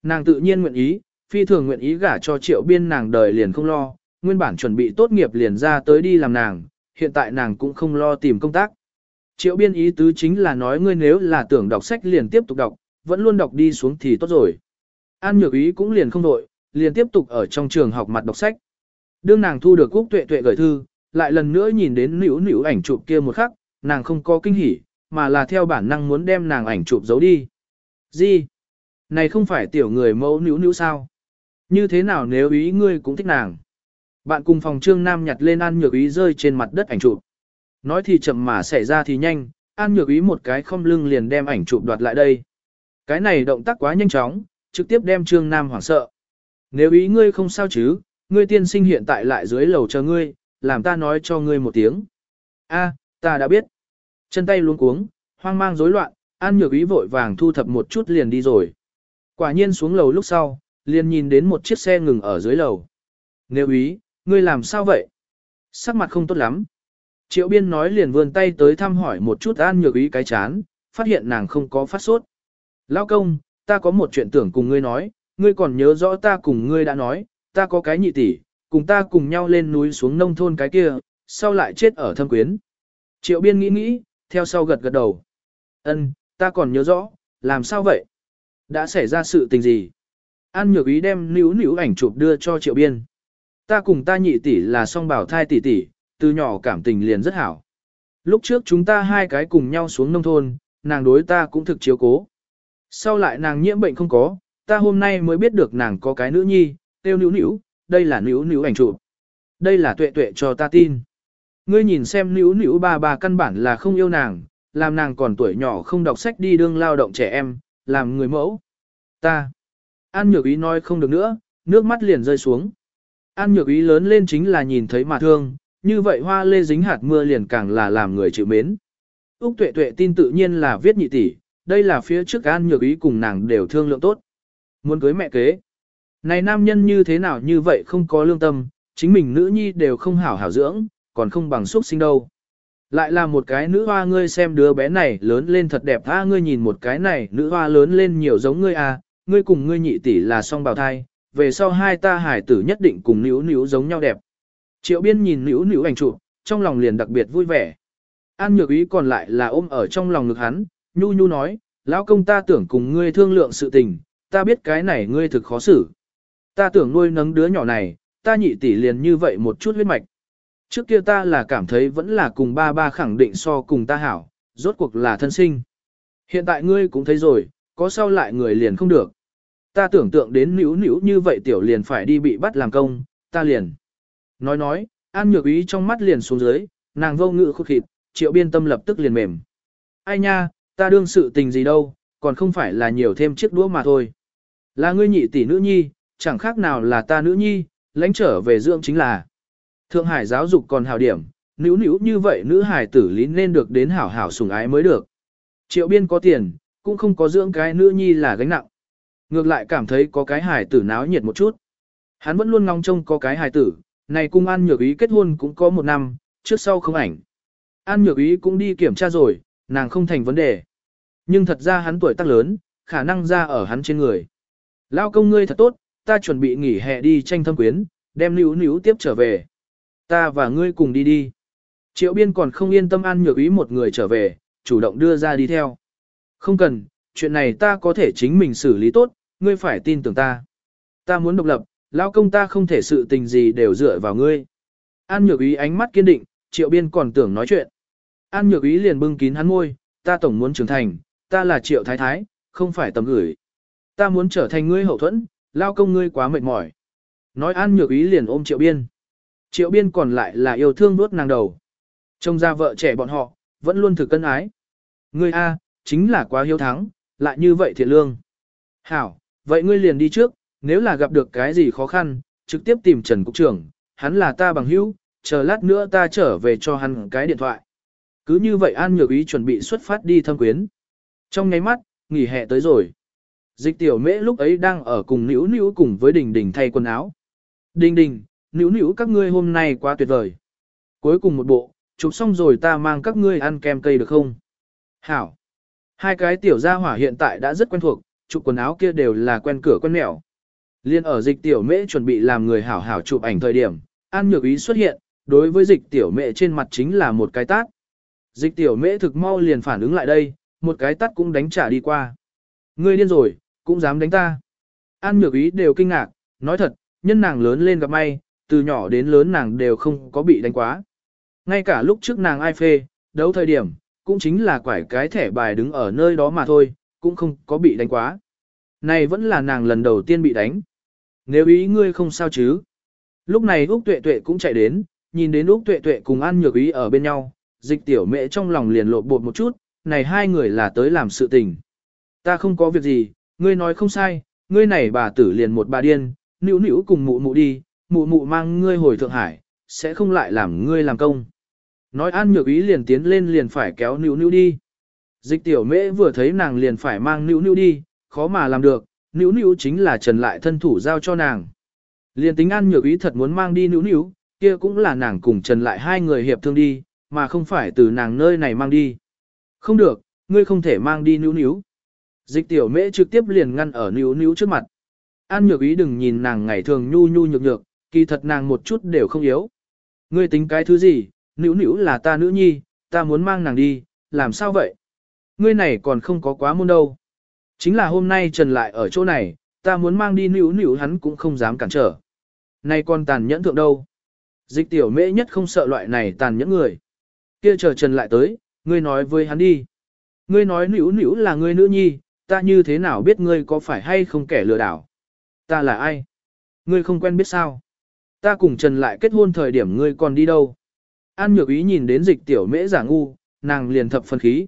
Nàng tự nhiên nguyện ý, phi thường nguyện ý gả cho triệu biên nàng đời liền không lo, nguyên bản chuẩn bị tốt nghiệp liền ra tới đi làm nàng, hiện tại nàng cũng không lo tìm công tác. Triệu biên ý tứ chính là nói ngươi nếu là tưởng đọc sách liền tiếp tục đọc, vẫn luôn đọc đi xuống thì tốt rồi. An nhược ý cũng liền không đội, liền tiếp tục ở trong trường học mặt đọc sách. Đương nàng thu được quốc Tuệ Tuệ gửi thư, lại lần nữa nhìn đến nữu nữu ảnh chụp kia một khắc, nàng không có kinh hỉ, mà là theo bản năng muốn đem nàng ảnh chụp giấu đi. Gì? Này không phải tiểu người mẫu nữu nữu sao? Như thế nào nếu ý ngươi cũng thích nàng? Bạn cùng phòng trương nam nhặt lên An Nhược Ý rơi trên mặt đất ảnh chụp. Nói thì chậm mà xảy ra thì nhanh, An Nhược Ý một cái không lưng liền đem ảnh chụp đoạt lại đây. Cái này động tác quá nhanh chóng, trực tiếp đem trương nam hoảng sợ. Nếu ý ngươi không sao chứ, ngươi tiên sinh hiện tại lại dưới lầu chờ ngươi, làm ta nói cho ngươi một tiếng. A, ta đã biết. Chân tay luống cuống, hoang mang rối loạn, An Nhược Ý vội vàng thu thập một chút liền đi rồi. Quả nhiên xuống lầu lúc sau, liền nhìn đến một chiếc xe ngừng ở dưới lầu. Nếu ý, ngươi làm sao vậy? Sắc mặt không tốt lắm. Triệu biên nói liền vươn tay tới thăm hỏi một chút An Nhược Ý cái chán, phát hiện nàng không có phát sốt. Lao công, ta có một chuyện tưởng cùng ngươi nói, ngươi còn nhớ rõ ta cùng ngươi đã nói, ta có cái nhị tỷ, cùng ta cùng nhau lên núi xuống nông thôn cái kia, sau lại chết ở thâm quyến. Triệu biên nghĩ nghĩ, theo sau gật gật đầu. Ân, ta còn nhớ rõ, làm sao vậy? Đã xảy ra sự tình gì? An nhược ý đem níu níu ảnh chụp đưa cho triệu biên. Ta cùng ta nhị tỷ là song bảo thai tỷ tỷ, từ nhỏ cảm tình liền rất hảo. Lúc trước chúng ta hai cái cùng nhau xuống nông thôn, nàng đối ta cũng thực chiếu cố. Sau lại nàng nhiễm bệnh không có, ta hôm nay mới biết được nàng có cái nữ nhi, tiêu níu níu, đây là nữ nữ ảnh chụp. Đây là tuệ tuệ cho ta tin. Ngươi nhìn xem nữ nữ ba ba căn bản là không yêu nàng, làm nàng còn tuổi nhỏ không đọc sách đi đương lao động trẻ em, làm người mẫu. Ta. An nhược ý nói không được nữa, nước mắt liền rơi xuống. An nhược ý lớn lên chính là nhìn thấy mà thương, như vậy hoa lê dính hạt mưa liền càng là làm người chịu mến. Úc tuệ tuệ tin tự nhiên là viết nhị tỷ, đây là phía trước An nhược ý cùng nàng đều thương lượng tốt. Muốn cưới mẹ kế. Này nam nhân như thế nào như vậy không có lương tâm, chính mình nữ nhi đều không hảo hảo dưỡng, còn không bằng xuất sinh đâu. Lại là một cái nữ hoa ngươi xem đứa bé này lớn lên thật đẹp a ngươi nhìn một cái này nữ hoa lớn lên nhiều giống ngươi a ngươi cùng ngươi nhị tỷ là song bào thai, về sau hai ta hải tử nhất định cùng nữ nữ giống nhau đẹp. Triệu biên nhìn nữ nữ ảnh chụp, trong lòng liền đặc biệt vui vẻ. An nhược ý còn lại là ôm ở trong lòng ngực hắn, nhu nhu nói, lão công ta tưởng cùng ngươi thương lượng sự tình, ta biết cái này ngươi thực khó xử. Ta tưởng nuôi nấng đứa nhỏ này, ta nhị tỷ liền như vậy một chút huyết mạch. Trước kia ta là cảm thấy vẫn là cùng ba ba khẳng định so cùng ta hảo, rốt cuộc là thân sinh. Hiện tại ngươi cũng thấy rồi, có sao lại người liền không được. Ta tưởng tượng đến nữ nữ như vậy tiểu liền phải đi bị bắt làm công, ta liền. Nói nói, an nhược ý trong mắt liền xuống dưới, nàng vô ngự khúc khịt, triệu biên tâm lập tức liền mềm. Ai nha, ta đương sự tình gì đâu, còn không phải là nhiều thêm chiếc đũa mà thôi. Là ngươi nhị tỷ nữ nhi, chẳng khác nào là ta nữ nhi, lãnh trở về dưỡng chính là. Thượng Hải giáo dục còn hào điểm, nữ nữ như vậy nữ hải tử lý nên được đến hảo hảo sủng ái mới được. Triệu biên có tiền, cũng không có dưỡng cái nữ nhi là gánh nặng. Ngược lại cảm thấy có cái hải tử náo nhiệt một chút. Hắn vẫn luôn ngóng trông có cái hải tử, này cung an nhược ý kết hôn cũng có một năm, trước sau không ảnh. An Nhược Ý cũng đi kiểm tra rồi, nàng không thành vấn đề. Nhưng thật ra hắn tuổi tác lớn, khả năng ra ở hắn trên người. Lao công ngươi thật tốt, ta chuẩn bị nghỉ hè đi tranh thâm quyến, đem níu níu tiếp trở về. Ta và ngươi cùng đi đi. Triệu biên còn không yên tâm An Nhược Ý một người trở về, chủ động đưa ra đi theo. Không cần, chuyện này ta có thể chính mình xử lý tốt, ngươi phải tin tưởng ta. Ta muốn độc lập, lão công ta không thể sự tình gì đều dựa vào ngươi. An nhược ý ánh mắt kiên định, triệu biên còn tưởng nói chuyện. An nhược ý liền bưng kín hắn môi, ta tổng muốn trưởng thành, ta là triệu thái thái, không phải tầm gửi. Ta muốn trở thành ngươi hậu thuẫn, lao công ngươi quá mệt mỏi. Nói an nhược ý liền ôm triệu biên. Triệu biên còn lại là yêu thương nuốt nàng đầu. Trông ra vợ trẻ bọn họ, vẫn luôn thực cân ái. Ngươi A, chính là quá hiếu thắng, lại như vậy thiệt lương. Hảo, vậy ngươi liền đi trước, nếu là gặp được cái gì khó khăn, trực tiếp tìm Trần Cục trưởng, hắn là ta bằng hữu, chờ lát nữa ta trở về cho hắn cái điện thoại. Cứ như vậy An Nhược Ý chuẩn bị xuất phát đi thăm quyến. Trong nháy mắt, nghỉ hè tới rồi. Dịch tiểu mễ lúc ấy đang ở cùng Nữu Nữu cùng với Đình Đình thay quần áo. Đình Đình, Nữu Nữu các ngươi hôm nay quá tuyệt vời. Cuối cùng một bộ, chụp xong rồi ta mang các ngươi ăn kem cây được không? Hảo. Hai cái tiểu gia hỏa hiện tại đã rất quen thuộc, chụp quần áo kia đều là quen cửa quen mẹo. Liên ở dịch tiểu mễ chuẩn bị làm người hảo hảo chụp ảnh thời điểm, An Nhược Ý xuất hiện, đối với dịch tiểu mễ trên mặt chính là một cái tát. Dịch tiểu mễ thực mau liền phản ứng lại đây, một cái tát cũng đánh trả đi qua. Ngươi điên rồi, cũng dám đánh ta. An Nhược Ý đều kinh ngạc, nói thật, nhân nàng lớn lên gặp may, từ nhỏ đến lớn nàng đều không có bị đánh quá. Ngay cả lúc trước nàng ai phê, đấu thời điểm, cũng chính là quải cái thẻ bài đứng ở nơi đó mà thôi, cũng không có bị đánh quá. Này vẫn là nàng lần đầu tiên bị đánh. Nếu ý ngươi không sao chứ. Lúc này Úc Tuệ Tuệ cũng chạy đến, nhìn đến Úc Tuệ Tuệ cùng An Nhược Ý ở bên nhau, dịch tiểu mẹ trong lòng liền lộ bột một chút, này hai người là tới làm sự tình. Ta không có việc gì, ngươi nói không sai, ngươi này bà tử liền một bà điên, nữu nữu cùng mụ mụ đi, mụ mụ mang ngươi hồi Thượng Hải, sẽ không lại làm ngươi làm công. Nói An Nhược Ý liền tiến lên liền phải kéo nữu nữu đi. Dịch tiểu mễ vừa thấy nàng liền phải mang nữu nữu đi, khó mà làm được, nữu nữu chính là trần lại thân thủ giao cho nàng. Liền tính An Nhược Ý thật muốn mang đi nữu nữu, kia cũng là nàng cùng trần lại hai người hiệp thương đi, mà không phải từ nàng nơi này mang đi. Không được, ngươi không thể mang đi nữu nữu. Dịch tiểu mễ trực tiếp liền ngăn ở nữu nữu trước mặt. An Nhược Ý đừng nhìn nàng ngày thường nhu nhu nhược nhược, kỳ thật nàng một chút đều không yếu. Ngươi tính cái thứ gì, nữu nữu là ta nữ nhi, ta muốn mang nàng đi, làm sao vậy? Ngươi này còn không có quá môn đâu. Chính là hôm nay Trần lại ở chỗ này, ta muốn mang đi nữu nữu hắn cũng không dám cản trở. Này còn tàn nhẫn thượng đâu. Dịch tiểu mễ nhất không sợ loại này tàn nhẫn người. Kia chờ Trần lại tới, ngươi nói với hắn đi. Ngươi nói nữu nữu là ngươi nữ nhi, ta như thế nào biết ngươi có phải hay không kẻ lừa đảo? Ta là ai? Ngươi không quen biết sao? Ta cùng Trần lại kết hôn thời điểm ngươi còn đi đâu? An nhược ý nhìn đến dịch tiểu mễ giả ngu, nàng liền thập phần khí.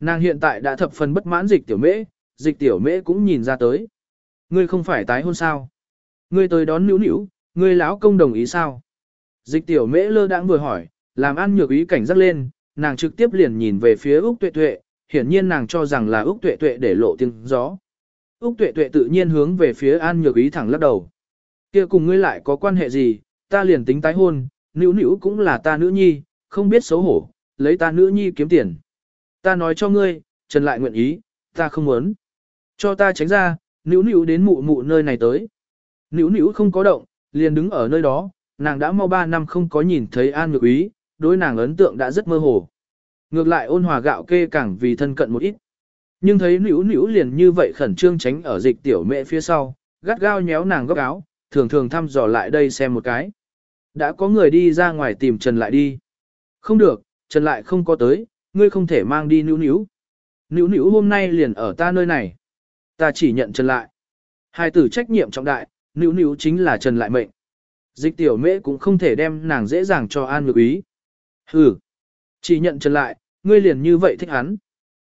Nàng hiện tại đã thập phần bất mãn dịch tiểu mễ, dịch tiểu mễ cũng nhìn ra tới. Ngươi không phải tái hôn sao? Ngươi tới đón nữu nữu, ngươi lão công đồng ý sao? Dịch tiểu mễ lơ đãng vừa hỏi, làm an nhược ý cảnh giác lên, nàng trực tiếp liền nhìn về phía Úc Tuệ Tuệ, hiển nhiên nàng cho rằng là Úc Tuệ Tuệ để lộ tiếng gió. Úc Tuệ Tuệ tự nhiên hướng về phía an nhược ý thẳng lắc đầu. Kia cùng ngươi lại có quan hệ gì, ta liền tính tái hôn, nữu nữu cũng là ta nữ nhi, không biết xấu hổ, lấy ta nữ nhi kiếm tiền. Ta nói cho ngươi, Trần lại nguyện ý, ta không muốn. Cho ta tránh ra, nữu nữu đến mụ mụ nơi này tới. Nữu nữu không có động, liền đứng ở nơi đó, nàng đã mau 3 năm không có nhìn thấy An Nhược Ý, đối nàng ấn tượng đã rất mơ hồ. Ngược lại ôn hòa gạo kê càng vì thân cận một ít. Nhưng thấy nữ nữ liền như vậy khẩn trương tránh ở dịch tiểu mẹ phía sau, gắt gao nhéo nàng góc áo, thường thường thăm dò lại đây xem một cái. Đã có người đi ra ngoài tìm Trần lại đi. Không được, Trần lại không có tới, ngươi không thể mang đi nữ nữ. Nữ nữ hôm nay liền ở ta nơi này. Ta chỉ nhận Trần lại. Hai tử trách nhiệm trọng đại, nữ nữ chính là Trần lại mệnh. Dịch tiểu mễ cũng không thể đem nàng dễ dàng cho An ngược Ý. Hừ, chỉ nhận Trần lại, ngươi liền như vậy thích hắn.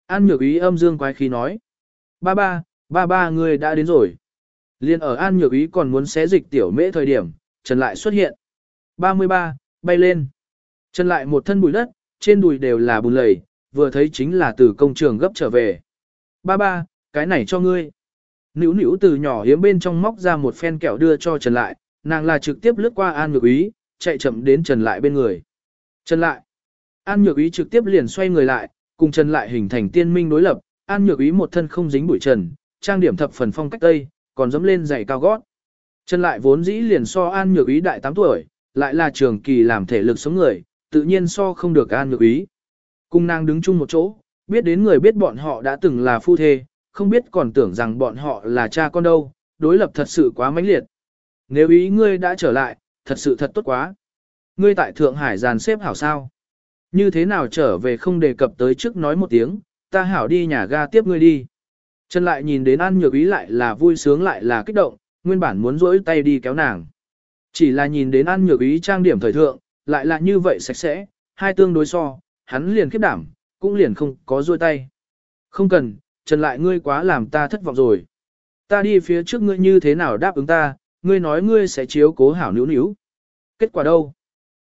An Nhược Ý âm dương quái khí nói. Ba ba, ba ba ngươi đã đến rồi. Liên ở An Nhược Ý còn muốn xé dịch tiểu mễ thời điểm, Trần lại xuất hiện. 33, bay lên. Trần lại một thân bụi đất, trên đùi đều là bùn lầy, vừa thấy chính là từ công trường gấp trở về. Ba ba, cái này cho ngươi. Nữu nữu từ nhỏ hiếm bên trong móc ra một phen kẹo đưa cho Trần lại, nàng là trực tiếp lướt qua An Nhược Ý, chạy chậm đến Trần lại bên người. Trần lại. An Nhược Ý trực tiếp liền xoay người lại, cùng Trần lại hình thành tiên minh đối lập, An Nhược Ý một thân không dính bụi trần, trang điểm thập phần phong cách tây, còn dẫm lên giày cao gót. Trần lại vốn dĩ liền so An Nhược Ý đại 8 tuổi, lại là trường kỳ làm thể lực sống người, tự nhiên so không được An Nhược Ý. Cung nàng đứng chung một chỗ, biết đến người biết bọn họ đã từng là phu thê, không biết còn tưởng rằng bọn họ là cha con đâu, đối lập thật sự quá mãnh liệt. Nếu ý ngươi đã trở lại, thật sự thật tốt quá. Ngươi tại Thượng Hải giàn xếp hảo sao? Như thế nào trở về không đề cập tới trước nói một tiếng, ta hảo đi nhà ga tiếp ngươi đi. Trần lại nhìn đến An Nhược Ý lại là vui sướng lại là kích động, nguyên bản muốn rỗi tay đi kéo nàng. Chỉ là nhìn đến An Nhược Ý trang điểm thời thượng, lại là như vậy sạch sẽ, hai tương đối so, hắn liền khiếp đảm, cũng liền không có rôi tay. Không cần, Trần lại ngươi quá làm ta thất vọng rồi. Ta đi phía trước ngươi như thế nào đáp ứng ta, ngươi nói ngươi sẽ chiếu cố hảo níu níu. Kết quả đâu?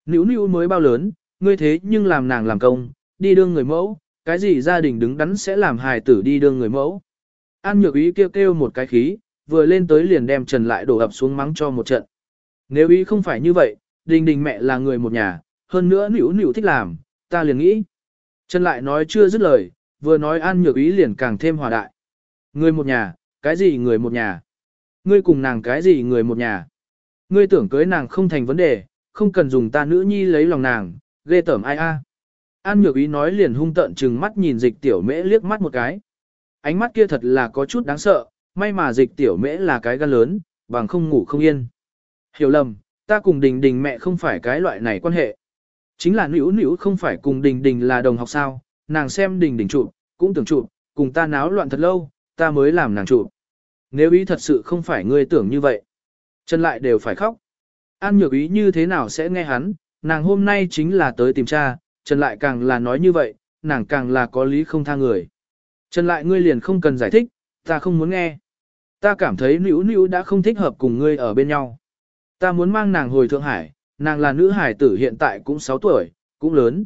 Níu níu mới bao lớn, ngươi thế nhưng làm nàng làm công, đi đương người mẫu, cái gì gia đình đứng đắn sẽ làm hài tử đi đương người mẫu. An nhược ý kêu kêu một cái khí, vừa lên tới liền đem Trần lại đổ ập xuống mắng cho một trận. Nếu ý không phải như vậy, đình đình mẹ là người một nhà, hơn nữa nữ nữ thích làm, ta liền nghĩ. Trần lại nói chưa dứt lời, vừa nói An nhược ý liền càng thêm hòa đại. Người một nhà, cái gì người một nhà? Ngươi cùng nàng cái gì người một nhà? Ngươi tưởng cưới nàng không thành vấn đề, không cần dùng ta nữ nhi lấy lòng nàng, ghê tởm ai a. An nhược ý nói liền hung tợn chừng mắt nhìn dịch tiểu mễ liếc mắt một cái. Ánh mắt kia thật là có chút đáng sợ, may mà dịch tiểu mễ là cái gan lớn, bằng không ngủ không yên. Hiểu lầm, ta cùng đình đình mẹ không phải cái loại này quan hệ. Chính là nữ nữ không phải cùng đình đình là đồng học sao, nàng xem đình đình trụ, cũng tưởng trụ, cùng ta náo loạn thật lâu, ta mới làm nàng trụ. Nếu ý thật sự không phải ngươi tưởng như vậy, chân lại đều phải khóc. An nhược ý như thế nào sẽ nghe hắn, nàng hôm nay chính là tới tìm cha, Trần lại càng là nói như vậy, nàng càng là có lý không tha người. Trần lại ngươi liền không cần giải thích, ta không muốn nghe. Ta cảm thấy nữ nữ đã không thích hợp cùng ngươi ở bên nhau. Ta muốn mang nàng hồi Thượng Hải, nàng là nữ hải tử hiện tại cũng 6 tuổi, cũng lớn.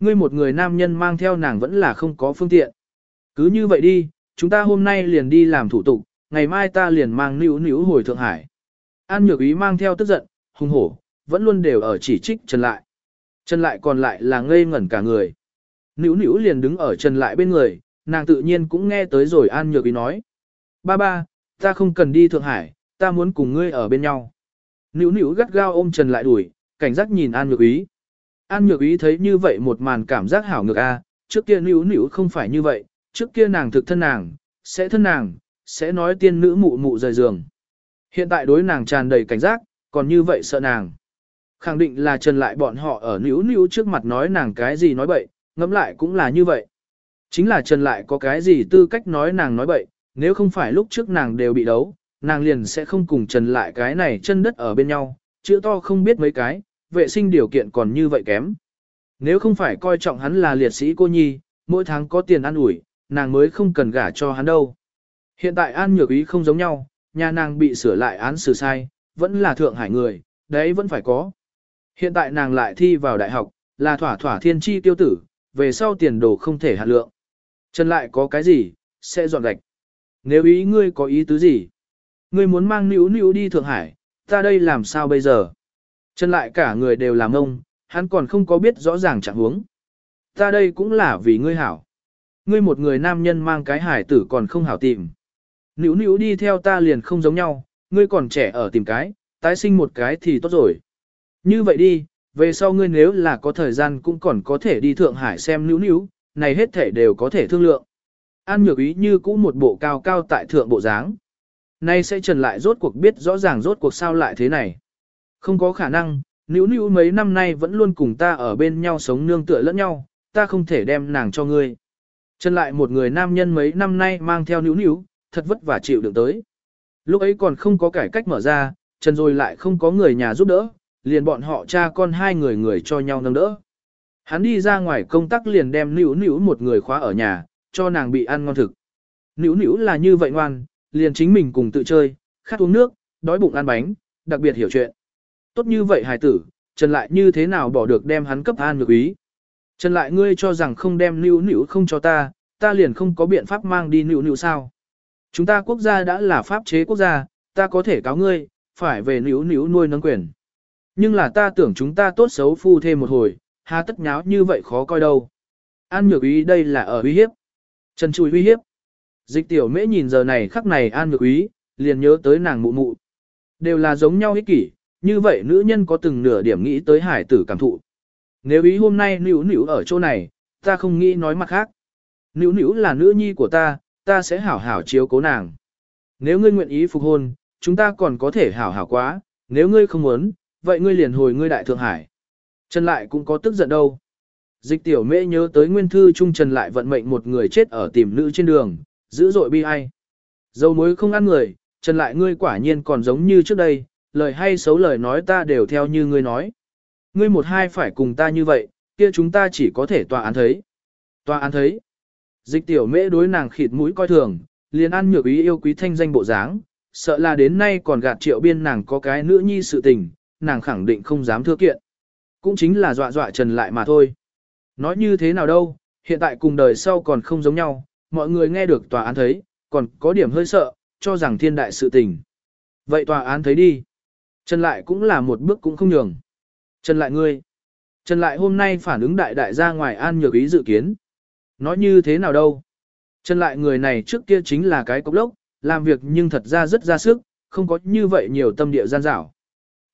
Ngươi một người nam nhân mang theo nàng vẫn là không có phương tiện. Cứ như vậy đi, chúng ta hôm nay liền đi làm thủ tục, ngày mai ta liền mang nữ nữ hồi Thượng Hải. An nhược ý mang theo tức giận, hung hổ, vẫn luôn đều ở chỉ trích Trần lại. Trần lại còn lại là ngây ngẩn cả người. Nữu nữu liền đứng ở Trần lại bên người, nàng tự nhiên cũng nghe tới rồi An Nhược Ý nói. Ba ba, ta không cần đi Thượng Hải, ta muốn cùng ngươi ở bên nhau. Nữu nữu gắt gao ôm Trần lại đuổi, cảnh giác nhìn An Nhược Ý. An Nhược Ý thấy như vậy một màn cảm giác hảo ngược a, trước kia nữu nữu không phải như vậy, trước kia nàng thực thân nàng, sẽ thân nàng, sẽ nói tiên nữ mụ mụ rời giường. Hiện tại đối nàng tràn đầy cảnh giác, còn như vậy sợ nàng. Khẳng định là Trần lại bọn họ ở níu níu trước mặt nói nàng cái gì nói bậy, ngẫm lại cũng là như vậy. Chính là Trần lại có cái gì tư cách nói nàng nói bậy, nếu không phải lúc trước nàng đều bị đấu, nàng liền sẽ không cùng Trần lại cái này chân đất ở bên nhau, chữ to không biết mấy cái, vệ sinh điều kiện còn như vậy kém. Nếu không phải coi trọng hắn là liệt sĩ cô nhi, mỗi tháng có tiền ăn ủi, nàng mới không cần gả cho hắn đâu. Hiện tại An Nhược Ý không giống nhau, nhà nàng bị sửa lại án xử sai, vẫn là Thượng Hải người, đấy vẫn phải có. Hiện tại nàng lại thi vào đại học, là thỏa thỏa thiên chi tiêu tử, về sau tiền đồ không thể hạt lượng. Trần lại có cái gì, sẽ dọn gạch. Nếu ý ngươi có ý tứ gì? Ngươi muốn mang nữ nữ đi Thượng Hải, ta đây làm sao bây giờ? Trần lại cả người đều làm ông, hắn còn không có biết rõ ràng trạng huống. Ta đây cũng là vì ngươi hảo. Ngươi một người nam nhân mang cái hải tử còn không hảo tìm. Nữ nữ đi theo ta liền không giống nhau, ngươi còn trẻ ở tìm cái, tái sinh một cái thì tốt rồi. Như vậy đi, về sau ngươi nếu là có thời gian cũng còn có thể đi Thượng Hải xem níu níu, này hết thể đều có thể thương lượng. An nhược ý như cũ một bộ cao cao tại thượng bộ dáng. Nay sẽ trần lại rốt cuộc biết rõ ràng rốt cuộc sao lại thế này. Không có khả năng, níu níu mấy năm nay vẫn luôn cùng ta ở bên nhau sống nương tựa lẫn nhau, ta không thể đem nàng cho ngươi. Trần lại một người nam nhân mấy năm nay mang theo níu níu, thật vất vả chịu đựng tới. Lúc ấy còn không có cải cách mở ra, Trần rồi lại không có người nhà giúp đỡ, liền bọn họ cha con hai người người cho nhau nâng đỡ. Hắn đi ra ngoài công tác liền đem nữ nữ một người khóa ở nhà, cho nàng bị ăn ngon thực. Nữ nữ là như vậy ngoan, liền chính mình cùng tự chơi, khát uống nước, đói bụng ăn bánh, đặc biệt hiểu chuyện. Tốt như vậy hài tử, Trần lại như thế nào bỏ được đem hắn cấp an được ý. Trần lại ngươi cho rằng không đem nữ nữ không cho ta, ta liền không có biện pháp mang đi nữ nữ sao. Chúng ta quốc gia đã là pháp chế quốc gia, ta có thể cáo ngươi, phải về nữ nữ nuôi nâng quyền. Nhưng là ta tưởng chúng ta tốt xấu phu thêm một hồi, hà tất nháo như vậy khó coi đâu. An nhược ý đây là ở uy hiếp. Trần Chùi uy hiếp. Dịch tiểu mễ nhìn giờ này khắc này an nhược ý, liền nhớ tới nàng mụ mụ. Đều là giống nhau ích kỷ, như vậy nữ nhân có từng nửa điểm nghĩ tới hải tử cảm thụ. Nếu ý hôm nay nữ nữ ở chỗ này, ta không nghĩ nói mặt khác. Nữ nữ là nữ nhi của ta, ta sẽ hảo hảo chiếu cố nàng. Nếu ngươi nguyện ý phục hôn, chúng ta còn có thể hảo hảo quá, nếu ngươi không muốn, vậy ngươi liền hồi ngươi đại thượng hải. Trần lại cũng có tức giận đâu. Dịch tiểu mễ nhớ tới nguyên thư trung trần lại vận mệnh một người chết ở tìm nữ trên đường, dữ dội bi ai. Dầu muối không ăn người, trần lại ngươi quả nhiên còn giống như trước đây, lời hay xấu lời nói ta đều theo như ngươi nói. Ngươi một hai phải cùng ta như vậy, kia chúng ta chỉ có thể tòa án thấy. Tòa án thấy. Dịch tiểu mễ đối nàng khịt mũi coi thường, liền ăn nhược ý yêu quý thanh danh bộ dáng, sợ là đến nay còn gạt triệu biên nàng có cái nữ nhi sự tình, nàng khẳng định không dám thưa kiện. Cũng chính là dọa dọa trần lại mà thôi. Nói như thế nào đâu, hiện tại cùng đời sau còn không giống nhau, mọi người nghe được tòa án thấy, còn có điểm hơi sợ, cho rằng thiên đại sự tình. Vậy tòa án thấy đi. Trần lại cũng là một bước cũng không nhường. Trần lại ngươi. Trần lại hôm nay phản ứng đại đại ra ngoài an nhược ý dự kiến. Nói như thế nào đâu. Trần lại người này trước kia chính là cái cốc lốc, làm việc nhưng thật ra rất ra sức, không có như vậy nhiều tâm địa gian dảo.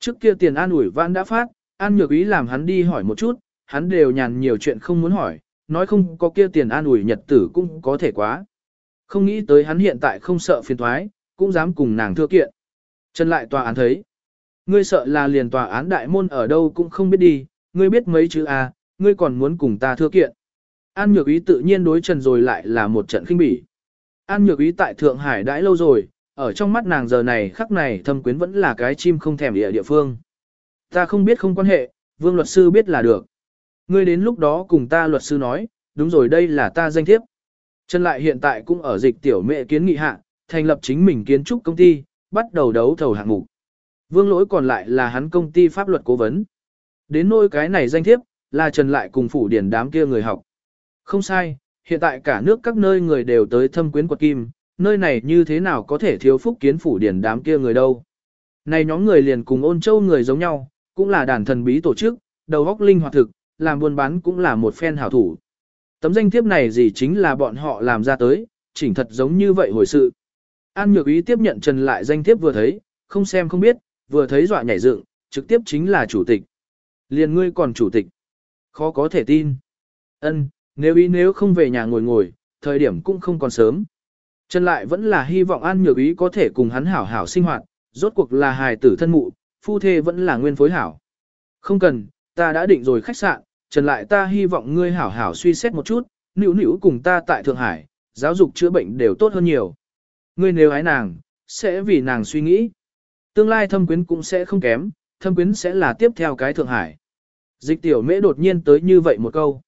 Trước kia tiền an ủi vãn đã phát, an nhược ý làm hắn đi hỏi một chút, hắn đều nhàn nhiều chuyện không muốn hỏi, nói không có kia tiền an ủi nhật tử cũng có thể quá. Không nghĩ tới hắn hiện tại không sợ phiền thoái, cũng dám cùng nàng thưa kiện. Trần lại tòa án thấy. Ngươi sợ là liền tòa án đại môn ở đâu cũng không biết đi, ngươi biết mấy chữ A, ngươi còn muốn cùng ta thưa kiện. An nhược ý tự nhiên đối trần rồi lại là một trận khinh bỉ. An nhược ý tại Thượng Hải đãi lâu rồi, ở trong mắt nàng giờ này khắc này thâm quyến vẫn là cái chim không thèm địa địa phương. Ta không biết không quan hệ, vương luật sư biết là được. Ngươi đến lúc đó cùng ta luật sư nói, đúng rồi đây là ta danh thiếp. Trần lại hiện tại cũng ở dịch tiểu mẹ kiến nghị hạ, thành lập chính mình kiến trúc công ty, bắt đầu đấu thầu hạng mục. Vương lỗi còn lại là hắn công ty pháp luật cố vấn. Đến nôi cái này danh thiếp, là Trần lại cùng phủ điển đám kia người học. Không sai, hiện tại cả nước các nơi người đều tới thâm quyến quật kim, nơi này như thế nào có thể thiếu phúc kiến phủ điển đám kia người đâu. Này nhóm người liền cùng ôn châu người giống nhau, cũng là đàn thần bí tổ chức, đầu góc linh hoạt thực, làm buôn bán cũng là một phen hảo thủ. Tấm danh thiếp này gì chính là bọn họ làm ra tới, chỉnh thật giống như vậy hồi sự. An nhược ý tiếp nhận trần lại danh thiếp vừa thấy, không xem không biết, vừa thấy dọa nhảy dựng, trực tiếp chính là chủ tịch. Liền ngươi còn chủ tịch. Khó có thể tin. Ân, nếu ý nếu không về nhà ngồi ngồi, thời điểm cũng không còn sớm. Trần lại vẫn là hy vọng An Nhược Ý có thể cùng hắn hảo hảo sinh hoạt, rốt cuộc là hài tử thân mụ, phu thê vẫn là nguyên phối hảo. Không cần, ta đã định rồi khách sạn, Trần lại ta hy vọng ngươi hảo hảo suy xét một chút, nữ nữ cùng ta tại Thượng Hải, giáo dục chữa bệnh đều tốt hơn nhiều. Ngươi nếu ái nàng, sẽ vì nàng suy nghĩ. Tương lai thâm quyến cũng sẽ không kém, thâm quyến sẽ là tiếp theo cái Thượng Hải. Dịch tiểu mễ đột nhiên tới như vậy một câu.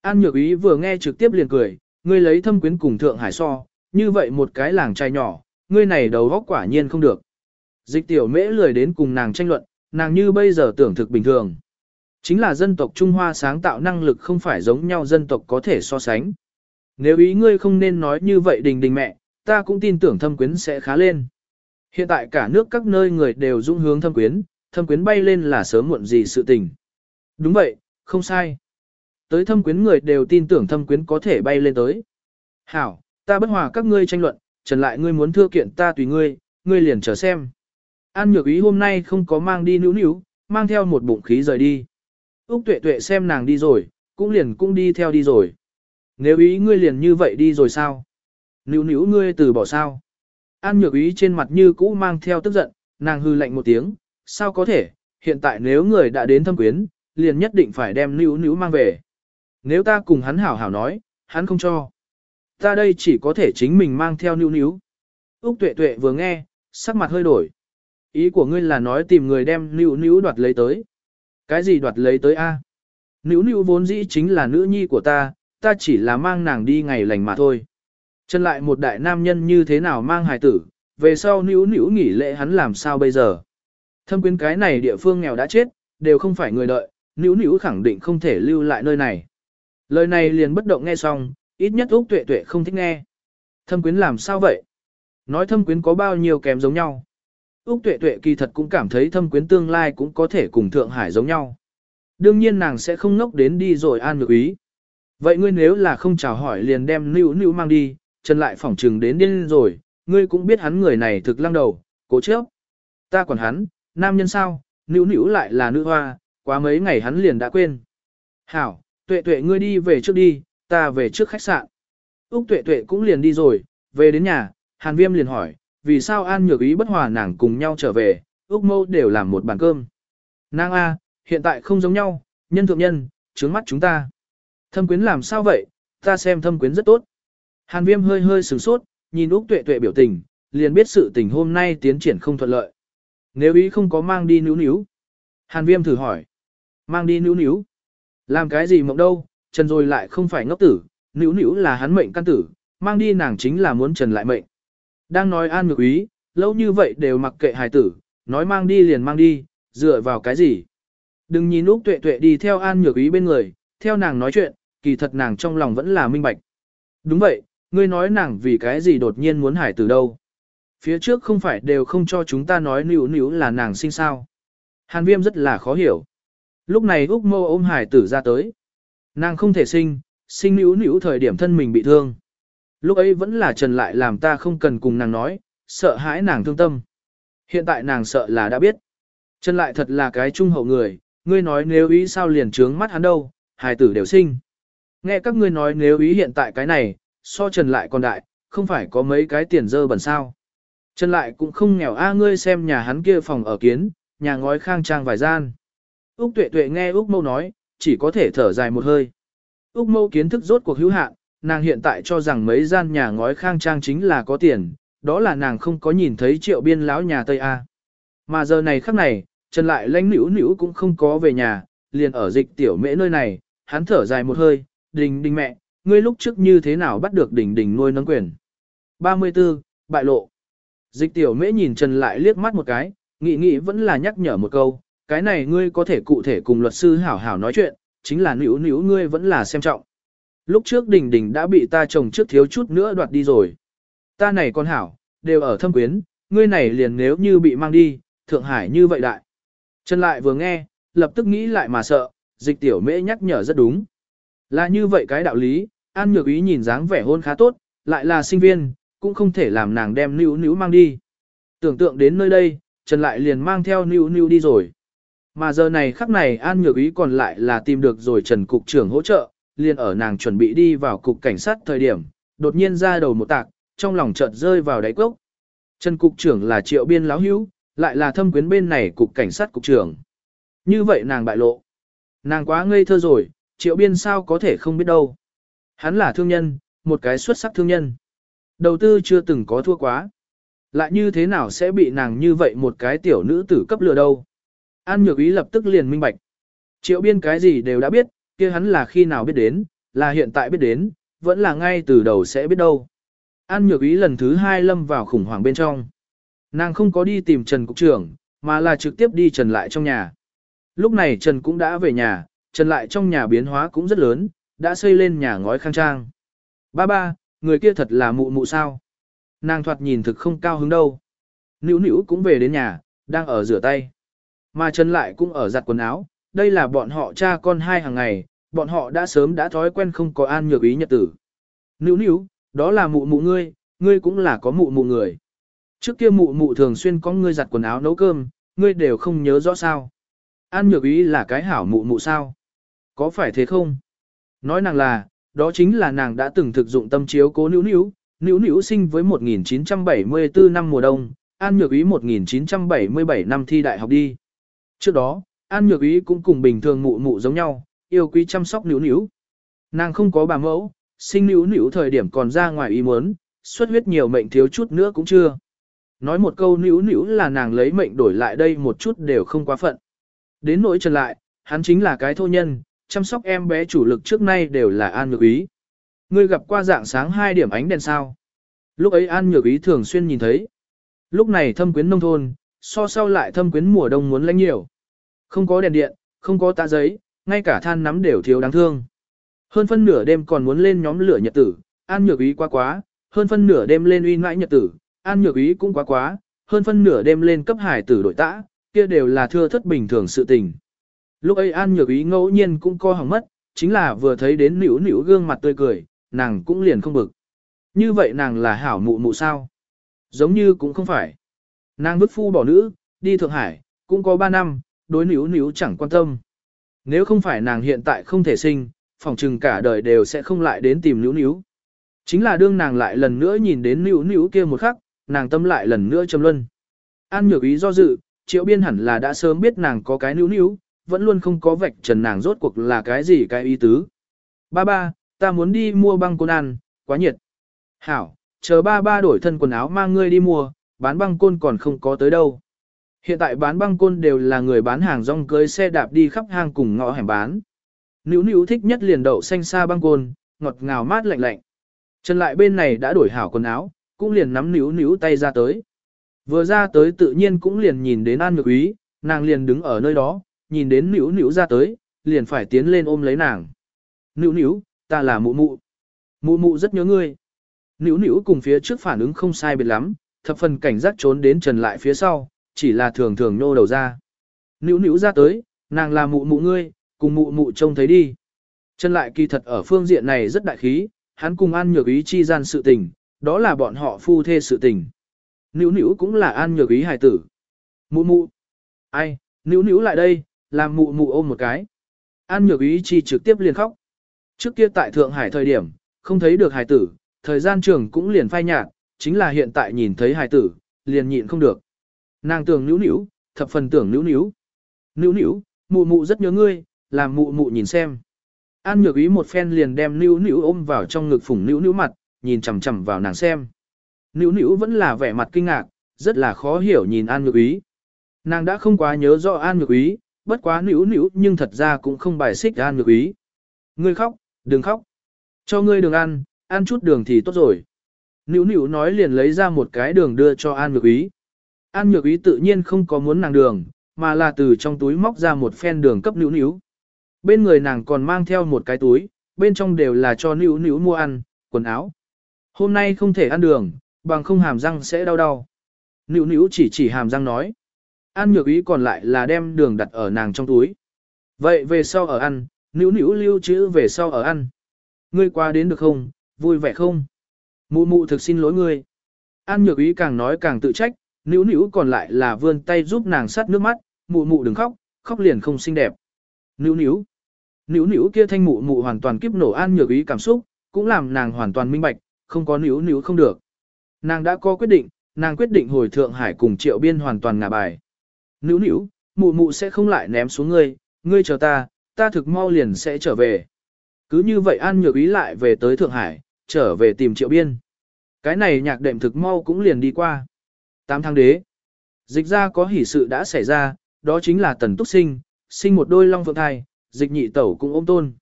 An nhược ý vừa nghe trực tiếp liền cười, ngươi lấy thâm quyến cùng Thượng Hải so, như vậy một cái làng trai nhỏ, ngươi này đầu góc quả nhiên không được. Dịch tiểu mễ lười đến cùng nàng tranh luận, nàng như bây giờ tưởng thực bình thường. Chính là dân tộc Trung Hoa sáng tạo năng lực không phải giống nhau dân tộc có thể so sánh. Nếu ý ngươi không nên nói như vậy đình đình mẹ, ta cũng tin tưởng thâm quyến sẽ khá lên. Hiện tại cả nước các nơi người đều dung hướng thâm quyến, thâm quyến bay lên là sớm muộn gì sự tình. Đúng vậy, không sai. Tới thâm quyến người đều tin tưởng thâm quyến có thể bay lên tới. Hảo, ta bất hòa các ngươi tranh luận, trần lại ngươi muốn thưa kiện ta tùy ngươi, ngươi liền chờ xem. An nhược ý hôm nay không có mang đi Nữu Nữu, mang theo một bụng khí rời đi. Úc tuệ tuệ xem nàng đi rồi, cũng liền cũng đi theo đi rồi. Nếu ý ngươi liền như vậy đi rồi sao? Nữu Nữu ngươi từ bỏ sao? An nhược ý trên mặt như cũ mang theo tức giận, nàng hư lạnh một tiếng, sao có thể, hiện tại nếu người đã đến thâm quyến, liền nhất định phải đem Nữu Nữu mang về. Nếu ta cùng hắn hảo hảo nói, hắn không cho. Ta đây chỉ có thể chính mình mang theo níu níu. Úc tuệ tuệ vừa nghe, sắc mặt hơi đổi. Ý của ngươi là nói tìm người đem níu níu đoạt lấy tới. Cái gì đoạt lấy tới a? Níu níu vốn dĩ chính là nữ nhi của ta, ta chỉ là mang nàng đi ngày lành mà thôi. Chân lại một đại nam nhân như thế nào mang hài tử, về sau níu níu nghỉ lễ hắn làm sao bây giờ. Thâm quyến cái này địa phương nghèo đã chết, đều không phải người đợi, níu níu khẳng định không thể lưu lại nơi này. Lời này liền bất động nghe xong, ít nhất Úc Tuệ Tuệ không thích nghe. Thâm quyến làm sao vậy? Nói thâm quyến có bao nhiêu kém giống nhau. Úc Tuệ Tuệ kỳ thật cũng cảm thấy thâm quyến tương lai cũng có thể cùng Thượng Hải giống nhau. Đương nhiên nàng sẽ không ngốc đến đi rồi an nhược ý. Vậy ngươi nếu là không chào hỏi liền đem nữ nữ mang đi, Trần lại phỏng trừng đến điên rồi, ngươi cũng biết hắn người này thực lăng đầu, cố chấp. Ta còn hắn, nam nhân sao, nữ nữ lại là nữ hoa, quá mấy ngày hắn liền đã quên. Hảo, tuệ tuệ ngươi đi về trước đi, ta về trước khách sạn. Úc tuệ tuệ cũng liền đi rồi, về đến nhà, hàn viêm liền hỏi, vì sao an nhược ý bất hòa nàng cùng nhau trở về, Úc mâu đều làm một bàn cơm. Nàng A, hiện tại không giống nhau, nhân thượng nhân, trướng mắt chúng ta. Thâm quyến làm sao vậy, ta xem thâm quyến rất tốt. Hàn viêm hơi hơi sửng sốt, nhìn Úc tuệ tuệ biểu tình, liền biết sự tình hôm nay tiến triển không thuận lợi. Nếu ý không có mang đi níu níu. Hàn viêm thử hỏi. Mang đi níu níu. Làm cái gì mộng đâu, trần rồi lại không phải ngốc tử, nữ nữ là hắn mệnh căn tử, mang đi nàng chính là muốn trần lại mệnh. Đang nói an ngược ý, lâu như vậy đều mặc kệ hài tử, nói mang đi liền mang đi, dựa vào cái gì. Đừng nhìn Úc tuệ tuệ đi theo an nhược ý bên người, theo nàng nói chuyện, kỳ thật nàng trong lòng vẫn là minh bạch. Đúng vậy, ngươi nói nàng vì cái gì đột nhiên muốn hải tử đâu. Phía trước không phải đều không cho chúng ta nói nữ nữ là nàng sinh sao. Hàn viêm rất là khó hiểu. Lúc này Úc mô ôm hải tử ra tới. Nàng không thể sinh, sinh nữ nữ thời điểm thân mình bị thương. Lúc ấy vẫn là trần lại làm ta không cần cùng nàng nói, sợ hãi nàng thương tâm. Hiện tại nàng sợ là đã biết. Trần lại thật là cái trung hậu người, ngươi nói nếu ý sao liền trướng mắt hắn đâu, hài tử đều sinh. Nghe các ngươi nói nếu ý hiện tại cái này, so trần lại còn đại, không phải có mấy cái tiền dơ bẩn sao. Trần lại cũng không nghèo a ngươi xem nhà hắn kia phòng ở kiến, nhà ngói khang trang vài gian. Úc tuệ tuệ nghe Úc mâu nói, chỉ có thể thở dài một hơi. Úc mâu kiến thức rốt cuộc hữu hạn, nàng hiện tại cho rằng mấy gian nhà ngói khang trang chính là có tiền, đó là nàng không có nhìn thấy triệu biên lão nhà Tây A. Mà giờ này khắc này, Trần lại lãnh nữ nữ cũng không có về nhà, liền ở dịch tiểu mễ nơi này, hắn thở dài một hơi, đình đình mẹ, ngươi lúc trước như thế nào bắt được đình đình nuôi nấng quyền. 34. Bại lộ Dịch tiểu mễ nhìn Trần lại liếc mắt một cái, nghĩ nghĩ vẫn là nhắc nhở một câu, cái này ngươi có thể cụ thể cùng luật sư hảo hảo nói chuyện, chính là nữ nữ ngươi vẫn là xem trọng. Lúc trước đình đình đã bị ta chồng trước thiếu chút nữa đoạt đi rồi. Ta này con hảo, đều ở thâm quyến, ngươi này liền nếu như bị mang đi, Thượng Hải như vậy đại. Trần lại vừa nghe, lập tức nghĩ lại mà sợ, dịch tiểu mễ nhắc nhở rất đúng. Là như vậy cái đạo lý, An Nhược Ý nhìn dáng vẻ hôn khá tốt, lại là sinh viên, cũng không thể làm nàng đem níu níu mang đi. Tưởng tượng đến nơi đây, Trần lại liền mang theo níu níu đi rồi. Mà giờ này khắc này An Nhược Ý còn lại là tìm được rồi Trần Cục trưởng hỗ trợ, liền ở nàng chuẩn bị đi vào cục cảnh sát thời điểm, đột nhiên ra đầu một tạc, trong lòng chợt rơi vào đáy cốc. Trần Cục trưởng là triệu biên láo hữu, lại là thâm quyến bên này cục cảnh sát cục trưởng. Như vậy nàng bại lộ. Nàng quá ngây thơ rồi, triệu biên sao có thể không biết đâu. Hắn là thương nhân, một cái xuất sắc thương nhân. Đầu tư chưa từng có thua quá. Lại như thế nào sẽ bị nàng như vậy một cái tiểu nữ tử cấp lừa đâu. An nhược ý lập tức liền minh bạch. Triệu biên cái gì đều đã biết, kia hắn là khi nào biết đến, là hiện tại biết đến, vẫn là ngay từ đầu sẽ biết đâu. An nhược ý lần thứ hai lâm vào khủng hoảng bên trong. Nàng không có đi tìm Trần Cục trưởng, mà là trực tiếp đi Trần lại trong nhà. Lúc này Trần cũng đã về nhà, Trần lại trong nhà biến hóa cũng rất lớn, đã xây lên nhà ngói khang trang. Ba ba, người kia thật là mụ mụ sao. Nàng thoạt nhìn thực không cao hứng đâu. Nữu nữu cũng về đến nhà, đang ở rửa tay. Mà Trần lại cũng ở giặt quần áo, đây là bọn họ cha con hai hàng ngày, bọn họ đã sớm đã thói quen không có an nhược ý nhật tử. Nữu nữu, đó là mụ mụ ngươi, ngươi cũng là có mụ mụ người. Trước kia mụ mụ thường xuyên có ngươi giặt quần áo nấu cơm, ngươi đều không nhớ rõ sao. An nhược ý là cái hảo mụ mụ sao? Có phải thế không? Nói nàng là, đó chính là nàng đã từng thực dụng tâm chiếu cố nữu nữu, nữu nữu sinh với 1974 năm mùa đông, An nhược ý 1977 năm thi đại học đi. Trước đó, An nhược ý cũng cùng bình thường mụ mụ giống nhau, yêu quý chăm sóc nữu nữu. Nàng không có bà mẫu, sinh nữu nữu thời điểm còn ra ngoài ý muốn, xuất huyết nhiều mệnh thiếu chút nữa cũng chưa. Nói một câu nữu nữu là nàng lấy mệnh đổi lại đây một chút đều không quá phận. Đến nỗi trần lại, hắn chính là cái thô nhân, chăm sóc em bé chủ lực trước nay đều là An Nhược Ý. Ngươi gặp qua dạng sáng hai điểm ánh đèn sao. Lúc ấy An Nhược Ý thường xuyên nhìn thấy. Lúc này thâm quyến nông thôn, so sau lại thâm quyến mùa đông muốn lãnh nhiều. Không có đèn điện, không có tạ giấy, ngay cả than nắm đều thiếu đáng thương. Hơn phân nửa đêm còn muốn lên nhóm lửa nhật tử, An Nhược Ý quá quá, hơn phân nửa đêm lên uy mãi nhật tử, An Nhược Ý cũng quá quá, hơn phân nửa đêm lên cấp hải tử đội tã, kia đều là thưa thất bình thường sự tình. Lúc ấy An Nhược Ý ngẫu nhiên cũng co hỏng mất, chính là vừa thấy đến nỉu nỉu gương mặt tươi cười, nàng cũng liền không bực. Như vậy nàng là hảo mụ mụ sao? Giống như cũng không phải. Nàng vứt phu bỏ nữ, đi Thượng Hải, cũng có 3 năm, đối níu níu chẳng quan tâm. Nếu không phải nàng hiện tại không thể sinh, phòng trừng cả đời đều sẽ không lại đến tìm níu níu. Chính là đương nàng lại lần nữa nhìn đến níu níu kia một khắc, nàng tâm lại lần nữa châm luân. An nhược ý do dự, triệu biên hẳn là đã sớm biết nàng có cái níu níu, vẫn luôn không có vạch trần nàng rốt cuộc là cái gì cái ý tứ. Ba ba, ta muốn đi mua băng côn ăn, quá nhiệt. Hảo, chờ ba ba đổi thân quần áo mang ngươi đi mua, bán băng côn còn không có tới đâu. Hiện tại bán băng côn đều là người bán hàng rong cưới xe đạp đi khắp hang cùng ngõ hẻm bán. Nữu nữu thích nhất liền đậu xanh xa băng côn, ngọt ngào mát lạnh lạnh. Trần lại bên này đã đổi hảo quần áo, cũng liền nắm nữu nữu tay ra tới. Vừa ra tới tự nhiên cũng liền nhìn đến An Nhược Ý, nàng liền đứng ở nơi đó, nhìn đến nữu nữu ra tới, liền phải tiến lên ôm lấy nàng. Nữu nữu, ta là mụ mụ. Mụ mụ rất nhớ ngươi. Nữu nữu cùng phía trước phản ứng không sai biệt lắm, thập phần cảnh giác trốn đến trần lại phía sau, chỉ là thường thường nô đầu ra. Nữu nữu ra tới, nàng là mụ mụ ngươi, cùng mụ mụ trông thấy đi. Trần lại kỳ thật ở phương diện này rất đại khí, hắn cùng an nhược ý chi gian sự tình, đó là bọn họ phu thê sự tình. Nữu nữu cũng là an nhược ý hài tử. Mụ mụ. Ai, nữu nữu lại đây, làm mụ mụ ôm một cái. An nhược ý chi trực tiếp liền khóc. Trước kia tại Thượng Hải thời điểm, không thấy được hài tử, thời gian trường cũng liền phai nhạt, chính là hiện tại nhìn thấy hài tử, liền nhịn không được. Nàng tưởng nữu nữu, thập phần tưởng nữu nữu. Nữu nữu, mụ mụ rất nhớ ngươi, làm mụ mụ nhìn xem. An nhược ý một phen liền đem nữu nữu ôm vào trong ngực phủng nữu nữu mặt, nhìn chằm chằm vào nàng xem. Nữu nữu vẫn là vẻ mặt kinh ngạc, rất là khó hiểu nhìn An nhược ý. Nàng đã không quá nhớ rõ An nhược ý, bất quá nữu nữu nhưng thật ra cũng không bài xích An nhược ý. Ngươi khóc, đừng khóc. Cho ngươi đường ăn, ăn chút đường thì tốt rồi. Nữu nữu nói liền lấy ra một cái đường đưa cho An nhược ý. An nhược ý tự nhiên không có muốn nàng đường, mà là từ trong túi móc ra một phen đường cấp nữu nữu. Bên người nàng còn mang theo một cái túi, bên trong đều là cho nữu nữu mua ăn, quần áo. Hôm nay không thể ăn đường, bằng không hàm răng sẽ đau đau. Nữu nữu chỉ chỉ hàm răng nói. An nhược ý còn lại là đem đường đặt ở nàng trong túi. Vậy về sau ở ăn, nữu nữu lưu trữ về sau ở ăn. Ngươi qua đến được không, vui vẻ không? Mụ mụ thực xin lỗi ngươi. An nhược ý càng nói càng tự trách, nữu nữu còn lại là vươn tay giúp nàng sát nước mắt, mụ mụ đừng khóc, khóc liền không xinh đẹp. Nữu nữu. Nữu nữu kia thanh mụ mụ hoàn toàn kiếp nổ an nhược ý cảm xúc, cũng làm nàng hoàn toàn minh bạch, không có nữu nữu không được. Nàng đã có quyết định, nàng quyết định hồi Thượng Hải cùng Triệu Biên hoàn toàn ngả bài. Nữu nữu, mụ mụ sẽ không lại ném xuống ngươi, ngươi chờ ta, ta thực mau liền sẽ trở về. Cứ như vậy An Nhược Ý lại về tới Thượng Hải, trở về tìm Triệu Biên. Cái này nhạc đệm thực mau cũng liền đi qua. Tám tháng đế. Dịch ra có hỷ sự đã xảy ra, đó chính là Tần Túc Sinh, sinh một đôi long phượng thai, dịch nhị tẩu cũng ôm tôn.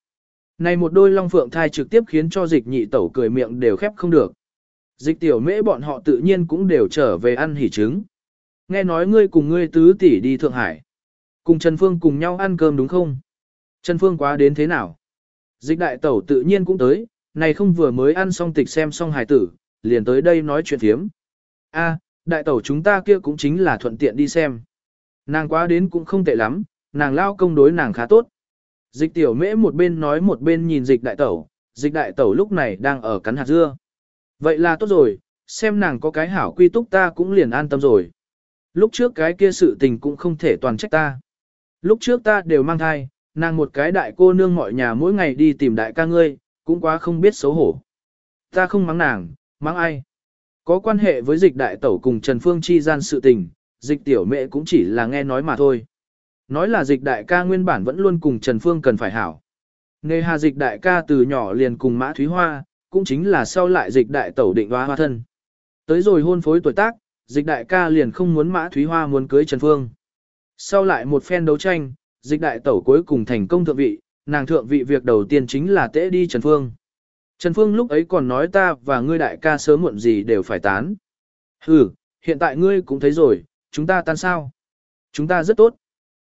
Này một đôi long phượng thai trực tiếp khiến cho dịch nhị tẩu cười miệng đều khép không được. Dịch tiểu mễ bọn họ tự nhiên cũng đều trở về ăn hỉ trứng. Nghe nói ngươi cùng ngươi tứ tỷ đi Thượng Hải. Cùng Trần Phương cùng nhau ăn cơm đúng không? Trần Phương quá đến thế nào? Dịch đại tẩu tự nhiên cũng tới, này không vừa mới ăn xong tịch xem xong hài tử, liền tới đây nói chuyện thiếm. A, đại tẩu chúng ta kia cũng chính là thuận tiện đi xem. Nàng quá đến cũng không tệ lắm, nàng lao công đối nàng khá tốt. Dịch tiểu mễ một bên nói một bên nhìn dịch đại tẩu, dịch đại tẩu lúc này đang ở cắn hạt dưa. Vậy là tốt rồi, xem nàng có cái hảo quy túc ta cũng liền an tâm rồi. Lúc trước cái kia sự tình cũng không thể toàn trách ta. Lúc trước ta đều mang thai, nàng một cái đại cô nương mọi nhà mỗi ngày đi tìm đại ca ngươi, cũng quá không biết xấu hổ. Ta không mắng nàng, mắng ai. Có quan hệ với dịch đại tẩu cùng Trần Phương chi gian sự tình, dịch tiểu mẹ cũng chỉ là nghe nói mà thôi. Nói là dịch đại ca nguyên bản vẫn luôn cùng Trần Phương cần phải hảo. nghe hà dịch đại ca từ nhỏ liền cùng Mã Thúy Hoa, cũng chính là sau lại dịch đại tẩu định hoa hoa thân. Tới rồi hôn phối tuổi tác, dịch đại ca liền không muốn Mã Thúy Hoa muốn cưới Trần Phương. Sau lại một phen đấu tranh, dịch đại tẩu cuối cùng thành công thượng vị, nàng thượng vị việc đầu tiên chính là tễ đi Trần Phương. Trần Phương lúc ấy còn nói ta và ngươi đại ca sớm muộn gì đều phải tán. Ừ, hiện tại ngươi cũng thấy rồi, chúng ta tan sao? Chúng ta rất tốt.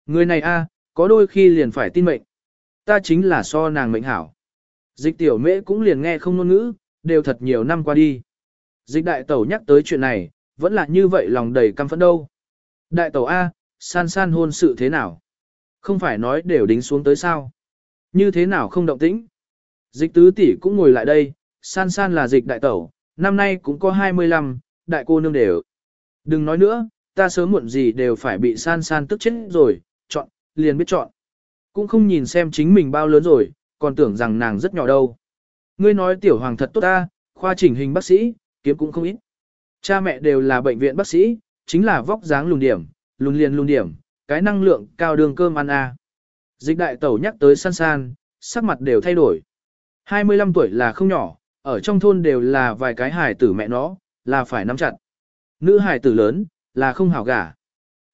Người này a, có đôi khi liền phải tin mệnh. Ta chính là so nàng mệnh hảo. Dịch tiểu mễ cũng liền nghe không ngôn ngữ, đều thật nhiều năm qua đi. Dịch đại tẩu nhắc tới chuyện này, vẫn là như vậy lòng đầy căm phẫn đâu. Đại tẩu A, san san hôn sự thế nào? Không phải nói đều đính xuống tới sao. Như thế nào không động tĩnh? Dịch tứ tỷ cũng ngồi lại đây, san san là dịch đại tẩu, năm nay cũng có 25, đại cô nương đều. Đừng nói nữa, ta sớm muộn gì đều phải bị san san tức chết rồi, chọn, liền biết chọn. Cũng không nhìn xem chính mình bao lớn rồi, còn tưởng rằng nàng rất nhỏ đâu. Ngươi nói tiểu hoàng thật tốt ta, khoa chỉnh hình bác sĩ, kiếm cũng không ít. Cha mẹ đều là bệnh viện bác sĩ, chính là vóc dáng lùn điểm, lùn liền lùn điểm, cái năng lượng cao đường cơm ăn à. Dịch đại tẩu nhắc tới san san, sắc mặt đều thay đổi. 25 tuổi là không nhỏ, ở trong thôn đều là vài cái hài tử mẹ nó, là phải nắm chặt. Nữ hài tử lớn, là không hảo gả.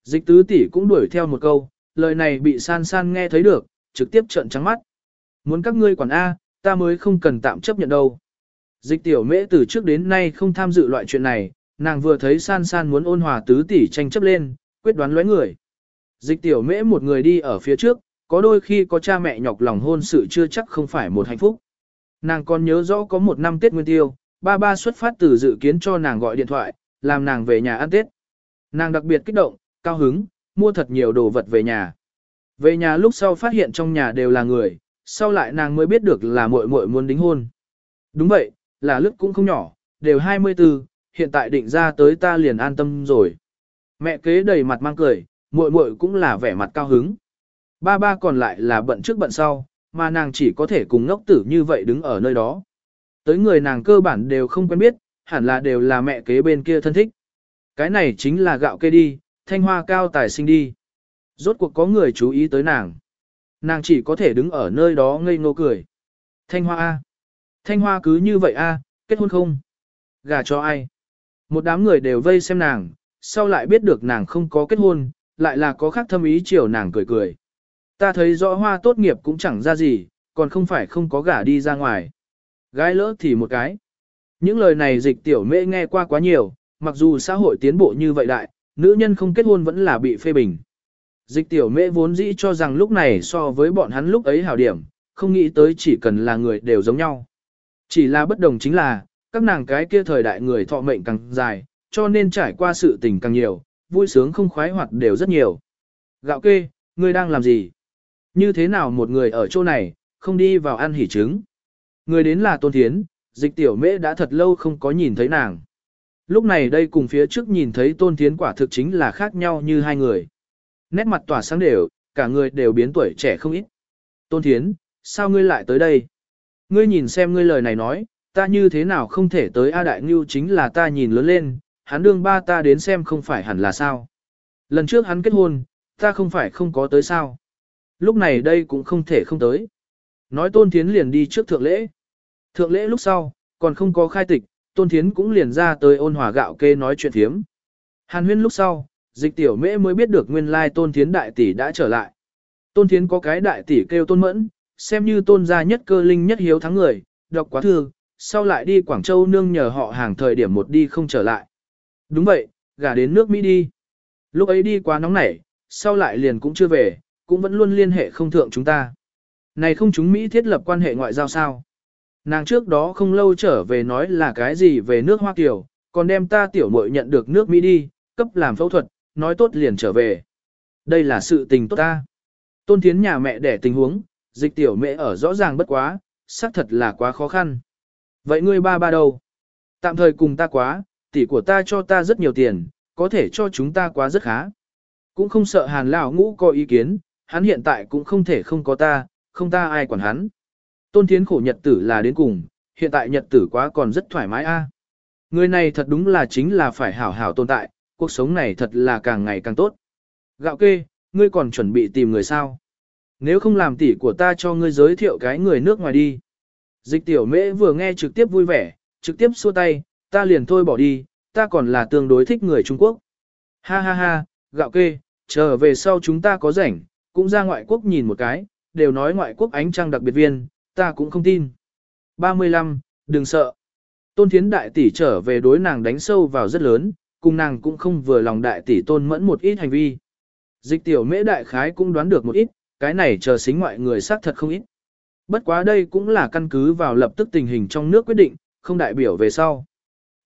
Dịch tứ tỷ cũng đuổi theo một câu, lời này bị san san nghe thấy được, trực tiếp trợn trắng mắt. Muốn các ngươi quản A, ta mới không cần tạm chấp nhận đâu. Dịch tiểu mễ từ trước đến nay không tham dự loại chuyện này, nàng vừa thấy san san muốn ôn hòa tứ tỷ tranh chấp lên, quyết đoán lóe người. Dịch tiểu mễ một người đi ở phía trước, có đôi khi có cha mẹ nhọc lòng hôn sự chưa chắc không phải một hạnh phúc. Nàng còn nhớ rõ có một năm Tết Nguyên Tiêu, ba ba xuất phát từ dự kiến cho nàng gọi điện thoại, làm nàng về nhà ăn Tết. Nàng đặc biệt kích động, cao hứng, mua thật nhiều đồ vật về nhà. Về nhà lúc sau phát hiện trong nhà đều là người, sau lại nàng mới biết được là muội muội muốn đính hôn. Đúng vậy, là lúc cũng không nhỏ, đều 24, hiện tại định ra tới ta liền an tâm rồi. Mẹ kế đầy mặt mang cười, muội muội cũng là vẻ mặt cao hứng. Ba ba còn lại là bận trước bận sau, mà nàng chỉ có thể cùng ngốc tử như vậy đứng ở nơi đó. Tới người nàng cơ bản đều không quen biết, hẳn là đều là mẹ kế bên kia thân thích. Cái này chính là gạo kê đi, thanh hoa cao tài sinh đi. Rốt cuộc có người chú ý tới nàng. Nàng chỉ có thể đứng ở nơi đó ngây ngô cười. Thanh hoa A. Thanh hoa cứ như vậy A, kết hôn không? Gà cho ai? Một đám người đều vây xem nàng, sau lại biết được nàng không có kết hôn, lại là có khác thâm ý chiều nàng cười cười. Ta thấy rõ hoa tốt nghiệp cũng chẳng ra gì, còn không phải không có gả đi ra ngoài. Gái lỡ thì một cái. Những lời này dịch tiểu mễ nghe qua quá nhiều, mặc dù xã hội tiến bộ như vậy đại, nữ nhân không kết hôn vẫn là bị phê bình. Dịch tiểu mễ vốn dĩ cho rằng lúc này so với bọn hắn lúc ấy hảo điểm, không nghĩ tới chỉ cần là người đều giống nhau. Chỉ là bất đồng chính là, các nàng cái kia thời đại người thọ mệnh càng dài, cho nên trải qua sự tình càng nhiều, vui sướng không khoái hoạt đều rất nhiều. Gạo kê, ngươi đang làm gì? Như thế nào một người ở chỗ này, không đi vào ăn hỉ trứng? Người đến là Tôn Thiến, dịch tiểu mễ đã thật lâu không có nhìn thấy nàng. Lúc này đây cùng phía trước nhìn thấy Tôn Thiến quả thực chính là khác nhau như hai người. Nét mặt tỏa sáng đều, cả người đều biến tuổi trẻ không ít. Tôn Thiến, sao ngươi lại tới đây? Ngươi nhìn xem ngươi lời này nói, ta như thế nào không thể tới A Đại Ngưu chính là ta nhìn lớn lên, hắn đương ba ta đến xem không phải hẳn là sao. Lần trước hắn kết hôn, ta không phải không có tới sao. Lúc này đây cũng không thể không tới. Nói Tôn Thiến liền đi trước thượng lễ. Thượng lễ lúc sau, còn không có khai tịch, Tôn Thiến cũng liền ra tới ôn hòa gạo kê nói chuyện thiếm. Hàn huyên lúc sau, dịch tiểu mễ mới biết được nguyên lai Tôn Thiến đại tỷ đã trở lại. Tôn Thiến có cái đại tỷ kêu Tôn Mẫn, xem như tôn gia nhất cơ linh nhất hiếu thắng người, đọc quá thư, sau lại đi Quảng Châu nương nhờ họ hàng thời điểm một đi không trở lại. Đúng vậy, gả đến nước Mỹ đi. Lúc ấy đi quá nóng nảy, sau lại liền cũng chưa về, cũng vẫn luôn liên hệ không thượng chúng ta. Này không chúng Mỹ thiết lập quan hệ ngoại giao sao? Nàng trước đó không lâu trở về nói là cái gì về nước Hoa Kiều, còn đem ta tiểu muội nhận được nước Mỹ đi, cấp làm phẫu thuật, nói tốt liền trở về. Đây là sự tình tốt ta. Tôn Thiến nhà mẹ đẻ tình huống, dịch tiểu mẹ ở rõ ràng bất quá, xác thật là quá khó khăn. Vậy ngươi ba ba đâu? Tạm thời cùng ta quá, tỷ của ta cho ta rất nhiều tiền, có thể cho chúng ta quá rất khá. Cũng không sợ hàn lão ngũ có ý kiến, hắn hiện tại cũng không thể không có ta, không ta ai quản hắn. Tôn Thiến khổ nhật tử là đến cùng, hiện tại nhật tử quá còn rất thoải mái a. Người này thật đúng là chính là phải hảo hảo tồn tại, cuộc sống này thật là càng ngày càng tốt. Gạo kê, ngươi còn chuẩn bị tìm người sao? Nếu không làm tỷ của ta cho ngươi giới thiệu cái người nước ngoài đi. Dịch tiểu mễ vừa nghe trực tiếp vui vẻ, trực tiếp xua tay, ta liền thôi bỏ đi, ta còn là tương đối thích người Trung Quốc. Ha ha ha, gạo kê, chờ về sau chúng ta có rảnh, cũng ra ngoại quốc nhìn một cái, đều nói ngoại quốc ánh trăng đặc biệt viên, ta cũng không tin. 35, đừng sợ. Tôn Thiến đại tỷ trở về đối nàng đánh sâu vào rất lớn, cùng nàng cũng không vừa lòng đại tỷ tôn mẫn một ít hành vi. Dịch tiểu mễ đại khái cũng đoán được một ít, cái này chờ xính ngoại người xác thật không ít. Bất quá đây cũng là căn cứ vào lập tức tình hình trong nước quyết định, không đại biểu về sau.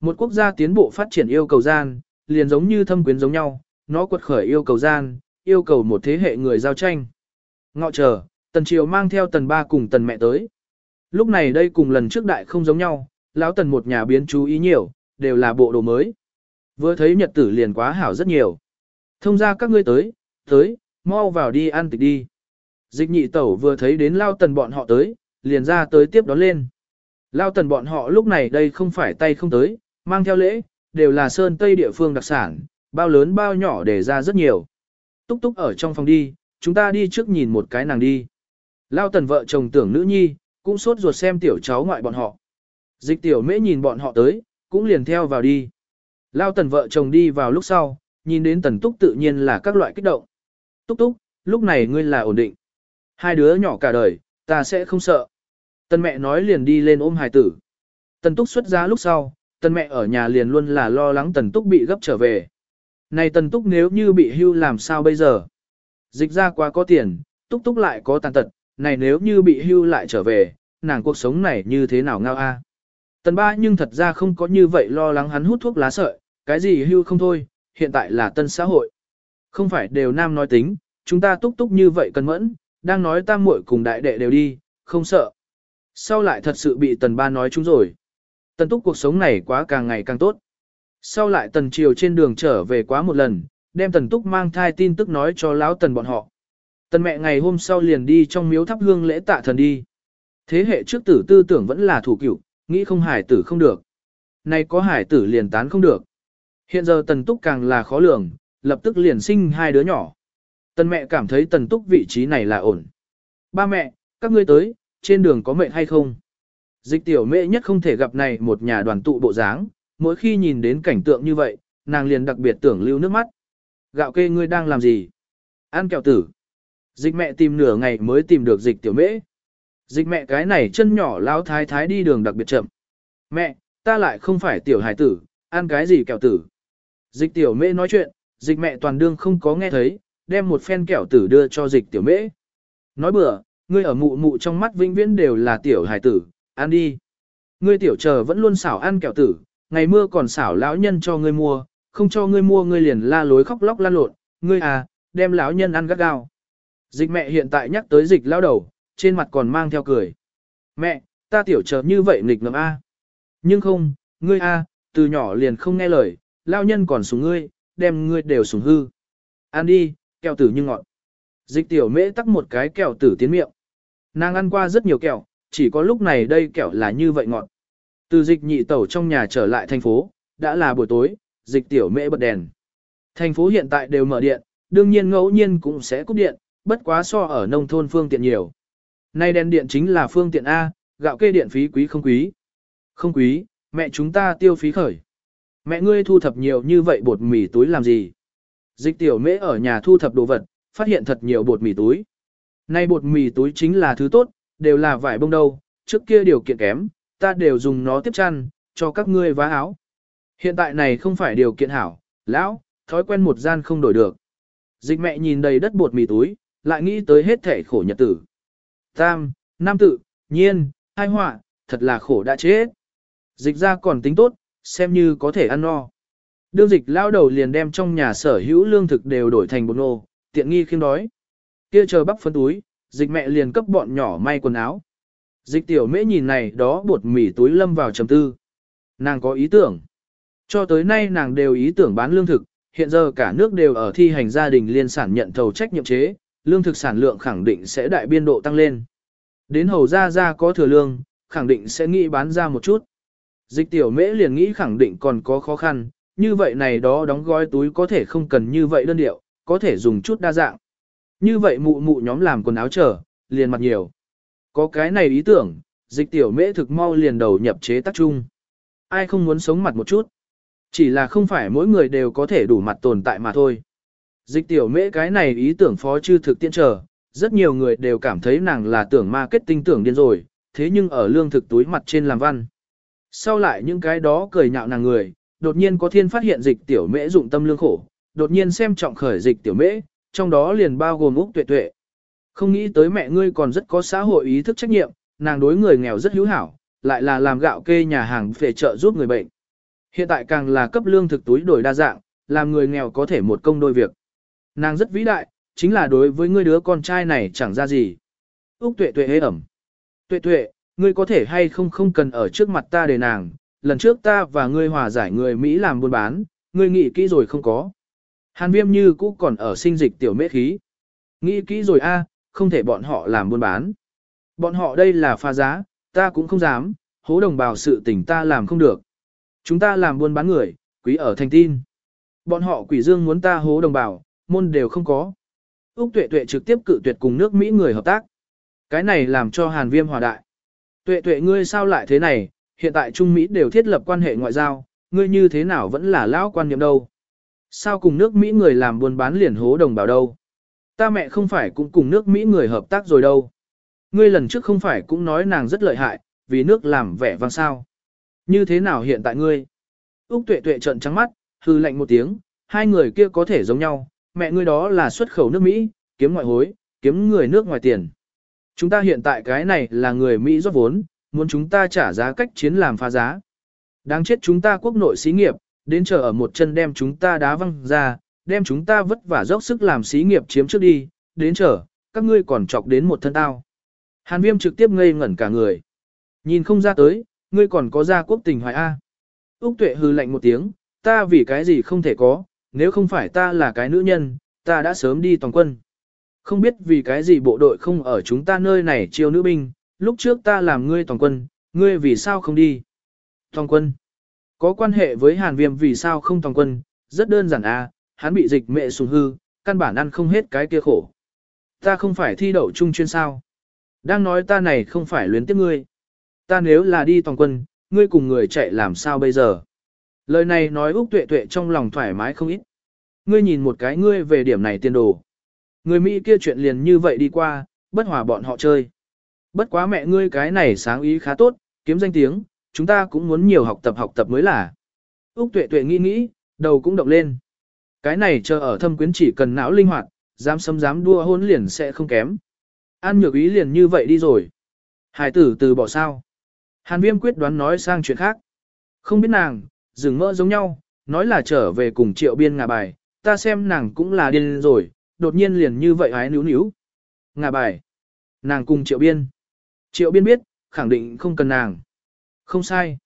Một quốc gia tiến bộ phát triển yêu cầu gian, liền giống như thâm quyến giống nhau, nó quật khởi yêu cầu gian, yêu cầu một thế hệ người giao tranh. Ngọ chờ, tần triều mang theo tần ba cùng tần mẹ tới. Lúc này đây cùng lần trước đại không giống nhau, lão tần một nhà biến chú ý nhiều, đều là bộ đồ mới. Vừa thấy nhật tử liền quá hảo rất nhiều. Thông ra các ngươi tới, tới, mau vào đi ăn tịch đi. Dịch nhị tẩu vừa thấy đến lao tần bọn họ tới, liền ra tới tiếp đón lên. Lao tần bọn họ lúc này đây không phải tay không tới, mang theo lễ, đều là sơn tây địa phương đặc sản, bao lớn bao nhỏ để ra rất nhiều. Túc túc ở trong phòng đi, chúng ta đi trước nhìn một cái nàng đi. Lao tần vợ chồng tưởng nữ nhi, cũng sốt ruột xem tiểu cháu ngoại bọn họ. Dịch tiểu mễ nhìn bọn họ tới, cũng liền theo vào đi. Lao tần vợ chồng đi vào lúc sau, nhìn đến tần túc tự nhiên là các loại kích động. Túc túc, lúc này ngươi là ổn định. Hai đứa nhỏ cả đời, ta sẽ không sợ. Tần mẹ nói liền đi lên ôm hài tử. Tần túc xuất giá lúc sau, tần mẹ ở nhà liền luôn là lo lắng tần túc bị gấp trở về. Này tần túc nếu như bị hưu làm sao bây giờ? Dịch ra quá có tiền, túc túc lại có tàn tật, này nếu như bị hưu lại trở về, nàng cuộc sống này như thế nào ngao a? À? Tần ba nhưng thật ra không có như vậy lo lắng hắn hút thuốc lá sợi, cái gì hưu không thôi, hiện tại là tân xã hội. Không phải đều nam nói tính, chúng ta túc túc như vậy cần mẫn, đang nói tam muội cùng đại đệ đều đi, không sợ. Sau lại thật sự bị tần ba nói chúng rồi. Tần túc cuộc sống này quá càng ngày càng tốt. Sau lại tần triều trên đường trở về quá một lần, đem tần túc mang thai tin tức nói cho lão tần bọn họ. Tần mẹ ngày hôm sau liền đi trong miếu thắp hương lễ tạ thần đi. Thế hệ trước tử tư tưởng vẫn là thủ cửu, nghĩ không hải tử không được. Nay có hải tử liền tán không được. Hiện giờ tần túc càng là khó lường, lập tức liền sinh hai đứa nhỏ. Tần mẹ cảm thấy tần túc vị trí này là ổn. Ba mẹ, các ngươi tới, trên đường có mệnh hay không? Dịch tiểu mẹ nhất không thể gặp này một nhà đoàn tụ bộ dáng, mỗi khi nhìn đến cảnh tượng như vậy, nàng liền đặc biệt tưởng lưu nước mắt. Gạo kê ngươi đang làm gì? Ăn kẹo tử. Dịch mẹ tìm nửa ngày mới tìm được dịch tiểu mễ. Dịch mẹ cái này chân nhỏ lão thái thái đi đường đặc biệt chậm. Mẹ, ta lại không phải tiểu hải tử, ăn cái gì kẹo tử. Dịch tiểu mễ nói chuyện, dịch mẹ toàn đương không có nghe thấy, đem một phen kẹo tử đưa cho dịch tiểu mễ. Nói bừa, ngươi ở mụ mụ trong mắt vĩnh viễn đều là tiểu hải tử, ăn đi. Ngươi tiểu chờ vẫn luôn xảo ăn kẹo tử, ngày mưa còn xảo lão nhân cho ngươi mua, không cho ngươi mua ngươi liền la lối khóc lóc lan lộn, ngươi à, đem lão nhân ăn gắt gao. Dịch mẹ hiện tại nhắc tới dịch lão đầu, trên mặt còn mang theo cười. Mẹ, ta tiểu trợ như vậy nghịch ngợm a. Nhưng không, ngươi a, từ nhỏ liền không nghe lời, lão nhân còn sủng ngươi, đem ngươi đều sủng hư. Ăn đi, kẹo tử như ngọn. Dịch tiểu mễ tắc một cái kẹo tử tiến miệng. Nàng ăn qua rất nhiều kẹo, chỉ có lúc này đây kẹo là như vậy ngọt. Từ dịch nhị tẩu trong nhà trở lại thành phố, đã là buổi tối, dịch tiểu mễ bật đèn. Thành phố hiện tại đều mở điện, đương nhiên ngẫu nhiên cũng sẽ cúp điện, bất quá so ở nông thôn phương tiện nhiều. Nay đèn điện chính là phương tiện A, gạo kê điện phí quý không quý. Không quý, mẹ chúng ta tiêu phí khởi. Mẹ ngươi thu thập nhiều như vậy bột mì túi làm gì? Dịch tiểu mễ ở nhà thu thập đồ vật, phát hiện thật nhiều bột mì túi. Nay bột mì túi chính là thứ tốt, đều là vải bông đâu, trước kia điều kiện kém, ta đều dùng nó tiếp chăn, cho các ngươi vá áo. Hiện tại này không phải điều kiện hảo, lão, thói quen một gian không đổi được. Dịch mẹ nhìn đầy đất bột mì túi, lại nghĩ tới hết thể khổ nhật tử. Tam, nam tự, nhiên, hai họa, thật là khổ đã chết. Dịch ra còn tính tốt, xem như có thể ăn no. Đương dịch lao đầu liền đem trong nhà sở hữu lương thực đều đổi thành bột nô, tiện nghi khiêm đói. Kia chờ bắp phân túi, dịch mẹ liền cấp bọn nhỏ may quần áo. Dịch tiểu mễ nhìn này đó bột mì túi lâm vào trầm tư. Nàng có ý tưởng. Cho tới nay nàng đều ý tưởng bán lương thực, hiện giờ cả nước đều ở thi hành gia đình liên sản nhận thầu trách nhiệm chế, lương thực sản lượng khẳng định sẽ đại biên độ tăng lên. Đến hầu ra ra có thừa lương, khẳng định sẽ nghĩ bán ra một chút. Dịch tiểu mễ liền nghĩ khẳng định còn có khó khăn, như vậy này đó đóng gói túi có thể không cần như vậy đơn điệu, có thể dùng chút đa dạng. Như vậy mụ mụ nhóm làm quần áo trở, liền mặt nhiều. Có cái này ý tưởng, dịch tiểu mễ thực mau liền đầu nhập chế tác chung. Ai không muốn sống mặt một chút. Chỉ là không phải mỗi người đều có thể đủ mặt tồn tại mà thôi. Dịch tiểu mễ cái này ý tưởng phó chư thực tiễn trở, rất nhiều người đều cảm thấy nàng là tưởng marketing tưởng điên rồi, thế nhưng ở lương thực túi mặt trên làm văn. Sau lại những cái đó cười nhạo nàng người, đột nhiên có thiên phát hiện dịch tiểu mễ dụng tâm lương khổ, đột nhiên xem trọng khởi dịch tiểu mễ, trong đó liền bao gồm Úc Tuệ Tuệ. Không nghĩ tới mẹ ngươi còn rất có xã hội ý thức trách nhiệm, nàng đối người nghèo rất hữu hảo, lại là làm gạo kê nhà hàng về trợ giúp người bệnh. Hiện tại càng là cấp lương thực túi đổi đa dạng, làm người nghèo có thể một công đôi việc. Nàng rất vĩ đại, chính là đối với ngươi đứa con trai này chẳng ra gì. Úc tuệ tuệ hế ẩm. Tuệ tuệ, ngươi có thể hay không không cần ở trước mặt ta để nàng, lần trước ta và ngươi hòa giải người Mỹ làm buôn bán, ngươi nghĩ kỹ rồi không có. Hàn viêm như cũ còn ở sinh dịch tiểu mễ khí. Nghĩ kỹ rồi a, không thể bọn họ làm buôn bán. Bọn họ đây là pha giá, ta cũng không dám, hố đồng bào sự tình ta làm không được. Chúng ta làm buôn bán người, quý ở thành tin. Bọn họ quỷ dương muốn ta hố đồng bào, môn đều không có. Úc tuệ tuệ trực tiếp cự tuyệt cùng nước Mỹ người hợp tác. Cái này làm cho hàn viêm hòa đại. Tuệ tuệ ngươi sao lại thế này, hiện tại Trung Mỹ đều thiết lập quan hệ ngoại giao, ngươi như thế nào vẫn là lão quan niệm đâu. Sao cùng nước Mỹ người làm buôn bán liền hố đồng bào đâu. Ta mẹ không phải cũng cùng nước Mỹ người hợp tác rồi đâu. Ngươi lần trước không phải cũng nói nàng rất lợi hại, vì nước làm vẻ vang sao. Như thế nào hiện tại ngươi? Úc tuệ tuệ trợn trắng mắt, hư lạnh một tiếng, hai người kia có thể giống nhau, mẹ ngươi đó là xuất khẩu nước Mỹ, kiếm ngoại hối, kiếm người nước ngoài tiền. Chúng ta hiện tại cái này là người Mỹ rót vốn, muốn chúng ta trả giá cách chiến làm phá giá. Đáng chết chúng ta quốc nội xí nghiệp, đến chờ ở một chân đem chúng ta đá văng ra, đem chúng ta vất vả dốc sức làm xí nghiệp chiếm trước đi, đến chờ, các ngươi còn chọc đến một thân tao. Hàn viêm trực tiếp ngây ngẩn cả người. Nhìn không ra tới, ngươi còn có ra quốc tình hoài A. Úc tuệ hư lạnh một tiếng, ta vì cái gì không thể có, nếu không phải ta là cái nữ nhân, ta đã sớm đi toàn quân. Không biết vì cái gì bộ đội không ở chúng ta nơi này chiêu nữ binh, lúc trước ta làm ngươi toàn quân, ngươi vì sao không đi? Toàn quân. Có quan hệ với hàn viêm vì sao không toàn quân, rất đơn giản à, hắn bị dịch mẹ sùng hư, căn bản ăn không hết cái kia khổ. Ta không phải thi đậu trung chuyên sao. Đang nói ta này không phải luyến tiếc ngươi. Ta nếu là đi toàn quân, ngươi cùng người chạy làm sao bây giờ? Lời này nói Úc Tuệ Tuệ trong lòng thoải mái không ít. Ngươi nhìn một cái ngươi về điểm này tiên đồ. Người Mỹ kia chuyện liền như vậy đi qua, bất hòa bọn họ chơi. Bất quá mẹ ngươi cái này sáng ý khá tốt, kiếm danh tiếng, chúng ta cũng muốn nhiều học tập học tập mới là. Úc Tuệ Tuệ nghĩ nghĩ, đầu cũng động lên. Cái này chờ ở thâm quyến chỉ cần não linh hoạt, dám sấm dám đua hôn liền sẽ không kém. An nhược ý liền như vậy đi rồi. Hải tử từ bỏ sao. Hàn viêm quyết đoán nói sang chuyện khác. Không biết nàng, dừng mỡ giống nhau, nói là trở về cùng triệu biên ngà bài, ta xem nàng cũng là điên rồi, đột nhiên liền như vậy hái níu níu. Ngà bài. Nàng cùng triệu biên. Triệu biên biết, khẳng định không cần nàng. Không sai.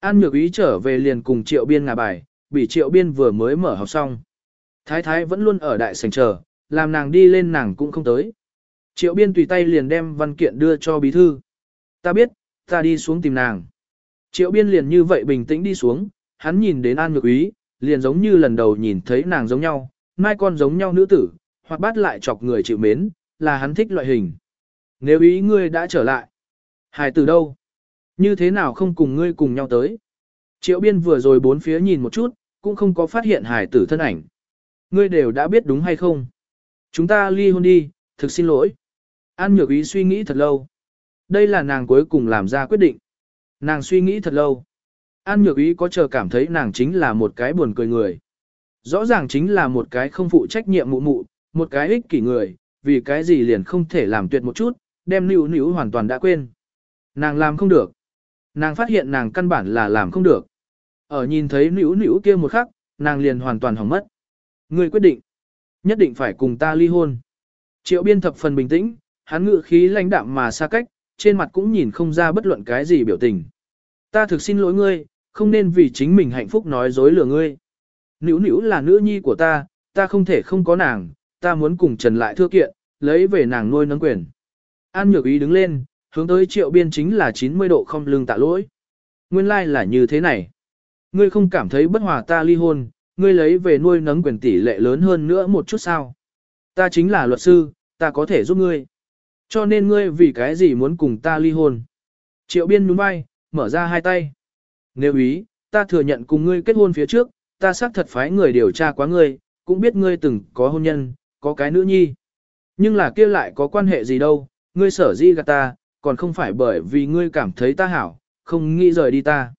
An nhược ý trở về liền cùng triệu biên ngà bài, bị triệu biên vừa mới mở học xong. Thái thái vẫn luôn ở đại sảnh chờ, làm nàng đi lên nàng cũng không tới. Triệu biên tùy tay liền đem văn kiện đưa cho bí thư. Ta biết, ta đi xuống tìm nàng. Triệu biên liền như vậy bình tĩnh đi xuống, hắn nhìn đến An Nhược Ý, liền giống như lần đầu nhìn thấy nàng giống nhau, mai con giống nhau nữ tử, hoặc bắt lại chọc người chịu mến, là hắn thích loại hình. Nếu ý ngươi đã trở lại, hài từ đâu? Như thế nào không cùng ngươi cùng nhau tới? Triệu biên vừa rồi bốn phía nhìn một chút, cũng không có phát hiện hài tử thân ảnh. Ngươi đều đã biết đúng hay không? Chúng ta ly hôn đi, thực xin lỗi. An nhược ý suy nghĩ thật lâu. Đây là nàng cuối cùng làm ra quyết định. Nàng suy nghĩ thật lâu. An nhược ý có chờ cảm thấy nàng chính là một cái buồn cười người. Rõ ràng chính là một cái không phụ trách nhiệm mụ mụ, một cái ích kỷ người, vì cái gì liền không thể làm tuyệt một chút, đem níu níu hoàn toàn đã quên. Nàng làm không được. Nàng phát hiện nàng căn bản là làm không được. Ở nhìn thấy níu níu kia một khắc, nàng liền hoàn toàn hỏng mất. Ngươi quyết định. Nhất định phải cùng ta ly hôn. Triệu biên thập phần bình tĩnh, hắn ngự khí lãnh đạm mà xa cách, trên mặt cũng nhìn không ra bất luận cái gì biểu tình. Ta thực xin lỗi ngươi, không nên vì chính mình hạnh phúc nói dối lừa ngươi. Nữu nữu là nữ nhi của ta, ta không thể không có nàng, ta muốn cùng Trần lại thưa kiện, lấy về nàng nuôi nấng quyền. An nhược ý đứng lên, hướng tới triệu biên chính là 90 độ không lưng tạ lỗi. Nguyên lai like là như thế này. Ngươi không cảm thấy bất hòa ta ly hôn, ngươi lấy về nuôi nấng quyền tỷ lệ lớn hơn nữa một chút sao. Ta chính là luật sư, ta có thể giúp ngươi. Cho nên ngươi vì cái gì muốn cùng ta ly hôn? Triệu biên nhún vai, mở ra hai tay. Nếu ý, ta thừa nhận cùng ngươi kết hôn phía trước, ta xác thật phái người điều tra quá ngươi, cũng biết ngươi từng có hôn nhân, có cái nữ nhi. Nhưng là kia lại có quan hệ gì đâu, ngươi sở di gạt ta, còn không phải bởi vì ngươi cảm thấy ta hảo, không nghĩ rời đi ta.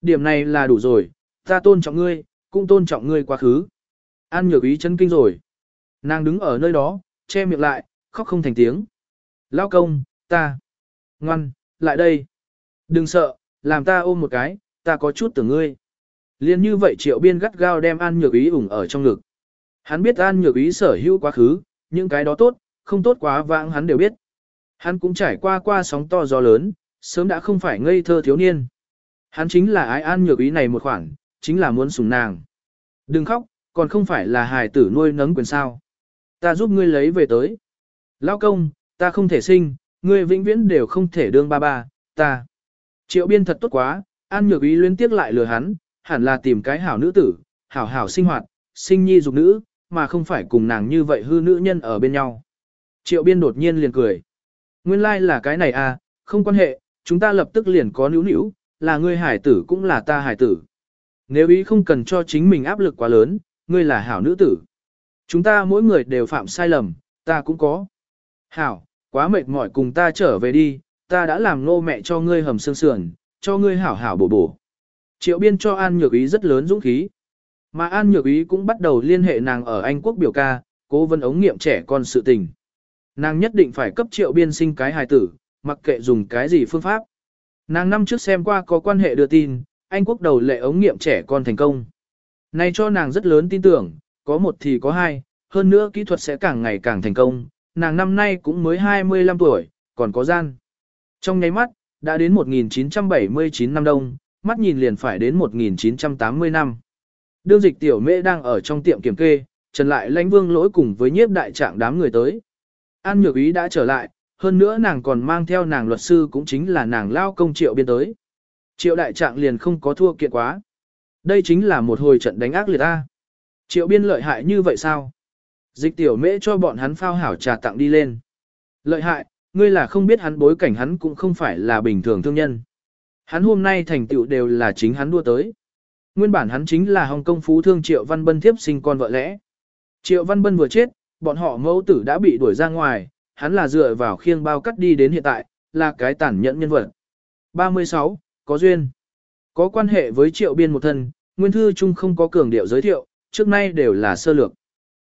Điểm này là đủ rồi, ta tôn trọng ngươi, cũng tôn trọng ngươi quá khứ. An nhược ý chân kinh rồi. Nàng đứng ở nơi đó, che miệng lại, khóc không thành tiếng. Lao công, ta. Ngoan, lại đây. Đừng sợ, làm ta ôm một cái, ta có chút tưởng ngươi. Liên như vậy triệu biên gắt gao đem An Nhược Ý ủng ở trong ngực. Hắn biết An Nhược Ý sở hữu quá khứ, những cái đó tốt, không tốt quá vãng hắn đều biết. Hắn cũng trải qua qua sóng to gió lớn, sớm đã không phải ngây thơ thiếu niên. Hắn chính là ái an nhược ý này một khoảng chính là muốn sủng nàng. Đừng khóc, còn không phải là hài tử nuôi nấng quyền sao. Ta giúp ngươi lấy về tới. Lao công, ta không thể sinh, ngươi vĩnh viễn đều không thể đương ba ba, ta. Triệu biên thật tốt quá, an nhược ý liên tiếp lại lừa hắn, hẳn là tìm cái hảo nữ tử, hảo hảo sinh hoạt, sinh nhi dục nữ, mà không phải cùng nàng như vậy hư nữ nhân ở bên nhau. Triệu biên đột nhiên liền cười. Nguyên lai like là cái này à, không quan hệ, chúng ta lập tức liền có níu níu, là ngươi hải tử cũng là ta hải tử. Nếu ý không cần cho chính mình áp lực quá lớn, ngươi là hảo nữ tử. Chúng ta mỗi người đều phạm sai lầm, ta cũng có. Hảo, quá mệt mỏi cùng ta trở về đi, ta đã làm nô mẹ cho ngươi hầm xương sườn, cho ngươi hảo hảo bổ bổ. Triệu biên cho An Nhược Ý rất lớn dũng khí. Mà An Nhược Ý cũng bắt đầu liên hệ nàng ở Anh quốc biểu ca, cố vân ống nghiệm trẻ con sự tình. Nàng nhất định phải cấp triệu biên sinh cái hài tử, mặc kệ dùng cái gì phương pháp. Nàng năm trước xem qua có quan hệ đưa tin, anh quốc đầu lệ ống nghiệm trẻ con thành công. Này cho nàng rất lớn tin tưởng, có một thì có hai, hơn nữa kỹ thuật sẽ càng ngày càng thành công, nàng năm nay cũng mới 25 tuổi, còn có gian. Trong nháy mắt, đã đến 1979 năm đông, mắt nhìn liền phải đến 1980 năm. Đương dịch tiểu mễ đang ở trong tiệm kiểm kê, trần lại lãnh vương lỗi cùng với nhiếp đại trạng đám người tới. An nhược ý đã trở lại, hơn nữa nàng còn mang theo nàng luật sư cũng chính là nàng lao công triệu biên tới. Triệu đại trạng liền không có thua kiện quá. Đây chính là một hồi trận đánh ác liệt ta. Triệu biên lợi hại như vậy sao? Dịch tiểu mễ cho bọn hắn phao hảo trà tặng đi lên. Lợi hại, ngươi là không biết hắn bối cảnh hắn cũng không phải là bình thường thương nhân. Hắn hôm nay thành tựu đều là chính hắn đua tới. Nguyên bản hắn chính là Hồng Công phú thương Triệu Văn Bân tiếp sinh con vợ lẽ. Triệu Văn Bân vừa chết, bọn họ mẫu tử đã bị đuổi ra ngoài, hắn là dựa vào khiêng bao cắt đi đến hiện tại, là cái tàn nhẫn nhân vật. 36. Có duyên. Có quan hệ với Triệu Biên một thân, Nguyên Thư Trung không có cường điệu giới thiệu, trước nay đều là sơ lược.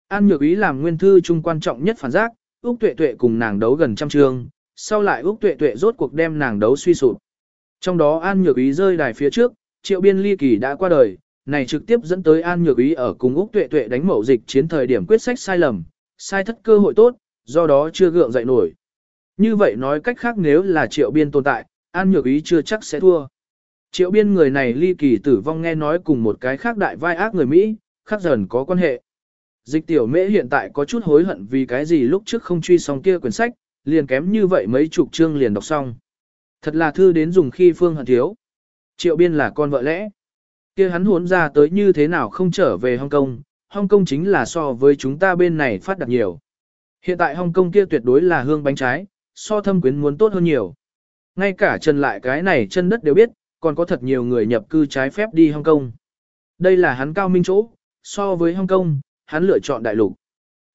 An Nhược Ý làm Nguyên Thư Trung quan trọng nhất phản giác, Úc Tuệ Tuệ cùng nàng đấu gần trăm trường, sau lại Úc Tuệ Tuệ rốt cuộc đem nàng đấu suy sụp. Trong đó An Nhược Ý rơi đài phía trước, Triệu Biên Ly Kỳ đã qua đời, này trực tiếp dẫn tới An Nhược Ý ở cùng Úc Tuệ Tuệ đánh mẫu dịch chiến thời điểm quyết sách sai lầm, sai thất cơ hội tốt, do đó chưa gượng dậy nổi. Như vậy nói cách khác nếu là Triệu Biên tồn tại, An Nhược Ý chưa chắc sẽ thua. Triệu Biên người này Ly Kỳ tử vong nghe nói cùng một cái khác đại vai ác người Mỹ, khác dần có quan hệ. Dịch tiểu mễ hiện tại có chút hối hận vì cái gì lúc trước không truy xong kia quyển sách, liền kém như vậy mấy chục chương liền đọc xong. Thật là thư đến dùng khi phương hận thiếu. Triệu biên là con vợ lẽ. kia hắn huốn ra tới như thế nào không trở về Hong Kong, Hong Kong chính là so với chúng ta bên này phát đạt nhiều. Hiện tại Hong Kong kia tuyệt đối là hương bánh trái, so thâm quyến muốn tốt hơn nhiều. Ngay cả chân lại cái này chân đất đều biết, còn có thật nhiều người nhập cư trái phép đi Hong Kong. Đây là hắn cao minh chỗ, so với Hong Kong, hắn lựa chọn đại lục.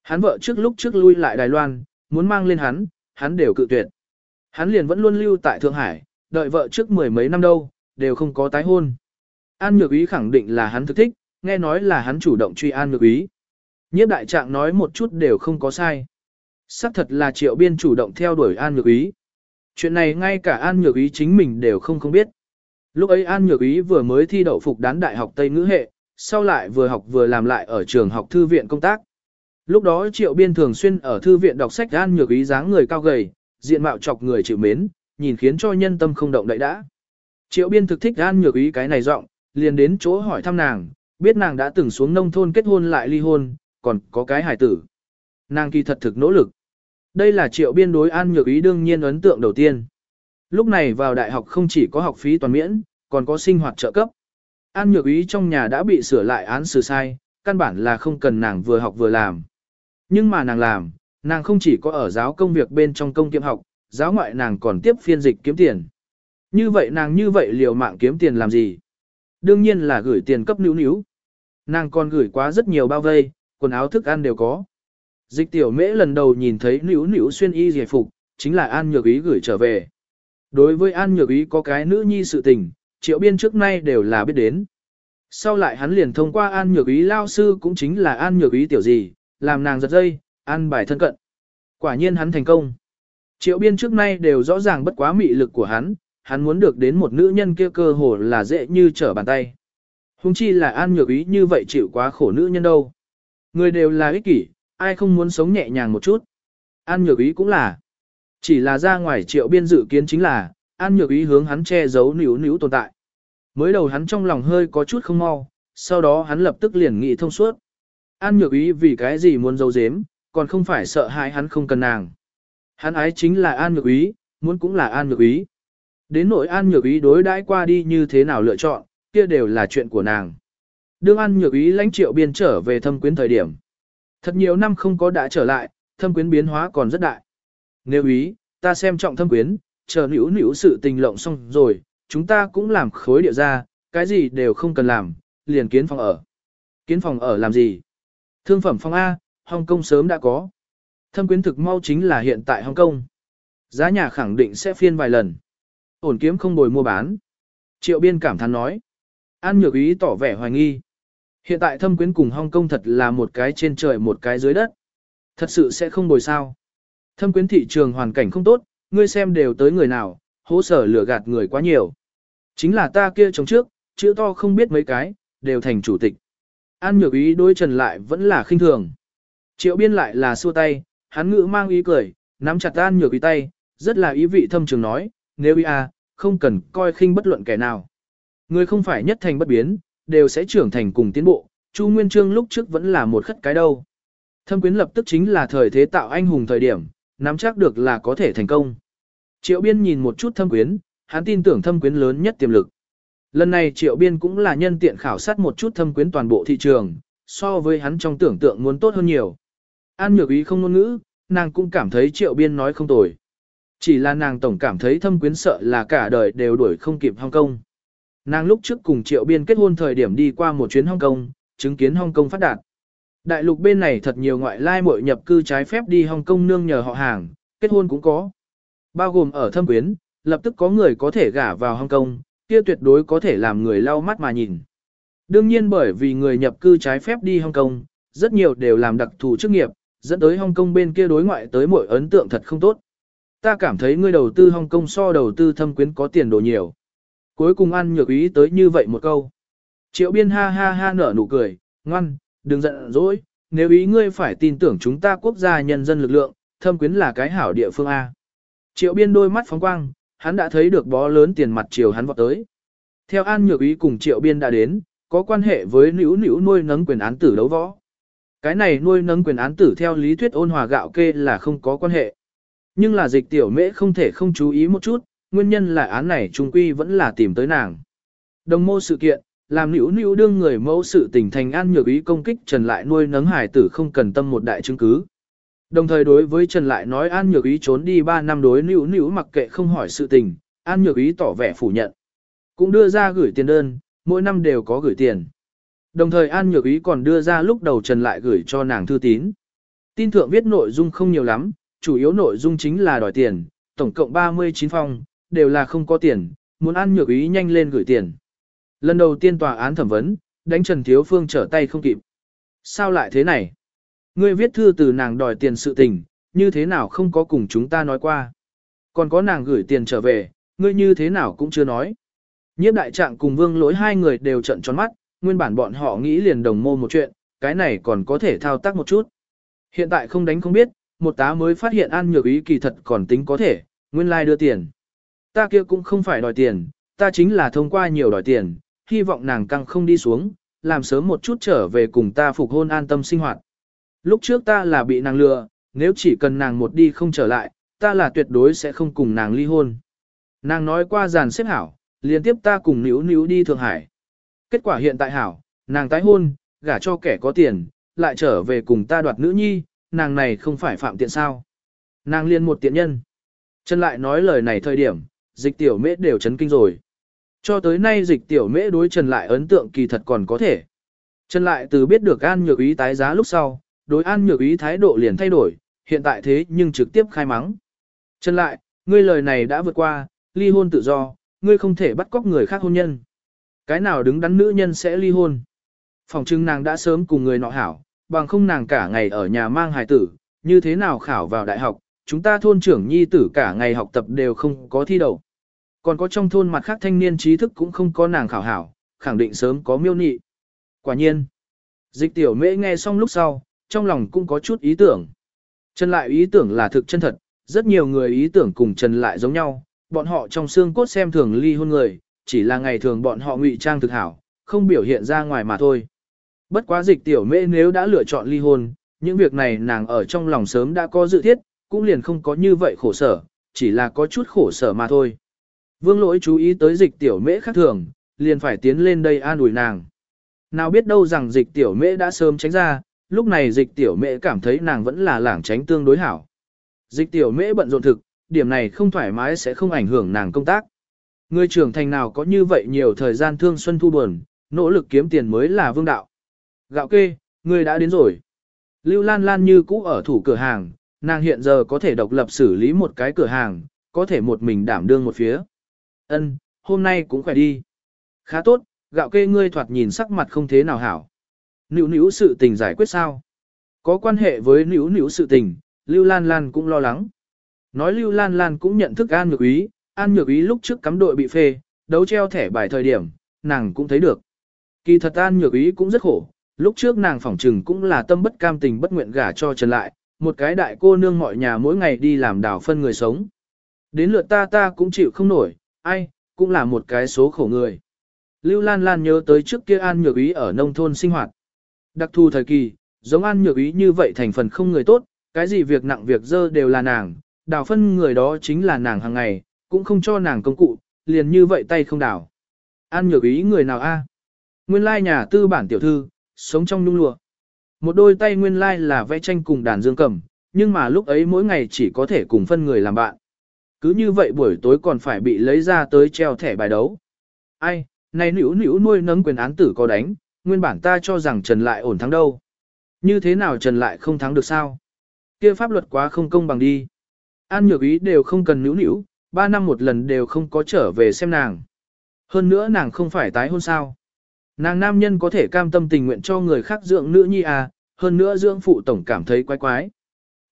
Hắn vợ trước lúc trước lui lại Đài Loan, muốn mang lên hắn, hắn đều cự tuyệt. Hắn liền vẫn luôn lưu tại Thượng Hải, đợi vợ trước mười mấy năm đâu, đều không có tái hôn. An Nhược Ý khẳng định là hắn thực thích, nghe nói là hắn chủ động truy An Nhược Ý. Nhiếp đại trạng nói một chút đều không có sai. Sắc thật là triệu biên chủ động theo đuổi An Nhược Ý. Chuyện này ngay cả An Nhược Ý chính mình đều không không biết. Lúc ấy An Nhược Ý vừa mới thi đậu phục đán đại học Tây ngữ hệ, sau lại vừa học vừa làm lại ở trường học thư viện công tác. Lúc đó Triệu Biên thường xuyên ở thư viện đọc sách An Nhược Ý dáng người cao gầy, diện mạo chọc người chịu mến, nhìn khiến cho nhân tâm không động đậy đã. Triệu biên thực thích An Nhược Ý cái này giọng, liền đến chỗ hỏi thăm nàng, biết nàng đã từng xuống nông thôn kết hôn lại ly hôn, còn có cái hài tử. Nàng kỳ thật thực nỗ lực. Đây là triệu biên đối An Nhược Ý đương nhiên ấn tượng đầu tiên. Lúc này vào đại học không chỉ có học phí toàn miễn, còn có sinh hoạt trợ cấp. An Nhược Ý trong nhà đã bị sửa lại án xử sai, căn bản là không cần nàng vừa học vừa làm. Nhưng mà nàng làm, nàng không chỉ có ở giáo công việc bên trong công kiệm học, giáo ngoại nàng còn tiếp phiên dịch kiếm tiền. Như vậy nàng như vậy liều mạng kiếm tiền làm gì? Đương nhiên là gửi tiền cấp níu níu. Nàng còn gửi quá rất nhiều bao vây, quần áo thức ăn đều có. Dịch tiểu mễ lần đầu nhìn thấy nữ nữ xuyên y giải phục, chính là An Nhược Ý gửi trở về. Đối với An Nhược Ý có cái nữ nhi sự tình, triệu biên trước nay đều là biết đến. Sau lại hắn liền thông qua An Nhược Ý lao sư cũng chính là An Nhược Ý tiểu gì, làm nàng giật dây, an bài thân cận. Quả nhiên hắn thành công. Triệu biên trước nay đều rõ ràng bất quá mị lực của hắn, hắn muốn được đến một nữ nhân kia cơ hồ là dễ như trở bàn tay. Hùng chi là an nhược ý như vậy chịu quá khổ nữ nhân đâu. Người đều là ích kỷ, Ai không muốn sống nhẹ nhàng một chút. An nhược ý cũng là. Chỉ là ra ngoài triệu biên dự kiến chính là, an nhược ý hướng hắn che giấu níu níu tồn tại. Mới đầu hắn trong lòng hơi có chút không mau, sau đó hắn lập tức liền nghĩ thông suốt. An nhược ý vì cái gì muốn giấu giếm, còn không phải sợ hãi hắn không cần nàng. Hắn ái chính là an nhược ý, muốn cũng là an nhược ý. Đến nội an nhược ý đối đãi qua đi như thế nào lựa chọn, kia đều là chuyện của nàng. Đương an nhược ý lãnh triệu biên trở về thâm quyến thời điểm. Thật nhiều năm không có đã trở lại, thâm quyến biến hóa còn rất đại. Nếu ý, ta xem trọng thâm quyến, chờ nữ nữ sự tình lộng xong rồi, chúng ta cũng làm khối địa ra, cái gì đều không cần làm, liền kiến phòng ở. Kiến phòng ở làm gì? Thương phẩm phòng A, Hong Kong sớm đã có. Thâm quyến thực mau chính là hiện tại Hong Kong. Giá nhà khẳng định sẽ phiên vài lần. Ổn kiếm không bồi mua bán. Triệu biên cảm thán nói. An nhược ý tỏ vẻ hoài nghi. Hiện tại thâm quyến cùng Hong Kong thật là một cái trên trời một cái dưới đất. Thật sự sẽ không bồi sao. Thâm quyến thị trường hoàn cảnh không tốt, ngươi xem đều tới người nào, hỗ sở lừa gạt người quá nhiều. Chính là ta kia chống trước, chữ to không biết mấy cái, đều thành chủ tịch. An nhược ý đối trần lại vẫn là khinh thường. Triệu biên lại là xua tay, hắn ngữ mang ý cười, nắm chặt an nhược ý tay, rất là ý vị thâm trường nói, nếu ý à, không cần coi khinh bất luận kẻ nào. Người không phải nhất thành bất biến, đều sẽ trưởng thành cùng tiến bộ, Chu Nguyên Trương lúc trước vẫn là một khất cái đâu. Thâm quyến lập tức chính là thời thế tạo anh hùng thời điểm, nắm chắc được là có thể thành công. Triệu Biên nhìn một chút thâm quyến, hắn tin tưởng thâm quyến lớn nhất tiềm lực. Lần này Triệu Biên cũng là nhân tiện khảo sát một chút thâm quyến toàn bộ thị trường, so với hắn trong tưởng tượng muốn tốt hơn nhiều. An nhược ý không ngôn ngữ, nàng cũng cảm thấy Triệu Biên nói không tồi. Chỉ là nàng tổng cảm thấy thâm quyến sợ là cả đời đều đuổi không kịp Hong Kong. Nàng lúc trước cùng Triệu Biên kết hôn thời điểm đi qua một chuyến Hong Kong, chứng kiến Hong Kong phát đạt. Đại lục bên này thật nhiều ngoại lai muội nhập cư trái phép đi Hong Kong nương nhờ họ hàng, kết hôn cũng có. Bao gồm ở thâm quyến, lập tức có người có thể gả vào Hong Kong, kia tuyệt đối có thể làm người lau mắt mà nhìn. Đương nhiên bởi vì người nhập cư trái phép đi Hong Kong, rất nhiều đều làm đặc thù chức nghiệp, dẫn tới Hong Kong bên kia đối ngoại tới mỗi ấn tượng thật không tốt. Ta cảm thấy người đầu tư Hong Kong so đầu tư thâm quyến có tiền đồ nhiều. Cuối cùng ăn nhược ý tới như vậy một câu. Triệu biên ha ha ha nở nụ cười, ngoan, đừng giận dỗi, nếu ý ngươi phải tin tưởng chúng ta quốc gia nhân dân lực lượng, thâm quyến là cái hảo địa phương A. Triệu biên đôi mắt phóng quang, hắn đã thấy được bó lớn tiền mặt chiều hắn vọt tới. Theo An Nhược Ý cùng Triệu Biên đã đến, có quan hệ với nữ nữ nuôi nấng quyền án tử đấu võ. Cái này nuôi nấng quyền án tử theo lý thuyết ôn hòa gạo kê là không có quan hệ. Nhưng là dịch tiểu mễ không thể không chú ý một chút, nguyên nhân là án này trung quy vẫn là tìm tới nàng. Đồng mô sự kiện, làm nữ nữ đương người mẫu sự tình thành An Nhược Ý công kích trần lại nuôi nấng hải tử không cần tâm một đại chứng cứ. Đồng thời đối với Trần lại nói An Nhược Ý trốn đi 3 năm đối nữ nữ mặc kệ không hỏi sự tình, An Nhược Ý tỏ vẻ phủ nhận. Cũng đưa ra gửi tiền đơn, mỗi năm đều có gửi tiền. Đồng thời An Nhược Ý còn đưa ra lúc đầu Trần lại gửi cho nàng thư tín. Tin thượng viết nội dung không nhiều lắm, chủ yếu nội dung chính là đòi tiền, tổng cộng 39 phong, đều là không có tiền, muốn ăn Nhược Ý nhanh lên gửi tiền. Lần đầu tiên tòa án thẩm vấn, đánh Trần Thiếu Phương trở tay không kịp. Sao lại thế này? Ngươi viết thư từ nàng đòi tiền sự tình, như thế nào không có cùng chúng ta nói qua. Còn có nàng gửi tiền trở về, ngươi như thế nào cũng chưa nói. Nhiếp đại trạng cùng vương lỗi hai người đều trận tròn mắt, nguyên bản bọn họ nghĩ liền đồng mô một chuyện, cái này còn có thể thao tác một chút. Hiện tại không đánh không biết, một tá mới phát hiện an nhược ý kỳ thật còn tính có thể, nguyên lai like đưa tiền. Ta kia cũng không phải đòi tiền, ta chính là thông qua nhiều đòi tiền, hy vọng nàng căng không đi xuống, làm sớm một chút trở về cùng ta phục hôn an tâm sinh hoạt. Lúc trước ta là bị nàng lừa, nếu chỉ cần nàng một đi không trở lại, ta là tuyệt đối sẽ không cùng nàng ly hôn. Nàng nói qua giàn xếp hảo, liên tiếp ta cùng níu níu đi Thượng Hải. Kết quả hiện tại hảo, nàng tái hôn, gả cho kẻ có tiền, lại trở về cùng ta đoạt nữ nhi, nàng này không phải phạm tiện sao. Nàng liên một tiện nhân. Chân lại nói lời này thời điểm, dịch tiểu mễ đều chấn kinh rồi. Cho tới nay dịch tiểu mễ đối Trần lại ấn tượng kỳ thật còn có thể. Trần lại từ biết được an nhược ý tái giá lúc sau, đối an nhược ý thái độ liền thay đổi, hiện tại thế nhưng trực tiếp khai mắng. Trần lại, ngươi lời này đã vượt qua, ly hôn tự do, ngươi không thể bắt cóc người khác hôn nhân. Cái nào đứng đắn nữ nhân sẽ ly hôn. Phòng trưng nàng đã sớm cùng người nọ hảo, bằng không nàng cả ngày ở nhà mang hài tử, như thế nào khảo vào đại học, chúng ta thôn trưởng nhi tử cả ngày học tập đều không có thi đậu. Còn có trong thôn mặt khác thanh niên trí thức cũng không có nàng khảo hảo, khẳng định sớm có miêu nị. Quả nhiên, dịch tiểu mễ nghe xong lúc sau, trong lòng cũng có chút ý tưởng. Trần lại ý tưởng là thực chân thật, rất nhiều người ý tưởng cùng Trần lại giống nhau, bọn họ trong xương cốt xem thường ly hôn người, chỉ là ngày thường bọn họ ngụy trang thực hảo, không biểu hiện ra ngoài mà thôi. Bất quá dịch tiểu mễ nếu đã lựa chọn ly hôn, những việc này nàng ở trong lòng sớm đã có dự thiết, cũng liền không có như vậy khổ sở, chỉ là có chút khổ sở mà thôi. Vương lỗi chú ý tới dịch tiểu mễ khác thường, liền phải tiến lên đây an ủi nàng. Nào biết đâu rằng dịch tiểu mễ đã sớm tránh ra, lúc này dịch tiểu mễ cảm thấy nàng vẫn là lảng tránh tương đối hảo. Dịch tiểu mễ bận rộn thực, điểm này không thoải mái sẽ không ảnh hưởng nàng công tác. Người trưởng thành nào có như vậy nhiều thời gian thương xuân thu buồn, nỗ lực kiếm tiền mới là vương đạo. Gạo kê, người đã đến rồi. Lưu Lan Lan như cũ ở thủ cửa hàng, nàng hiện giờ có thể độc lập xử lý một cái cửa hàng, có thể một mình đảm đương một phía. Ân, hôm nay cũng khỏe đi. Khá tốt, gạo kê ngươi thoạt nhìn sắc mặt không thế nào hảo. Nữu nữu sự tình giải quyết sao? Có quan hệ với nữu nữu sự tình, Lưu Lan Lan cũng lo lắng. Nói Lưu Lan Lan cũng nhận thức An Nhược Ý, An Nhược Ý lúc trước cắm đội bị phê, đấu treo thẻ bài thời điểm, nàng cũng thấy được. Kỳ thật An Nhược Ý cũng rất khổ, lúc trước nàng phỏng trừng cũng là tâm bất cam tình bất nguyện gả cho Trần lại, một cái đại cô nương mọi nhà mỗi ngày đi làm đảo phân người sống. Đến lượt ta ta cũng chịu không nổi, ai, cũng là một cái số khổ người. Lưu Lan Lan nhớ tới trước kia An Nhược Ý ở nông thôn sinh hoạt. Đặc thù thời kỳ, giống An Nhược Ý như vậy thành phần không người tốt, cái gì việc nặng việc dơ đều là nàng, đào phân người đó chính là nàng hàng ngày, cũng không cho nàng công cụ, liền như vậy tay không đào. An Nhược Ý người nào a? Nguyên lai nhà tư bản tiểu thư, sống trong nhung lụa. Một đôi tay nguyên lai là vẽ tranh cùng đàn dương cầm, nhưng mà lúc ấy mỗi ngày chỉ có thể cùng phân người làm bạn. Cứ như vậy buổi tối còn phải bị lấy ra tới treo thẻ bài đấu. Ai, này nữ nữ nuôi nấng quyền án tử có đánh, nguyên bản ta cho rằng Trần lại ổn thắng đâu. Như thế nào Trần lại không thắng được sao? kia pháp luật quá không công bằng đi. An nhược ý đều không cần nữ nữ, ba năm một lần đều không có trở về xem nàng. Hơn nữa nàng không phải tái hôn sao. Nàng nam nhân có thể cam tâm tình nguyện cho người khác dưỡng nữ nhi à, hơn nữa dưỡng phụ tổng cảm thấy quái quái.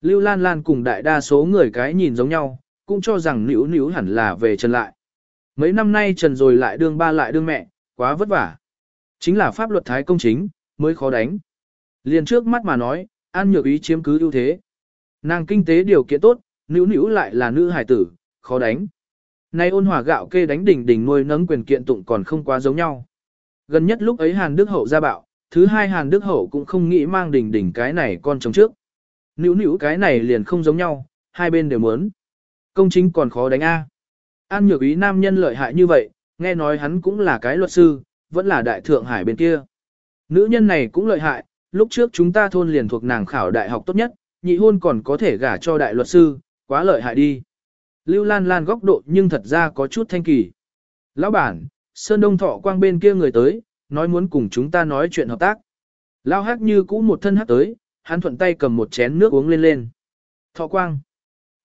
Lưu Lan Lan cùng đại đa số người cái nhìn giống nhau, cũng cho rằng nữ nữ hẳn là về Trần lại. Mấy năm nay Trần rồi lại đương ba lại đương mẹ, quá vất vả. Chính là pháp luật thái công chính, mới khó đánh. Liền trước mắt mà nói, An Nhược Ý chiếm cứ ưu thế. Nàng kinh tế điều kiện tốt, nữ nữ lại là nữ hải tử, khó đánh. Nay ôn hòa gạo kê đánh đỉnh đỉnh nuôi nấng quyền kiện tụng còn không quá giống nhau. Gần nhất lúc ấy Hàn Đức Hậu ra bạo, thứ hai Hàn Đức Hậu cũng không nghĩ mang đỉnh đỉnh cái này con chồng trước. Nữ nữ cái này liền không giống nhau, hai bên đều muốn. Công chính còn khó đánh A. An nhược ý nam nhân lợi hại như vậy, nghe nói hắn cũng là cái luật sư, vẫn là đại thượng hải bên kia. Nữ nhân này cũng lợi hại, lúc trước chúng ta thôn liền thuộc nàng khảo đại học tốt nhất, nhị hôn còn có thể gả cho đại luật sư, quá lợi hại đi. Lưu Lan Lan góc độ nhưng thật ra có chút thanh kỳ. Lão bản, Sơn Đông Thọ Quang bên kia người tới, nói muốn cùng chúng ta nói chuyện hợp tác. Lão hắc như cũ một thân hát tới, hắn thuận tay cầm một chén nước uống lên lên. Thọ Quang.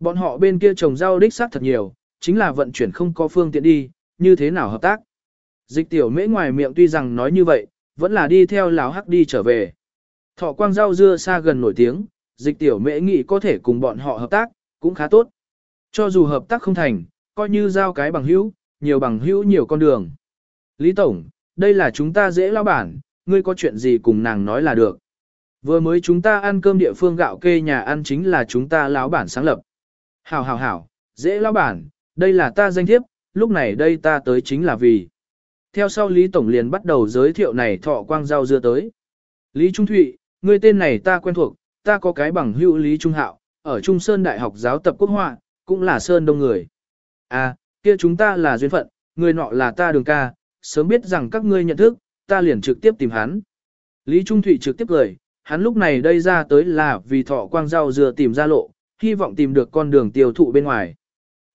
Bọn họ bên kia trồng rau đích xác thật nhiều, chính là vận chuyển không có phương tiện đi, như thế nào hợp tác. Dịch tiểu mễ ngoài miệng tuy rằng nói như vậy, vẫn là đi theo lão hắc đi trở về. Thọ Quang rau dưa xa gần nổi tiếng, dịch tiểu mễ nghĩ có thể cùng bọn họ hợp tác, cũng khá tốt. Cho dù hợp tác không thành, coi như giao cái bằng hữu, nhiều bằng hữu nhiều con đường. Lý Tổng, đây là chúng ta dễ lao bản, ngươi có chuyện gì cùng nàng nói là được. Vừa mới chúng ta ăn cơm địa phương gạo kê nhà ăn chính là chúng ta lão bản sáng lập. Hảo hảo hảo, dễ lão bản, đây là ta danh thiếp, lúc này đây ta tới chính là vì. Theo sau Lý Tổng liền bắt đầu giới thiệu này thọ quang rau dưa tới. Lý Trung Thụy, ngươi tên này ta quen thuộc, ta có cái bằng hữu Lý Trung Hạo, ở Trung Sơn Đại học giáo tập quốc họa, cũng là Sơn Đông người. À, kia chúng ta là duyên phận, người nọ là ta đường ca, sớm biết rằng các ngươi nhận thức, ta liền trực tiếp tìm hắn. Lý Trung Thụy trực tiếp cười, hắn lúc này đây ra tới là vì thọ quang rau dừa tìm ra lộ, hy vọng tìm được con đường tiêu thụ bên ngoài.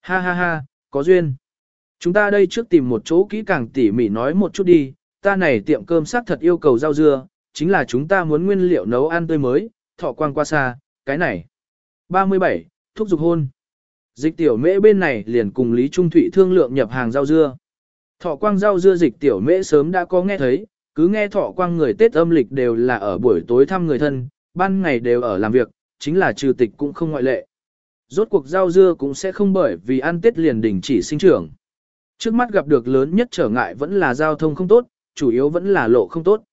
Ha ha ha, có duyên. Chúng ta đây trước tìm một chỗ kỹ càng tỉ mỉ nói một chút đi, ta này tiệm cơm xác thật yêu cầu rau dưa, chính là chúng ta muốn nguyên liệu nấu ăn tươi mới, thọ quang qua xa, cái này. 37. Thúc dục hôn. Dịch tiểu mễ bên này liền cùng Lý Trung Thụy thương lượng nhập hàng rau dưa. Thọ quang rau dưa dịch tiểu mễ sớm đã có nghe thấy, cứ nghe thọ quang người Tết âm lịch đều là ở buổi tối thăm người thân, ban ngày đều ở làm việc, chính là trừ tịch cũng không ngoại lệ. Rốt cuộc rau dưa cũng sẽ không bởi vì ăn Tết liền đình chỉ sinh trưởng. Trước mắt gặp được lớn nhất trở ngại vẫn là giao thông không tốt, chủ yếu vẫn là lộ không tốt.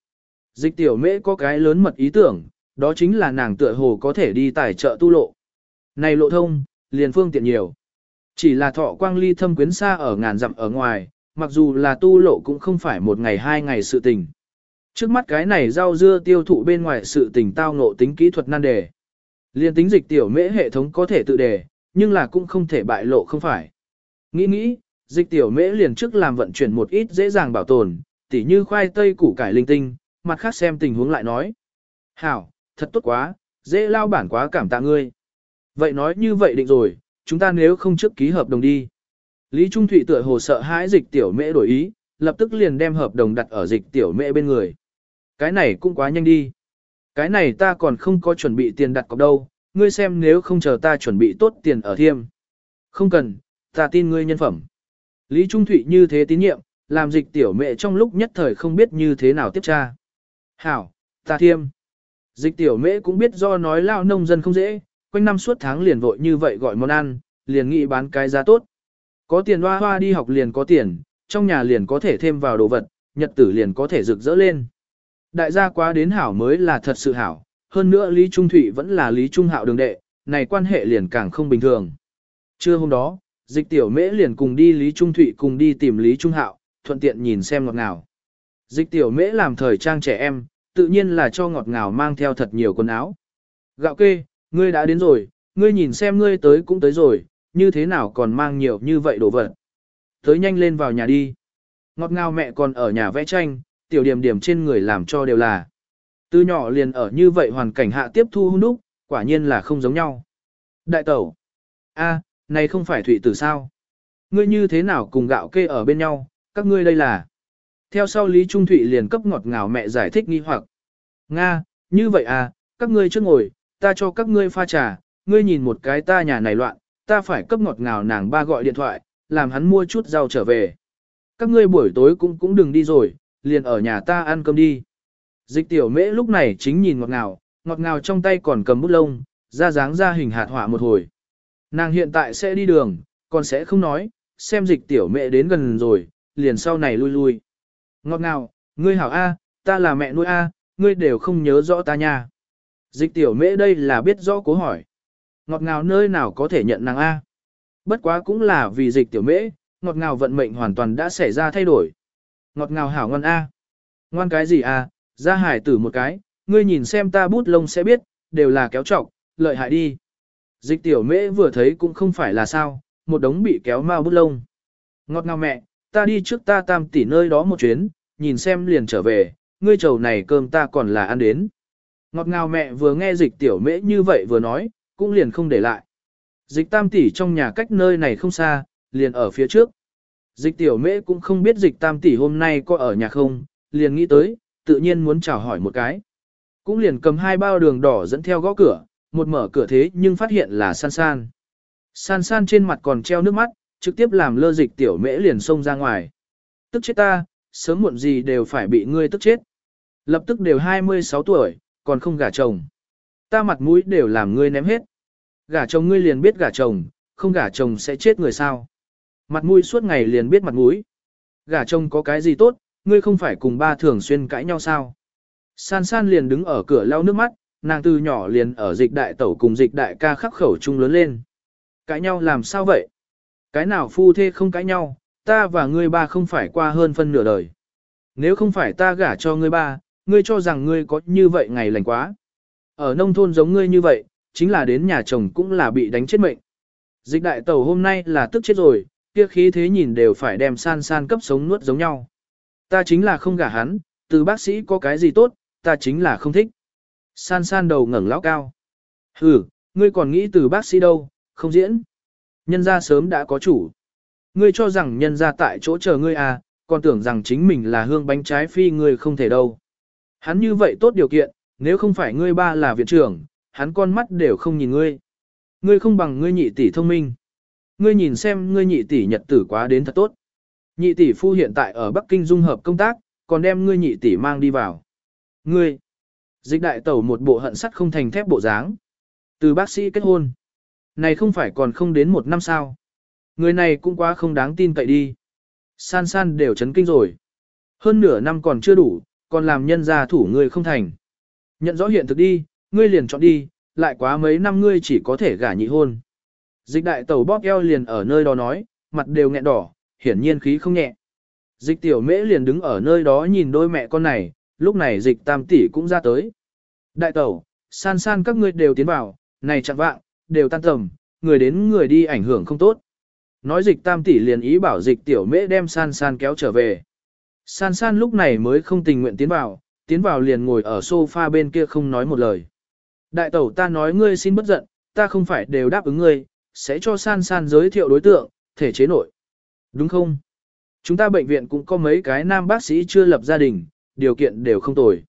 Dịch tiểu mễ có cái lớn mật ý tưởng, Đó chính là nàng tựa hồ có thể đi tài trợ tu lộ. Này lộ thông, liền phương tiện nhiều. Chỉ là thọ quang ly thâm quyến xa ở ngàn dặm ở ngoài, mặc dù là tu lộ cũng không phải một ngày hai ngày sự tình. Trước mắt cái này rau dưa tiêu thụ bên ngoài sự tình tao ngộ tính kỹ thuật nan đề. Liên tính dịch tiểu mễ hệ thống có thể tự đề, nhưng là cũng không thể bại lộ không phải. Nghĩ nghĩ, dịch tiểu mễ liền trước làm vận chuyển một ít dễ dàng bảo tồn, tỉ như khoai tây củ cải linh tinh, mặt khác xem tình huống lại nói. Hảo, thật tốt quá, dễ lao bản quá cảm tạ ngươi. Vậy nói như vậy định rồi, chúng ta nếu không trước ký hợp đồng đi. Lý Trung Thụy tựa hồ sợ hãi dịch tiểu mễ đổi ý, lập tức liền đem hợp đồng đặt ở dịch tiểu mễ bên người. Cái này cũng quá nhanh đi. Cái này ta còn không có chuẩn bị tiền đặt cọc đâu, ngươi xem nếu không chờ ta chuẩn bị tốt tiền ở thiêm. Không cần, ta tin ngươi nhân phẩm. Lý Trung Thụy như thế tín nhiệm, làm dịch tiểu mẹ trong lúc nhất thời không biết như thế nào tiếp tra. Hảo, ta thiêm. Dịch tiểu mễ cũng biết do nói lao nông dân không dễ, quanh năm suốt tháng liền vội như vậy gọi món ăn, liền nghĩ bán cái giá tốt. Có tiền hoa hoa đi học liền có tiền, trong nhà liền có thể thêm vào đồ vật, nhật tử liền có thể rực rỡ lên. Đại gia quá đến hảo mới là thật sự hảo, hơn nữa Lý Trung Thụy vẫn là Lý Trung Hạo đường đệ, này quan hệ liền càng không bình thường. Trưa hôm đó, dịch tiểu mễ liền cùng đi Lý Trung Thụy cùng đi tìm Lý Trung Hạo, thuận tiện nhìn xem ngọt ngào. Dịch tiểu mễ làm thời trang trẻ em, tự nhiên là cho ngọt ngào mang theo thật nhiều quần áo. Gạo kê, ngươi đã đến rồi, ngươi nhìn xem ngươi tới cũng tới rồi, như thế nào còn mang nhiều như vậy đồ vật. Tới nhanh lên vào nhà đi. Ngọt ngào mẹ còn ở nhà vẽ tranh, tiểu điểm điểm trên người làm cho đều là. Từ nhỏ liền ở như vậy hoàn cảnh hạ tiếp thu hung đúc, quả nhiên là không giống nhau. Đại tẩu. a, này không phải thủy tử sao? Ngươi như thế nào cùng gạo kê ở bên nhau, các ngươi đây là. Theo sau Lý Trung Thụy liền cấp ngọt ngào mẹ giải thích nghi hoặc. Nga, như vậy à, các ngươi trước ngồi, ta cho các ngươi pha trà, ngươi nhìn một cái ta nhà này loạn, ta phải cấp ngọt ngào nàng ba gọi điện thoại, làm hắn mua chút rau trở về. Các ngươi buổi tối cũng cũng đừng đi rồi, liền ở nhà ta ăn cơm đi. Dịch tiểu mễ lúc này chính nhìn ngọt ngào, ngọt ngào trong tay còn cầm bút lông, ra dáng ra hình hạt họa một hồi. Nàng hiện tại sẽ đi đường, còn sẽ không nói, xem dịch tiểu mẹ đến gần rồi, liền sau này lui lui. Ngọt ngào, ngươi hảo A, ta là mẹ nuôi A, ngươi đều không nhớ rõ ta nha. Dịch tiểu mễ đây là biết rõ cố hỏi. Ngọt ngào nơi nào có thể nhận nàng A. Bất quá cũng là vì dịch tiểu mễ, ngọt ngào vận mệnh hoàn toàn đã xảy ra thay đổi. Ngọt ngào hảo ngon A. Ngoan cái gì A, ra hải tử một cái, ngươi nhìn xem ta bút lông sẽ biết, đều là kéo trọc, lợi hại đi. Dịch tiểu mễ vừa thấy cũng không phải là sao, một đống bị kéo mau bút lông. Ngọt ngào mẹ, ta đi trước ta tam tỷ nơi đó một chuyến, nhìn xem liền trở về, ngươi trầu này cơm ta còn là ăn đến. Ngọt ngào mẹ vừa nghe dịch tiểu mễ như vậy vừa nói, cũng liền không để lại. Dịch tam tỷ trong nhà cách nơi này không xa, liền ở phía trước. Dịch tiểu mễ cũng không biết dịch tam tỷ hôm nay có ở nhà không, liền nghĩ tới, tự nhiên muốn chào hỏi một cái. Cũng liền cầm hai bao đường đỏ dẫn theo gõ cửa, một mở cửa thế nhưng phát hiện là san san. San san trên mặt còn treo nước mắt, trực tiếp làm lơ dịch tiểu mễ liền xông ra ngoài. Tức chết ta, sớm muộn gì đều phải bị ngươi tức chết. Lập tức đều 26 tuổi, còn không gả chồng. Ta mặt mũi đều làm ngươi ném hết. Gả chồng ngươi liền biết gả chồng, không gả chồng sẽ chết người sao. Mặt mũi suốt ngày liền biết mặt mũi. Gả chồng có cái gì tốt, ngươi không phải cùng ba thường xuyên cãi nhau sao. San san liền đứng ở cửa lau nước mắt, nàng từ nhỏ liền ở dịch đại tẩu cùng dịch đại ca khắc khẩu chung lớn lên. Cãi nhau làm sao vậy? Cái nào phu thê không cãi nhau, ta và ngươi ba không phải qua hơn phân nửa đời. Nếu không phải ta gả cho ngươi ba, ngươi cho rằng ngươi có như vậy ngày lành quá. Ở nông thôn giống ngươi như vậy, chính là đến nhà chồng cũng là bị đánh chết mệnh. Dịch đại tẩu hôm nay là tức chết rồi, kia khí thế nhìn đều phải đem san san cấp sống nuốt giống nhau. Ta chính là không gả hắn, từ bác sĩ có cái gì tốt, ta chính là không thích. San san đầu ngẩng lão cao. Ừ, ngươi còn nghĩ từ bác sĩ đâu, không diễn. Nhân gia sớm đã có chủ. Ngươi cho rằng nhân gia tại chỗ chờ ngươi à, còn tưởng rằng chính mình là hương bánh trái phi ngươi không thể đâu. Hắn như vậy tốt điều kiện, nếu không phải ngươi ba là viện trưởng, hắn con mắt đều không nhìn ngươi. Ngươi không bằng ngươi nhị tỷ thông minh. Ngươi nhìn xem ngươi nhị tỷ nhật tử quá đến thật tốt. Nhị tỷ phu hiện tại ở Bắc Kinh dung hợp công tác, còn đem ngươi nhị tỷ mang đi vào. Ngươi, dịch đại tẩu một bộ hận sắt không thành thép bộ dáng. Từ bác sĩ kết hôn. Này không phải còn không đến một năm sao. Người này cũng quá không đáng tin cậy đi. San san đều chấn kinh rồi. Hơn nửa năm còn chưa đủ, còn làm nhân gia thủ người không thành. Nhận rõ hiện thực đi, ngươi liền chọn đi, lại quá mấy năm ngươi chỉ có thể gả nhị hôn. Dịch đại tẩu bóp eo liền ở nơi đó nói, mặt đều nghẹn đỏ, hiển nhiên khí không nhẹ. Dịch tiểu mễ liền đứng ở nơi đó nhìn đôi mẹ con này, lúc này dịch tam tỷ cũng ra tới. Đại tẩu, san san các ngươi đều tiến vào, này chẳng vạng, đều tan tầm, người đến người đi ảnh hưởng không tốt. Nói dịch tam tỷ liền ý bảo dịch tiểu mễ đem san san kéo trở về. San san lúc này mới không tình nguyện tiến vào, tiến vào liền ngồi ở sofa bên kia không nói một lời. Đại tẩu ta nói ngươi xin bất giận, ta không phải đều đáp ứng ngươi, sẽ cho san san giới thiệu đối tượng, thể chế nội. Đúng không? Chúng ta bệnh viện cũng có mấy cái nam bác sĩ chưa lập gia đình, điều kiện đều không tồi.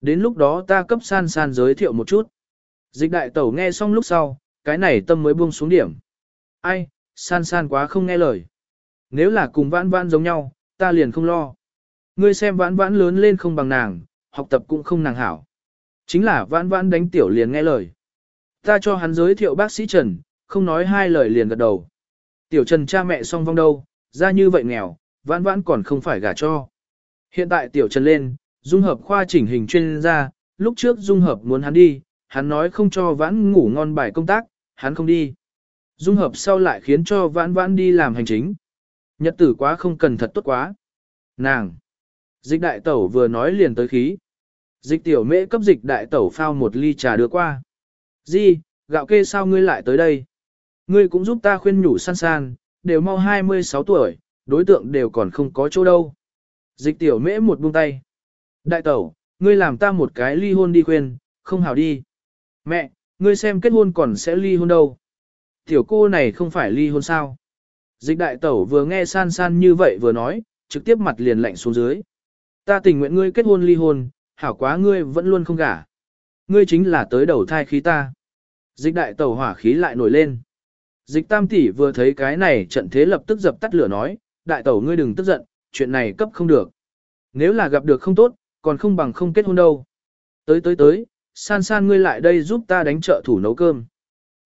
Đến lúc đó ta cấp san san giới thiệu một chút. Dịch đại tẩu nghe xong lúc sau, cái này tâm mới buông xuống điểm. Ai, san san quá không nghe lời. Nếu là cùng vãn vãn giống nhau, ta liền không lo. Ngươi xem vãn vãn lớn lên không bằng nàng, học tập cũng không nàng hảo. Chính là vãn vãn đánh tiểu liền nghe lời. Ta cho hắn giới thiệu bác sĩ Trần, không nói hai lời liền gật đầu. Tiểu Trần cha mẹ song vong đâu, ra như vậy nghèo, vãn vãn còn không phải gả cho. Hiện tại Tiểu Trần lên, dung hợp khoa chỉnh hình chuyên gia, lúc trước dung hợp muốn hắn đi, hắn nói không cho vãn ngủ ngon bài công tác, hắn không đi. Dung hợp sau lại khiến cho vãn vãn đi làm hành chính. Nhật tử quá không cần thật tốt quá. Nàng! Dịch đại tẩu vừa nói liền tới khí. Dịch tiểu mễ cấp dịch đại tẩu phao một ly trà đưa qua. Di, gạo kê sao ngươi lại tới đây? Ngươi cũng giúp ta khuyên nhủ san san, đều mau 26 tuổi, đối tượng đều còn không có chỗ đâu. Dịch tiểu mễ một buông tay. Đại tẩu, ngươi làm ta một cái ly hôn đi khuyên, không hảo đi. Mẹ, ngươi xem kết hôn còn sẽ ly hôn đâu. Tiểu cô này không phải ly hôn sao. Dịch đại tẩu vừa nghe san san như vậy vừa nói, trực tiếp mặt liền lạnh xuống dưới. Ta tình nguyện ngươi kết hôn ly hôn, hảo quá ngươi vẫn luôn không gả. Ngươi chính là tới đầu thai khí ta. Dịch đại tẩu hỏa khí lại nổi lên. Dịch tam tỷ vừa thấy cái này trận thế lập tức dập tắt lửa nói, đại tẩu ngươi đừng tức giận, chuyện này cấp không được. Nếu là gặp được không tốt, còn không bằng không kết hôn đâu. Tới tới tới, san san ngươi lại đây giúp ta đánh trợ thủ nấu cơm.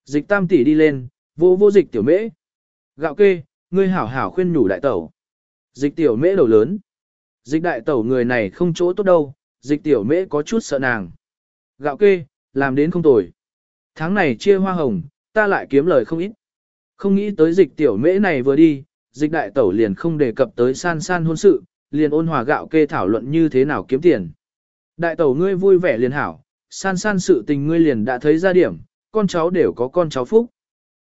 Dịch tam tỷ đi lên, vô vô dịch tiểu mễ. Gạo kê, ngươi hảo hảo khuyên nhủ đại tẩu. Dịch tiểu mễ đầu lớn. Dịch đại tẩu người này không chỗ tốt đâu, dịch tiểu mễ có chút sợ nàng. Gạo kê, làm đến không tồi. Tháng này chia hoa hồng, ta lại kiếm lời không ít. Không nghĩ tới dịch tiểu mễ này vừa đi, dịch đại tẩu liền không đề cập tới san san hôn sự, liền ôn hòa gạo kê thảo luận như thế nào kiếm tiền. Đại tẩu ngươi vui vẻ liền hảo, san san sự tình ngươi liền đã thấy ra điểm, con cháu đều có con cháu phúc.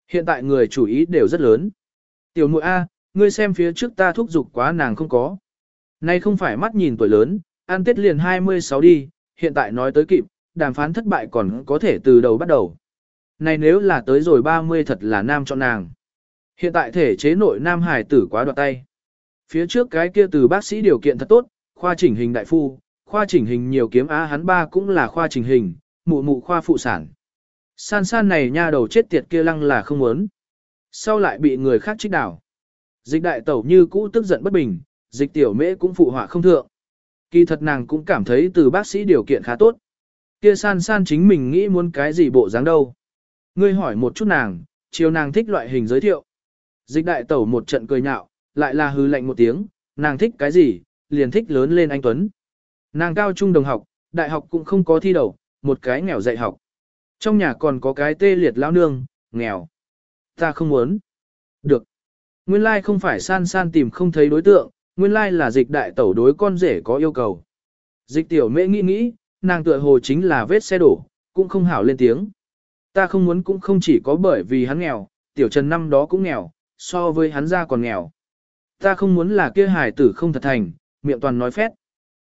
Hiện tại người chủ ý đều rất lớn. Tiểu muội A, ngươi xem phía trước ta thúc giục quá nàng không có. Nay không phải mắt nhìn tuổi lớn, ăn tết liền 26 đi, hiện tại nói tới kịp, đàm phán thất bại còn có thể từ đầu bắt đầu. Này nếu là tới rồi 30 thật là nam cho nàng. Hiện tại thể chế nội nam hải tử quá đoạt tay. Phía trước cái kia từ bác sĩ điều kiện thật tốt, khoa chỉnh hình đại phu, khoa chỉnh hình nhiều kiếm á hắn ba cũng là khoa chỉnh hình, mụ mụ khoa phụ sản. San san này nha đầu chết tiệt kia lăng là không muốn. Sau lại bị người khác trích đảo. Dịch đại tẩu như cũ tức giận bất bình, dịch tiểu mễ cũng phụ họa không thượng. Kỳ thật nàng cũng cảm thấy từ bác sĩ điều kiện khá tốt. Kia san san chính mình nghĩ muốn cái gì bộ dáng đâu. Ngươi hỏi một chút nàng, chiều nàng thích loại hình giới thiệu. Dịch đại tẩu một trận cười nhạo, lại là hư lạnh một tiếng, nàng thích cái gì, liền thích lớn lên anh Tuấn. Nàng cao trung đồng học, đại học cũng không có thi đầu, một cái nghèo dạy học. Trong nhà còn có cái tê liệt lao nương, nghèo. Ta không muốn. Được. Nguyên lai like không phải san san tìm không thấy đối tượng, nguyên lai là dịch đại tẩu đối con rể có yêu cầu. Dịch tiểu mễ nghĩ nghĩ, nàng tựa hồ chính là vết xe đổ, cũng không hảo lên tiếng. Ta không muốn cũng không chỉ có bởi vì hắn nghèo, tiểu trần năm đó cũng nghèo, so với hắn ra còn nghèo. Ta không muốn là kia hài tử không thật thành, miệng toàn nói phét.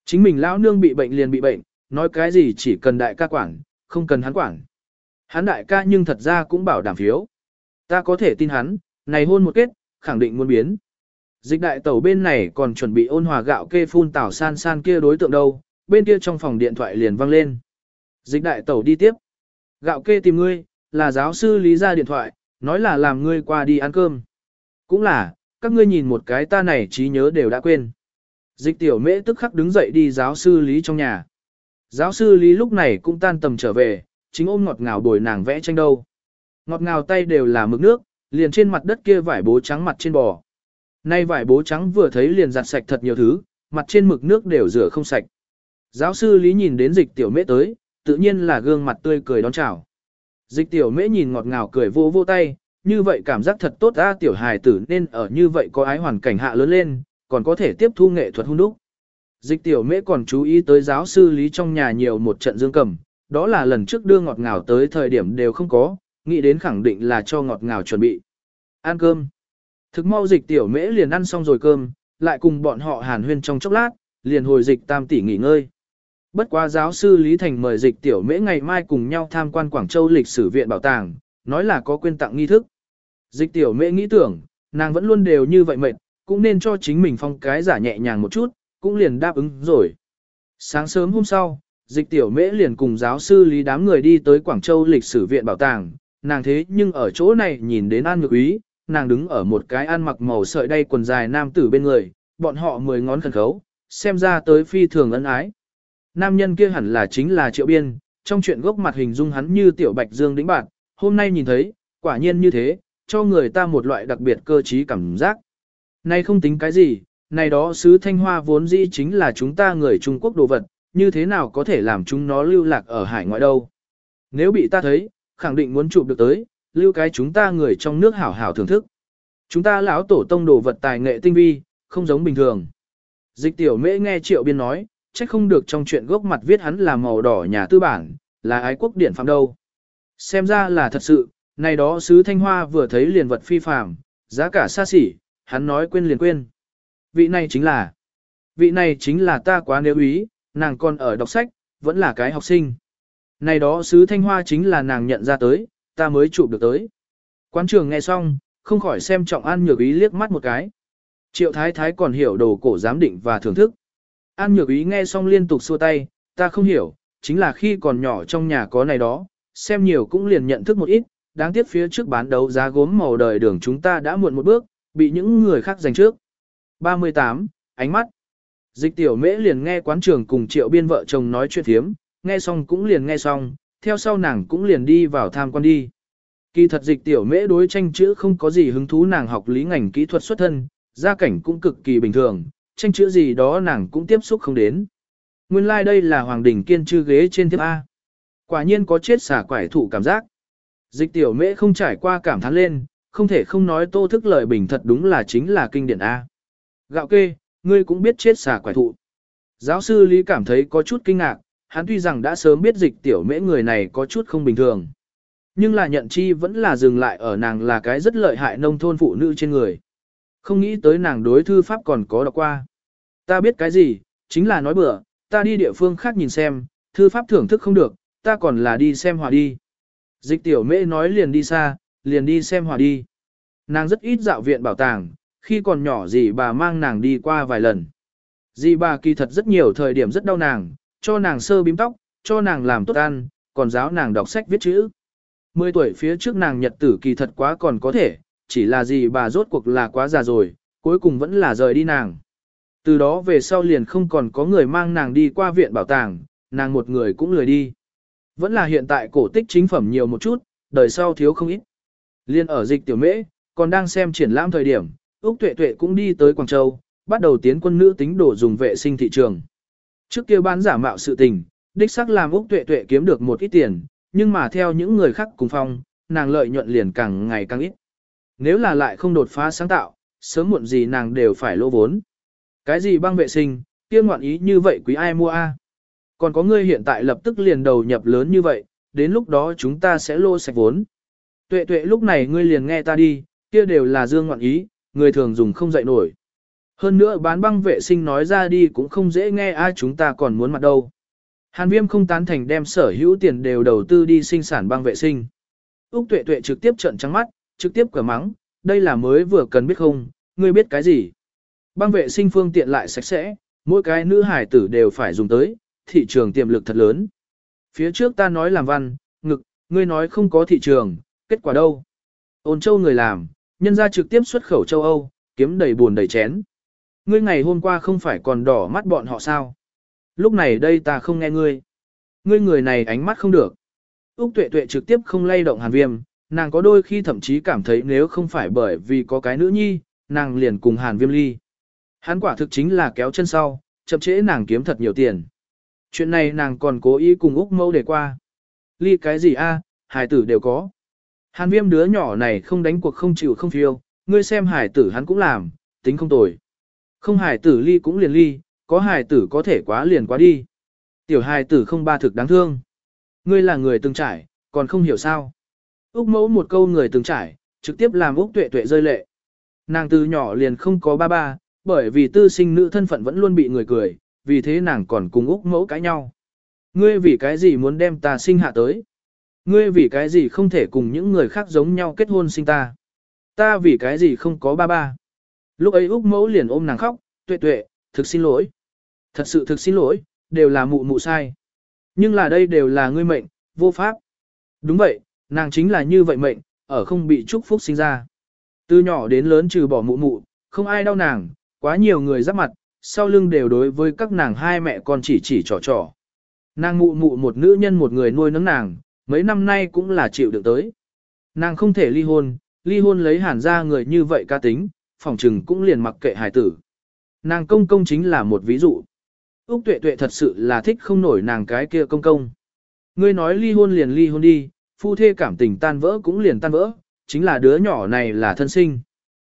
Chính mình lão nương bị bệnh liền bị bệnh, nói cái gì chỉ cần đại ca quản, không cần hắn quản. Hắn đại ca nhưng thật ra cũng bảo đảm phiếu. Ta có thể tin hắn, này hôn một kết, khẳng định muốn biến. Dịch đại tẩu bên này còn chuẩn bị ôn hòa gạo kê phun tảo san san kia đối tượng đâu, bên kia trong phòng điện thoại liền vang lên. Dịch đại tẩu đi tiếp. Gạo kê tìm ngươi, là giáo sư lý ra điện thoại, nói là làm ngươi qua đi ăn cơm. Cũng là, các ngươi nhìn một cái ta này trí nhớ đều đã quên. Dịch tiểu mễ tức khắc đứng dậy đi giáo sư lý trong nhà. Giáo sư lý lúc này cũng tan tầm trở về, chính ôm ngọt ngào bồi nàng vẽ tranh đâu. Ngọt ngào tay đều là mực nước, liền trên mặt đất kia vải bố trắng mặt trên bò. Nay vải bố trắng vừa thấy liền giặt sạch thật nhiều thứ, mặt trên mực nước đều rửa không sạch. Giáo sư Lý nhìn đến dịch tiểu mễ tới, tự nhiên là gương mặt tươi cười đón chào. Dịch tiểu mễ nhìn ngọt ngào cười vô vô tay, như vậy cảm giác thật tốt ra tiểu hài tử nên ở như vậy có ái hoàn cảnh hạ lớn lên, còn có thể tiếp thu nghệ thuật hung đúc. Dịch tiểu mễ còn chú ý tới giáo sư lý trong nhà nhiều một trận dương cầm, đó là lần trước đưa ngọt ngào tới thời điểm đều không có, nghĩ đến khẳng định là cho ngọt ngào chuẩn bị. Ăn cơm. Thực mau dịch tiểu mễ liền ăn xong rồi cơm, lại cùng bọn họ hàn huyên trong chốc lát, liền hồi dịch tam tỷ nghỉ ngơi. Bất quá giáo sư Lý Thành mời dịch tiểu mễ ngày mai cùng nhau tham quan Quảng Châu lịch sử viện bảo tàng, nói là có quyên tặng nghi thức. Dịch tiểu mễ nghĩ tưởng, nàng vẫn luôn đều như vậy mệt, cũng nên cho chính mình phong cái giả nhẹ nhàng một chút, cũng liền đáp ứng rồi. Sáng sớm hôm sau, dịch tiểu mễ liền cùng giáo sư Lý đám người đi tới Quảng Châu lịch sử viện bảo tàng, nàng thế nhưng ở chỗ này nhìn đến An Nhược Ý, nàng đứng ở một cái ăn mặc màu sợi đay quần dài nam tử bên người, bọn họ mười ngón khẩn khấu, xem ra tới phi thường ân ái. Nam nhân kia hẳn là chính là Triệu Biên, trong chuyện gốc mặt hình dung hắn như tiểu bạch dương đĩnh bạn, hôm nay nhìn thấy, quả nhiên như thế, cho người ta một loại đặc biệt cơ trí cảm giác. Này không tính cái gì, này đó sứ thanh hoa vốn dĩ chính là chúng ta người Trung Quốc đồ vật, như thế nào có thể làm chúng nó lưu lạc ở hải ngoại đâu. Nếu bị ta thấy, khẳng định muốn chụp được tới, lưu cái chúng ta người trong nước hảo hảo thưởng thức. Chúng ta lão tổ tông đồ vật tài nghệ tinh vi, không giống bình thường. Dịch tiểu mễ nghe triệu biên nói, chắc không được trong chuyện gốc mặt viết hắn là màu đỏ nhà tư bản, là ái quốc điển phạm đâu. Xem ra là thật sự, này đó sứ thanh hoa vừa thấy liền vật phi phàm, giá cả xa xỉ, hắn nói quên liền quên. Vị này chính là, vị này chính là ta quá nếu ý, nàng còn ở đọc sách, vẫn là cái học sinh. Này đó sứ thanh hoa chính là nàng nhận ra tới, ta mới chụp được tới. Quán trường nghe xong, không khỏi xem trọng an nhược ý liếc mắt một cái. Triệu thái thái còn hiểu đồ cổ giám định và thưởng thức. An nhược ý nghe xong liên tục xua tay, ta không hiểu, chính là khi còn nhỏ trong nhà có này đó, xem nhiều cũng liền nhận thức một ít, đáng tiếc phía trước bán đấu giá gốm màu đời đường chúng ta đã muộn một bước, bị những người khác giành trước. 38. Ánh mắt Dịch tiểu mễ liền nghe quán trường cùng triệu biên vợ chồng nói chuyện thiếm, nghe xong cũng liền nghe xong, theo sau nàng cũng liền đi vào tham quan đi. Kỳ thật dịch tiểu mễ đối tranh chữ không có gì hứng thú nàng học lý ngành kỹ thuật xuất thân, gia cảnh cũng cực kỳ bình thường, tranh chữ gì đó nàng cũng tiếp xúc không đến. Nguyên lai like đây là Hoàng đỉnh Kiên chư ghế trên thiếp A. Quả nhiên có chết xả quải thụ cảm giác. Dịch tiểu mễ không trải qua cảm thán lên, không thể không nói tô thức lời bình thật đúng là chính là kinh điển A. Gạo kê, ngươi cũng biết chết xả quải thụ. Giáo sư Lý cảm thấy có chút kinh ngạc, hắn tuy rằng đã sớm biết dịch tiểu mễ người này có chút không bình thường. Nhưng là nhận chi vẫn là dừng lại ở nàng là cái rất lợi hại nông thôn phụ nữ trên người. Không nghĩ tới nàng đối thư pháp còn có đọc qua. Ta biết cái gì, chính là nói bừa, ta đi địa phương khác nhìn xem, thư pháp thưởng thức không được, ta còn là đi xem hòa đi. Dịch tiểu mễ nói liền đi xa, liền đi xem hòa đi. Nàng rất ít dạo viện bảo tàng, khi còn nhỏ dì bà mang nàng đi qua vài lần. Dì bà kỳ thật rất nhiều thời điểm rất đau nàng, cho nàng sơ bím tóc, cho nàng làm tốt ăn, còn giáo nàng đọc sách viết chữ. Mười tuổi phía trước nàng nhật tử kỳ thật quá còn có thể, chỉ là gì bà rốt cuộc là quá già rồi, cuối cùng vẫn là rời đi nàng. Từ đó về sau liền không còn có người mang nàng đi qua viện bảo tàng, nàng một người cũng lười đi. Vẫn là hiện tại cổ tích chính phẩm nhiều một chút, đời sau thiếu không ít. Liên ở dịch tiểu mễ, còn đang xem triển lãm thời điểm, Úc Tuệ Tuệ cũng đi tới Quảng Châu, bắt đầu tiến quân nữ tính đồ dùng vệ sinh thị trường. Trước kia bán giả mạo sự tình, đích xác làm Úc Tuệ Tuệ kiếm được một ít tiền, nhưng mà theo những người khác cùng phong, nàng lợi nhuận liền càng ngày càng ít. Nếu là lại không đột phá sáng tạo, sớm muộn gì nàng đều phải lỗ vốn. Cái gì băng vệ sinh, kia ngoạn ý như vậy quý ai mua a? Còn có ngươi hiện tại lập tức liền đầu nhập lớn như vậy, đến lúc đó chúng ta sẽ lô sạch vốn. Tuệ tuệ lúc này ngươi liền nghe ta đi, kia đều là dương ngoạn ý, người thường dùng không dậy nổi. Hơn nữa bán băng vệ sinh nói ra đi cũng không dễ nghe ai chúng ta còn muốn mặt đâu. Hàn viêm không tán thành đem sở hữu tiền đều đầu tư đi sinh sản băng vệ sinh. Úc tuệ tuệ trực tiếp trận trắng mắt, trực tiếp cửa mắng, đây là mới vừa cần biết không, ngươi biết cái gì. Băng vệ sinh phương tiện lại sạch sẽ, mỗi cái nữ hải tử đều phải dùng tới, thị trường tiềm lực thật lớn. Phía trước ta nói làm văn, ngực, ngươi nói không có thị trường, kết quả đâu. Ôn châu người làm, nhân ra trực tiếp xuất khẩu châu Âu, kiếm đầy buồn đầy chén. Ngươi ngày hôm qua không phải còn đỏ mắt bọn họ sao? Lúc này đây ta không nghe ngươi. Ngươi người này ánh mắt không được. Úc tuệ tuệ trực tiếp không lay động hàn viêm, nàng có đôi khi thậm chí cảm thấy nếu không phải bởi vì có cái nữ nhi, nàng liền cùng hàn viêm ly. Hắn quả thực chính là kéo chân sau, chậm trễ nàng kiếm thật nhiều tiền. Chuyện này nàng còn cố ý cùng Úc mẫu để qua. Ly cái gì a, hải tử đều có. Hàn viêm đứa nhỏ này không đánh cuộc không chịu không phiêu, ngươi xem hải tử hắn cũng làm, tính không tồi. Không hài tử ly cũng liền ly, có hài tử có thể quá liền quá đi. Tiểu hài tử không ba thực đáng thương. Ngươi là người từng trải, còn không hiểu sao. Úc mẫu một câu người từng trải, trực tiếp làm Úc tuệ tuệ rơi lệ. Nàng từ nhỏ liền không có ba ba, bởi vì tư sinh nữ thân phận vẫn luôn bị người cười, vì thế nàng còn cùng Úc mẫu cãi nhau. Ngươi vì cái gì muốn đem ta sinh hạ tới? Ngươi vì cái gì không thể cùng những người khác giống nhau kết hôn sinh ta? Ta vì cái gì không có ba ba? Lúc ấy Úc mẫu liền ôm nàng khóc, tuệ tuệ, thực xin lỗi. Thật sự thực xin lỗi, đều là mụ mụ sai. Nhưng là đây đều là ngươi mệnh, vô pháp. Đúng vậy, nàng chính là như vậy mệnh, ở không bị chúc phúc sinh ra. Từ nhỏ đến lớn trừ bỏ mụ mụ, không ai đau nàng, quá nhiều người giáp mặt, sau lưng đều đối với các nàng hai mẹ con chỉ chỉ trò trò. Nàng mụ mụ một nữ nhân một người nuôi nấng nàng, mấy năm nay cũng là chịu được tới. Nàng không thể ly hôn, ly hôn lấy hàn ra người như vậy ca tính, phòng trừng cũng liền mặc kệ hài tử. Nàng công công chính là một ví dụ. Úc tuệ tuệ thật sự là thích không nổi nàng cái kia công công. Ngươi nói ly hôn liền ly hôn đi, phu thê cảm tình tan vỡ cũng liền tan vỡ, chính là đứa nhỏ này là thân sinh.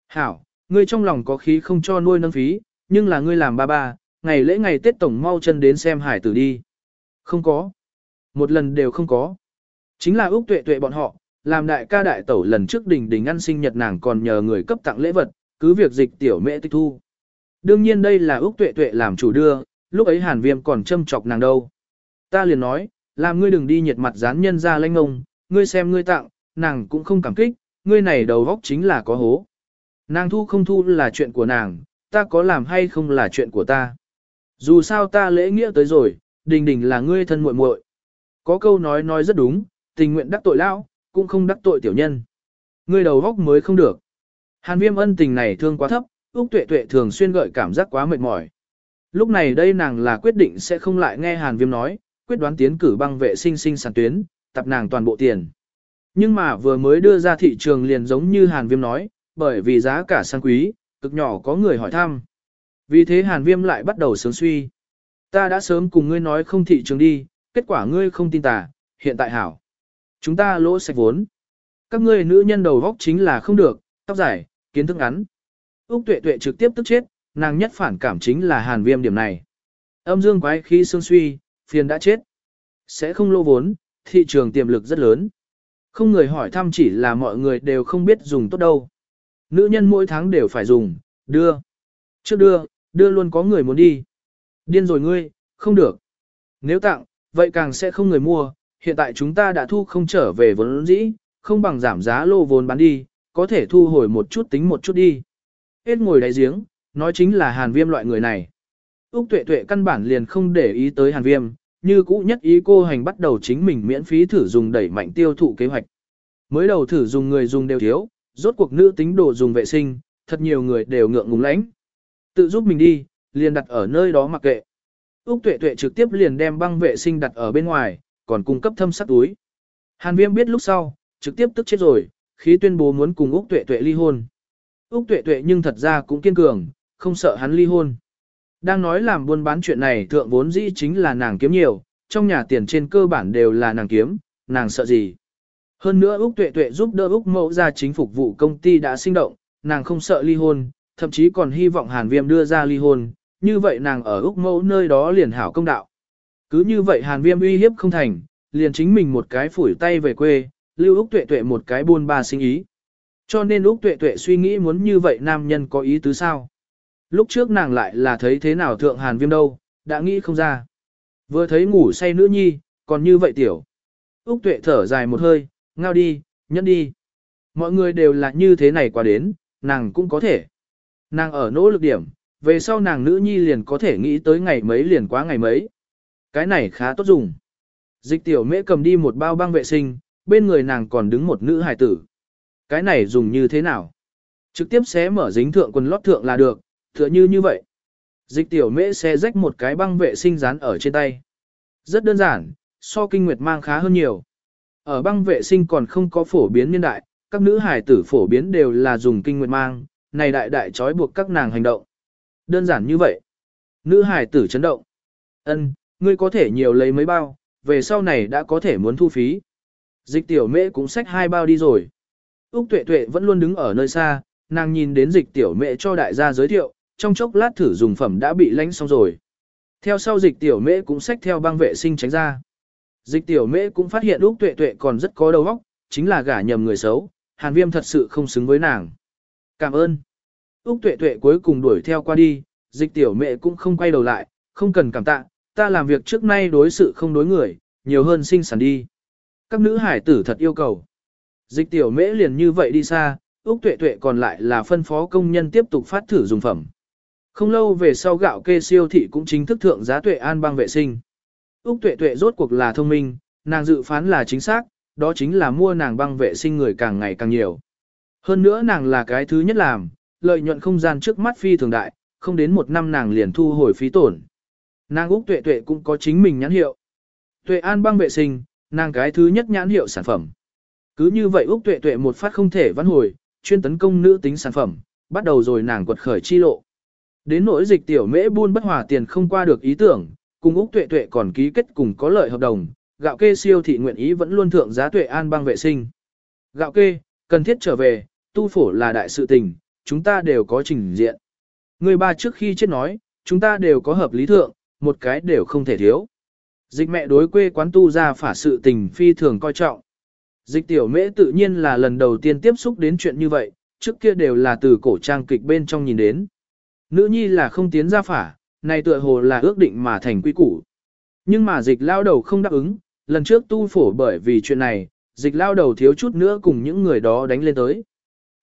Hảo, ngươi trong lòng có khí không cho nuôi nâng phí, nhưng là ngươi làm ba ba, ngày lễ ngày Tết tổng mau chân đến xem hải tử đi. Không có. Một lần đều không có. Chính là Úc tuệ tuệ bọn họ, làm đại ca đại tẩu lần trước đình đình ăn sinh nhật nàng còn nhờ người cấp tặng lễ vật, cứ việc dịch tiểu mễ tịch thu. Đương nhiên đây là Úc tuệ tuệ làm chủ đưa, lúc ấy hàn viêm còn châm chọc nàng đâu. Ta liền nói, làm ngươi đừng đi nhiệt mặt dán nhân ra lanh ngông, ngươi xem ngươi tặng, nàng cũng không cảm kích, ngươi này đầu góc chính là có hố. Nàng thu không thu là chuyện của nàng, ta có làm hay không là chuyện của ta. Dù sao ta lễ nghĩa tới rồi, đình đình là ngươi thân muội muội. Có câu nói nói rất đúng, tình nguyện đắc tội lão, cũng không đắc tội tiểu nhân. Ngươi đầu góc mới không được. Hàn viêm ân tình này thương quá thấp, Úc tuệ tuệ thường xuyên gợi cảm giác quá mệt mỏi. Lúc này đây nàng là quyết định sẽ không lại nghe Hàn viêm nói, quyết đoán tiến cử băng vệ sinh sinh sản tuyến, tập nàng toàn bộ tiền. Nhưng mà vừa mới đưa ra thị trường liền giống như Hàn Viêm nói, bởi vì giá cả sang quý, cực nhỏ có người hỏi thăm. Vì thế Hàn Viêm lại bắt đầu sướng suy. Ta đã sớm cùng ngươi nói không thị trường đi, kết quả ngươi không tin tà, hiện tại hảo. Chúng ta lỗ sạch vốn. Các ngươi nữ nhân đầu góc chính là không được, tóc dài, kiến thức ngắn. Úc tuệ tuệ trực tiếp tức chết, nàng nhất phản cảm chính là Hàn Viêm điểm này. Âm dương quái khí xương suy, phiền đã chết. Sẽ không lô vốn, thị trường tiềm lực rất lớn. Không người hỏi thăm chỉ là mọi người đều không biết dùng tốt đâu. Nữ nhân mỗi tháng đều phải dùng, đưa. Trước đưa, đưa luôn có người muốn đi. Điên rồi ngươi, không được. Nếu tặng, vậy càng sẽ không người mua. Hiện tại chúng ta đã thu không trở về vốn dĩ, không bằng giảm giá lô vốn bán đi, có thể thu hồi một chút tính một chút đi. Hết ngồi đáy giếng, nói chính là hàn viêm loại người này. Úc tuệ tuệ căn bản liền không để ý tới hàn viêm, như cũ nhất ý cô hành bắt đầu chính mình miễn phí thử dùng đẩy mạnh tiêu thụ kế hoạch. Mới đầu thử dùng người dùng đều thiếu, rốt cuộc nữ tính đồ dùng vệ sinh, thật nhiều người đều ngượng ngùng lãnh. Tự giúp mình đi, liền đặt ở nơi đó mặc kệ. Úc tuệ tuệ trực tiếp liền đem băng vệ sinh đặt ở bên ngoài, còn cung cấp thâm sắt túi. Hàn viêm biết lúc sau, trực tiếp tức chết rồi, khí tuyên bố muốn cùng Úc tuệ tuệ ly hôn. Úc tuệ tuệ nhưng thật ra cũng kiên cường, không sợ hắn ly hôn. Đang nói làm buôn bán chuyện này thượng vốn dĩ chính là nàng kiếm nhiều, trong nhà tiền trên cơ bản đều là nàng kiếm, nàng sợ gì. Hơn nữa Úc Tuệ Tuệ giúp đỡ Úc Mẫu ra chính phục vụ công ty đã sinh động, nàng không sợ ly hôn, thậm chí còn hy vọng Hàn Viêm đưa ra ly hôn, như vậy nàng ở Úc Mẫu nơi đó liền hảo công đạo. Cứ như vậy Hàn Viêm uy hiếp không thành, liền chính mình một cái phủi tay về quê, lưu Úc Tuệ Tuệ một cái buôn ba sinh ý. Cho nên Úc Tuệ Tuệ suy nghĩ muốn như vậy nam nhân có ý tứ sao? Lúc trước nàng lại là thấy thế nào thượng hàn viêm đâu, đã nghĩ không ra. Vừa thấy ngủ say nữ nhi, còn như vậy tiểu. Úc tuệ thở dài một hơi, ngao đi, nhẫn đi. Mọi người đều là như thế này qua đến, nàng cũng có thể. Nàng ở nỗ lực điểm, về sau nàng nữ nhi liền có thể nghĩ tới ngày mấy liền quá ngày mấy. Cái này khá tốt dùng. Dịch tiểu mễ cầm đi một bao băng vệ sinh, bên người nàng còn đứng một nữ hài tử. Cái này dùng như thế nào? Trực tiếp xé mở dính thượng quần lót thượng là được, Tựa như như vậy. Dịch tiểu mễ xé rách một cái băng vệ sinh dán ở trên tay. Rất đơn giản, so kinh nguyệt mang khá hơn nhiều. Ở băng vệ sinh còn không có phổ biến niên đại, các nữ hải tử phổ biến đều là dùng kinh nguyệt mang, này đại đại trói buộc các nàng hành động. Đơn giản như vậy. Nữ hải tử chấn động. Ân, ngươi có thể nhiều lấy mấy bao, về sau này đã có thể muốn thu phí. Dịch tiểu mễ cũng xách hai bao đi rồi. Úc tuệ tuệ vẫn luôn đứng ở nơi xa, nàng nhìn đến dịch tiểu mễ cho đại gia giới thiệu, trong chốc lát thử dùng phẩm đã bị lánh xong rồi. Theo sau dịch tiểu mễ cũng xách theo băng vệ sinh tránh ra. Dịch tiểu mễ cũng phát hiện Úc tuệ tuệ còn rất có đầu óc, chính là gả nhầm người xấu, hàn viêm thật sự không xứng với nàng. Cảm ơn. Úc tuệ tuệ cuối cùng đuổi theo qua đi, dịch tiểu mẹ cũng không quay đầu lại, không cần cảm tạ, ta làm việc trước nay đối sự không đối người, nhiều hơn sinh sản đi. Các nữ hải tử thật yêu cầu. Dịch tiểu mễ liền như vậy đi xa, Úc tuệ tuệ còn lại là phân phó công nhân tiếp tục phát thử dùng phẩm. Không lâu về sau gạo kê siêu thị cũng chính thức thượng giá tuệ an băng vệ sinh. Úc tuệ tuệ rốt cuộc là thông minh, nàng dự phán là chính xác, đó chính là mua nàng băng vệ sinh người càng ngày càng nhiều. Hơn nữa nàng là cái thứ nhất làm, lợi nhuận không gian trước mắt phi thường đại, không đến một năm nàng liền thu hồi phí tổn. Nàng Úc Tuệ Tuệ cũng có chính mình nhãn hiệu. Tuệ An băng vệ sinh, nàng cái thứ nhất nhãn hiệu sản phẩm. Cứ như vậy Úc Tuệ Tuệ một phát không thể vãn hồi, chuyên tấn công nữ tính sản phẩm, bắt đầu rồi nàng quật khởi chi lộ. Đến nỗi dịch tiểu mễ buôn bất hòa tiền không qua được ý tưởng, cùng Úc Tuệ Tuệ còn ký kết cùng có lợi hợp đồng, gạo kê siêu thị nguyện ý vẫn luôn thượng giá Tuệ An băng vệ sinh. Gạo kê, cần thiết trở về, tu phổ là đại sự tình, chúng ta đều có trình diện. Người ba trước khi chết nói, chúng ta đều có hợp lý thượng, một cái đều không thể thiếu. Dịch mẹ đối quê quán tu ra phả sự tình phi thường coi trọng. Dịch tiểu mễ tự nhiên là lần đầu tiên tiếp xúc đến chuyện như vậy, trước kia đều là từ cổ trang kịch bên trong nhìn đến. Nữ nhi là không tiến ra phả, này tựa hồ là ước định mà thành quy củ. Nhưng mà dịch lao đầu không đáp ứng, lần trước tu phổ bởi vì chuyện này, dịch lao đầu thiếu chút nữa cùng những người đó đánh lên tới.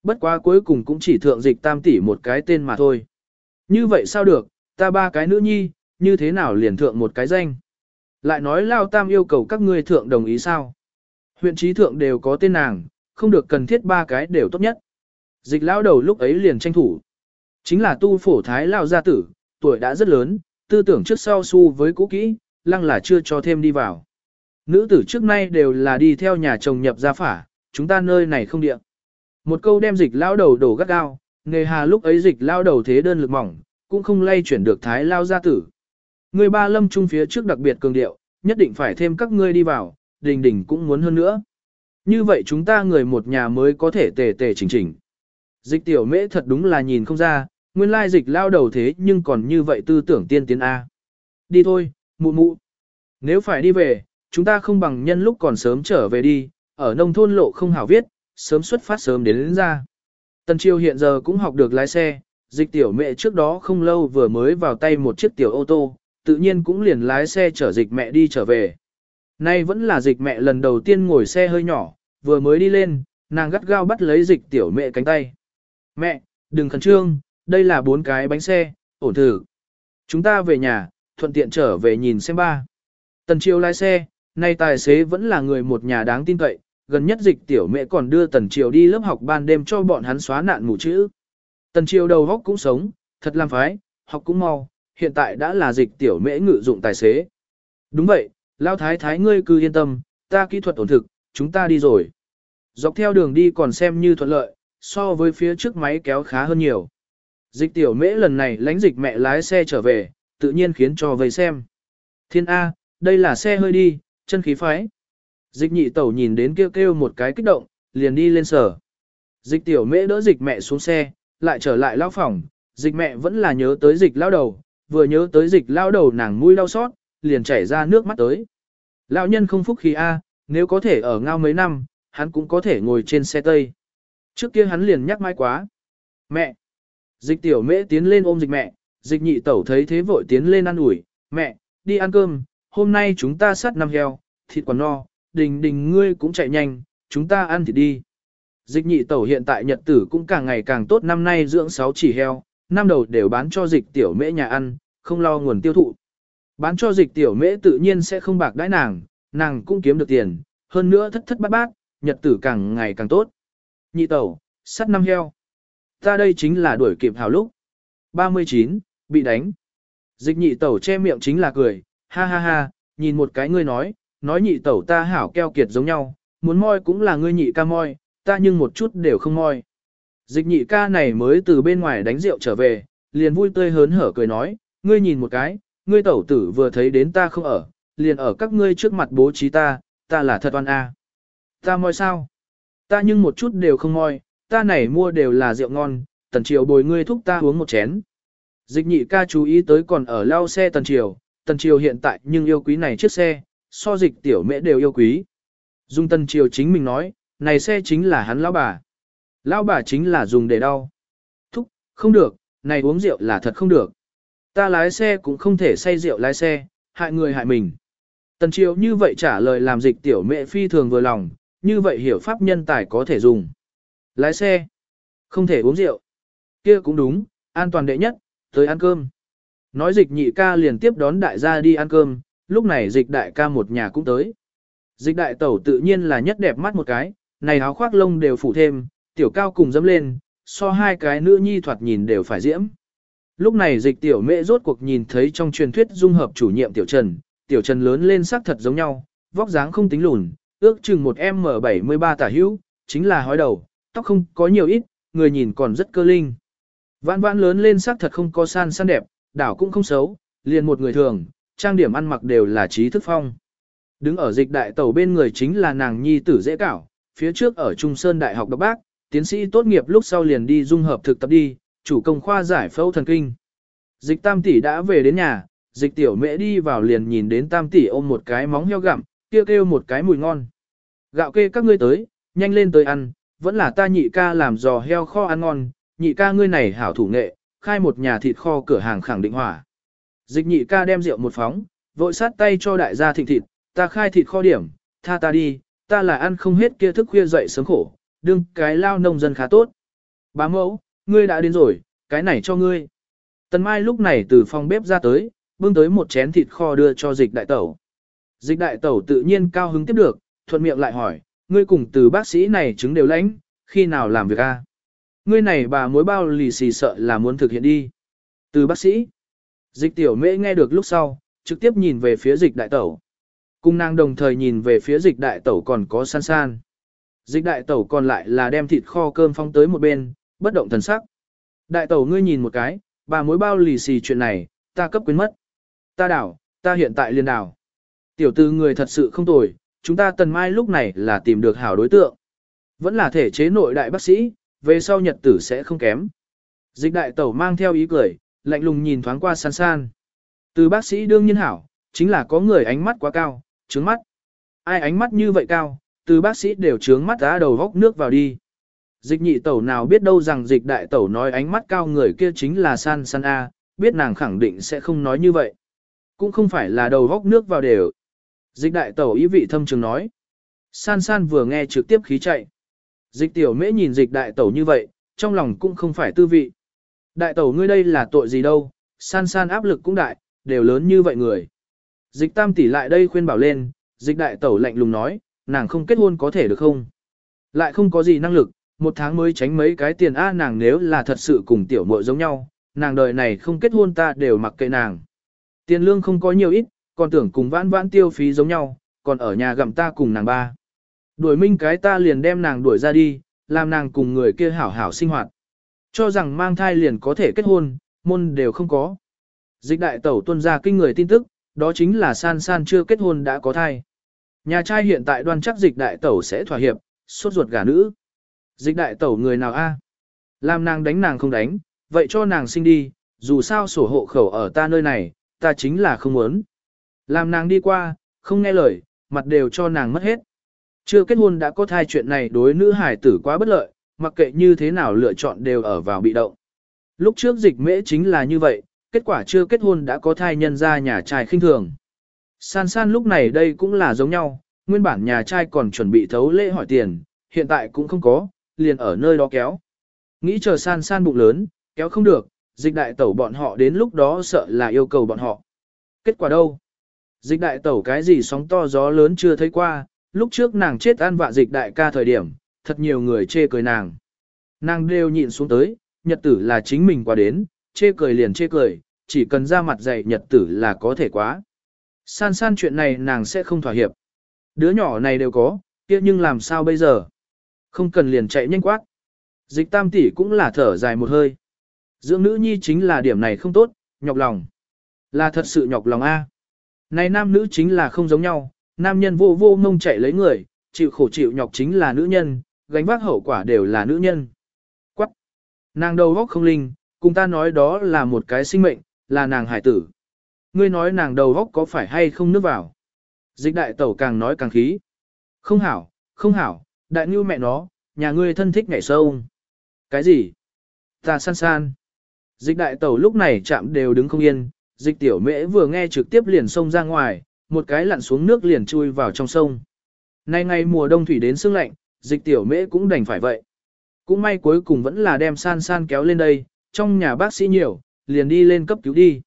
Bất quá cuối cùng cũng chỉ thượng dịch tam tỷ một cái tên mà thôi. Như vậy sao được, ta ba cái nữ nhi, như thế nào liền thượng một cái danh. Lại nói lao tam yêu cầu các ngươi thượng đồng ý sao. Huyện trí thượng đều có tên nàng, không được cần thiết ba cái đều tốt nhất. Dịch lao đầu lúc ấy liền tranh thủ. Chính là tu phổ thái lao gia tử, tuổi đã rất lớn, tư tưởng trước sau su với cũ kỹ, lăng là chưa cho thêm đi vào. Nữ tử trước nay đều là đi theo nhà chồng nhập gia phả, chúng ta nơi này không điện. Một câu đem dịch lao đầu đổ gắt gao, nghề hà lúc ấy dịch lao đầu thế đơn lực mỏng, cũng không lay chuyển được thái lao gia tử. Người ba lâm trung phía trước đặc biệt cường điệu, nhất định phải thêm các ngươi đi vào, đình đình cũng muốn hơn nữa. Như vậy chúng ta người một nhà mới có thể tề tề chỉnh chỉnh. Dịch tiểu mễ thật đúng là nhìn không ra, nguyên lai dịch lao đầu thế nhưng còn như vậy tư tưởng tiên tiến A. Đi thôi, mụ mụ. Nếu phải đi về, chúng ta không bằng nhân lúc còn sớm trở về đi, ở nông thôn lộ không hảo viết, sớm xuất phát sớm đến, đến ra. Tần Chiêu hiện giờ cũng học được lái xe, dịch tiểu mẹ trước đó không lâu vừa mới vào tay một chiếc tiểu ô tô, tự nhiên cũng liền lái xe chở dịch mẹ đi trở về. Nay vẫn là dịch mẹ lần đầu tiên ngồi xe hơi nhỏ, vừa mới đi lên, nàng gắt gao bắt lấy dịch tiểu mẹ cánh tay. Mẹ, đừng khẩn trương, đây là bốn cái bánh xe, ổn thử. Chúng ta về nhà, thuận tiện trở về nhìn xem ba. Tần Chiêu lái xe, nay tài xế vẫn là người một nhà đáng tin cậy, gần nhất dịch tiểu mẹ còn đưa Tần Triều đi lớp học ban đêm cho bọn hắn xóa nạn ngủ chữ. Tần Triều đầu góc cũng sống, thật làm phái, học cũng mau, hiện tại đã là dịch tiểu mễ ngự dụng tài xế. Đúng vậy, Lao Thái Thái ngươi cứ yên tâm, ta kỹ thuật ổn thực, chúng ta đi rồi. Dọc theo đường đi còn xem như thuận lợi, so với phía trước máy kéo khá hơn nhiều. Dịch tiểu mễ lần này lánh dịch mẹ lái xe trở về, tự nhiên khiến cho vây xem. Thiên A, đây là xe hơi đi, chân khí phái. Dịch nhị tẩu nhìn đến kêu kêu một cái kích động, liền đi lên sở. Dịch tiểu mễ đỡ dịch mẹ xuống xe, lại trở lại lao phòng, dịch mẹ vẫn là nhớ tới dịch lao đầu, vừa nhớ tới dịch lao đầu nàng mũi đau xót, liền chảy ra nước mắt tới. Lão nhân không phúc khí A, nếu có thể ở ngao mấy năm, hắn cũng có thể ngồi trên xe tây. Trước kia hắn liền nhắc mãi quá. Mẹ! Dịch tiểu mễ tiến lên ôm dịch mẹ, dịch nhị tẩu thấy thế vội tiến lên ăn ủi, mẹ, đi ăn cơm, hôm nay chúng ta sát năm heo, thịt còn no, đình đình ngươi cũng chạy nhanh, chúng ta ăn thịt đi. Dịch nhị tẩu hiện tại nhật tử cũng càng ngày càng tốt năm nay dưỡng 6 chỉ heo, năm đầu đều bán cho dịch tiểu mễ nhà ăn, không lo nguồn tiêu thụ. Bán cho dịch tiểu mễ tự nhiên sẽ không bạc đãi nàng, nàng cũng kiếm được tiền, hơn nữa thất thất bát bát, nhật tử càng ngày càng tốt. Nhị tẩu, sắt năm heo. Ta đây chính là đuổi kịp hào lúc. 39, bị đánh. Dịch nhị tẩu che miệng chính là cười, ha ha ha, nhìn một cái ngươi nói, nói nhị tẩu ta hảo keo kiệt giống nhau, muốn moi cũng là ngươi nhị ca moi, ta nhưng một chút đều không moi. Dịch nhị ca này mới từ bên ngoài đánh rượu trở về, liền vui tươi hớn hở cười nói, ngươi nhìn một cái, ngươi tẩu tử vừa thấy đến ta không ở, liền ở các ngươi trước mặt bố trí ta, ta là thật oan a. Ta moi sao? Ta nhưng một chút đều không moi, ta này mua đều là rượu ngon, tần triều bồi ngươi thúc ta uống một chén. Dịch nhị ca chú ý tới còn ở lao xe tần triều, tần triều hiện tại nhưng yêu quý này chiếc xe, so dịch tiểu mễ đều yêu quý. Dung tần triều chính mình nói, này xe chính là hắn lão bà. Lão bà chính là dùng để đau. Thúc, không được, này uống rượu là thật không được. Ta lái xe cũng không thể say rượu lái xe, hại người hại mình. Tần triều như vậy trả lời làm dịch tiểu mẹ phi thường vừa lòng, như vậy hiểu pháp nhân tài có thể dùng. Lái xe, không thể uống rượu. kia cũng đúng, an toàn đệ nhất, tới ăn cơm. Nói dịch nhị ca liền tiếp đón đại gia đi ăn cơm, lúc này dịch đại ca một nhà cũng tới. Dịch đại tẩu tự nhiên là nhất đẹp mắt một cái, này áo khoác lông đều phủ thêm, tiểu cao cùng dẫm lên, so hai cái nữ nhi thoạt nhìn đều phải diễm. Lúc này dịch tiểu mẹ rốt cuộc nhìn thấy trong truyền thuyết dung hợp chủ nhiệm tiểu trần, tiểu trần lớn lên sắc thật giống nhau, vóc dáng không tính lùn, ước chừng một M73 tả hữu, chính là hói đầu, tóc không có nhiều ít, người nhìn còn rất cơ linh. Vãn vãn lớn lên sắc thật không có san san đẹp, đảo cũng không xấu, liền một người thường, trang điểm ăn mặc đều là trí thức phong. Đứng ở dịch đại tàu bên người chính là nàng nhi tử dễ cảo, phía trước ở Trung Sơn Đại học đọc bác, tiến sĩ tốt nghiệp lúc sau liền đi dung hợp thực tập đi, chủ công khoa giải phẫu thần kinh. Dịch tam tỷ đã về đến nhà, dịch tiểu mẹ đi vào liền nhìn đến tam tỷ ôm một cái móng heo gặm, kêu kêu một cái mùi ngon. Gạo kê các ngươi tới, nhanh lên tới ăn, vẫn là ta nhị ca làm giò heo kho ăn ngon, nhị ca ngươi này hảo thủ nghệ, khai một nhà thịt kho cửa hàng khẳng định hỏa. Dịch nhị ca đem rượu một phóng, vội sát tay cho đại gia thịnh thịt, ta khai thịt kho điểm, tha ta đi, ta là ăn không hết kia thức khuya dậy sớm khổ, đương cái lao nông dân khá tốt. Bá mẫu, ngươi đã đến rồi, cái này cho ngươi. Tần Mai lúc này từ phòng bếp ra tới, bưng tới một chén thịt kho đưa cho dịch đại tẩu. Dịch đại tẩu tự nhiên cao hứng tiếp được, thuận miệng lại hỏi, ngươi cùng từ bác sĩ này chứng đều lãnh, khi nào làm việc a? Ngươi này bà mối bao lì xì sợ là muốn thực hiện đi. Từ bác sĩ. Dịch tiểu mễ nghe được lúc sau, trực tiếp nhìn về phía dịch đại tẩu. Cung nàng đồng thời nhìn về phía dịch đại tẩu còn có san san. Dịch đại tẩu còn lại là đem thịt kho cơm phong tới một bên, bất động thần sắc. Đại tẩu ngươi nhìn một cái, bà mối bao lì xì chuyện này, ta cấp quyến mất. Ta đảo, ta hiện tại liền đảo. Tiểu tư người thật sự không tồi, chúng ta tần mai lúc này là tìm được hảo đối tượng. Vẫn là thể chế nội đại bác sĩ, về sau nhật tử sẽ không kém. Dịch đại tẩu mang theo ý cười, lạnh lùng nhìn thoáng qua san san. Từ bác sĩ đương nhiên hảo, chính là có người ánh mắt quá cao, trướng mắt. Ai ánh mắt như vậy cao, từ bác sĩ đều trướng mắt đã đầu góc nước vào đi. Dịch nhị tẩu nào biết đâu rằng dịch đại tẩu nói ánh mắt cao người kia chính là san san A, biết nàng khẳng định sẽ không nói như vậy. Cũng không phải là đầu góc nước vào đều. Dịch đại tẩu ý vị thâm trường nói. San san vừa nghe trực tiếp khí chạy. Dịch tiểu mễ nhìn dịch đại tẩu như vậy, trong lòng cũng không phải tư vị. Đại tẩu ngươi đây là tội gì đâu, san san áp lực cũng đại, đều lớn như vậy người. Dịch tam tỷ lại đây khuyên bảo lên, dịch đại tẩu lạnh lùng nói, nàng không kết hôn có thể được không? Lại không có gì năng lực, một tháng mới tránh mấy cái tiền A nàng nếu là thật sự cùng tiểu muội giống nhau, nàng đời này không kết hôn ta đều mặc kệ nàng. Tiền lương không có nhiều ít, còn tưởng cùng vãn vãn tiêu phí giống nhau, còn ở nhà gặm ta cùng nàng ba. Đuổi minh cái ta liền đem nàng đuổi ra đi, làm nàng cùng người kia hảo hảo sinh hoạt. Cho rằng mang thai liền có thể kết hôn, môn đều không có. Dịch đại tẩu tuân ra kinh người tin tức, đó chính là san san chưa kết hôn đã có thai. Nhà trai hiện tại đoan chắc dịch đại tẩu sẽ thỏa hiệp, sốt ruột gả nữ. Dịch đại tẩu người nào a? Làm nàng đánh nàng không đánh, vậy cho nàng sinh đi, dù sao sổ hộ khẩu ở ta nơi này, ta chính là không muốn. Làm nàng đi qua, không nghe lời, mặt đều cho nàng mất hết. Chưa kết hôn đã có thai chuyện này đối nữ hải tử quá bất lợi, mặc kệ như thế nào lựa chọn đều ở vào bị động. Lúc trước dịch mễ chính là như vậy, kết quả chưa kết hôn đã có thai nhân ra nhà trai khinh thường. San san lúc này đây cũng là giống nhau, nguyên bản nhà trai còn chuẩn bị thấu lễ hỏi tiền, hiện tại cũng không có, liền ở nơi đó kéo. Nghĩ chờ san san bụng lớn, kéo không được, dịch đại tẩu bọn họ đến lúc đó sợ là yêu cầu bọn họ. Kết quả đâu? Dịch đại tẩu cái gì sóng to gió lớn chưa thấy qua, lúc trước nàng chết ăn vạ dịch đại ca thời điểm, thật nhiều người chê cười nàng. Nàng đều nhịn xuống tới, nhật tử là chính mình qua đến, chê cười liền chê cười, chỉ cần ra mặt dạy nhật tử là có thể quá. San san chuyện này nàng sẽ không thỏa hiệp. Đứa nhỏ này đều có, kia nhưng làm sao bây giờ? Không cần liền chạy nhanh quát. Dịch tam tỷ cũng là thở dài một hơi. Dưỡng nữ nhi chính là điểm này không tốt, nhọc lòng. Là thật sự nhọc lòng A. Này nam nữ chính là không giống nhau, nam nhân vô vô ngông chạy lấy người, chịu khổ chịu nhọc chính là nữ nhân, gánh vác hậu quả đều là nữ nhân. Quắc! Nàng đầu góc không linh, cùng ta nói đó là một cái sinh mệnh, là nàng hải tử. Ngươi nói nàng đầu góc có phải hay không nước vào. Dịch đại tẩu càng nói càng khí. Không hảo, không hảo, đại như mẹ nó, nhà ngươi thân thích nhảy sâu. Cái gì? Ta san san. Dịch đại tẩu lúc này chạm đều đứng không yên, dịch tiểu mễ vừa nghe trực tiếp liền xông ra ngoài, một cái lặn xuống nước liền chui vào trong sông. Nay ngày mùa đông thủy đến sương lạnh, dịch tiểu mễ cũng đành phải vậy. Cũng may cuối cùng vẫn là đem san san kéo lên đây, trong nhà bác sĩ nhiều, liền đi lên cấp cứu đi.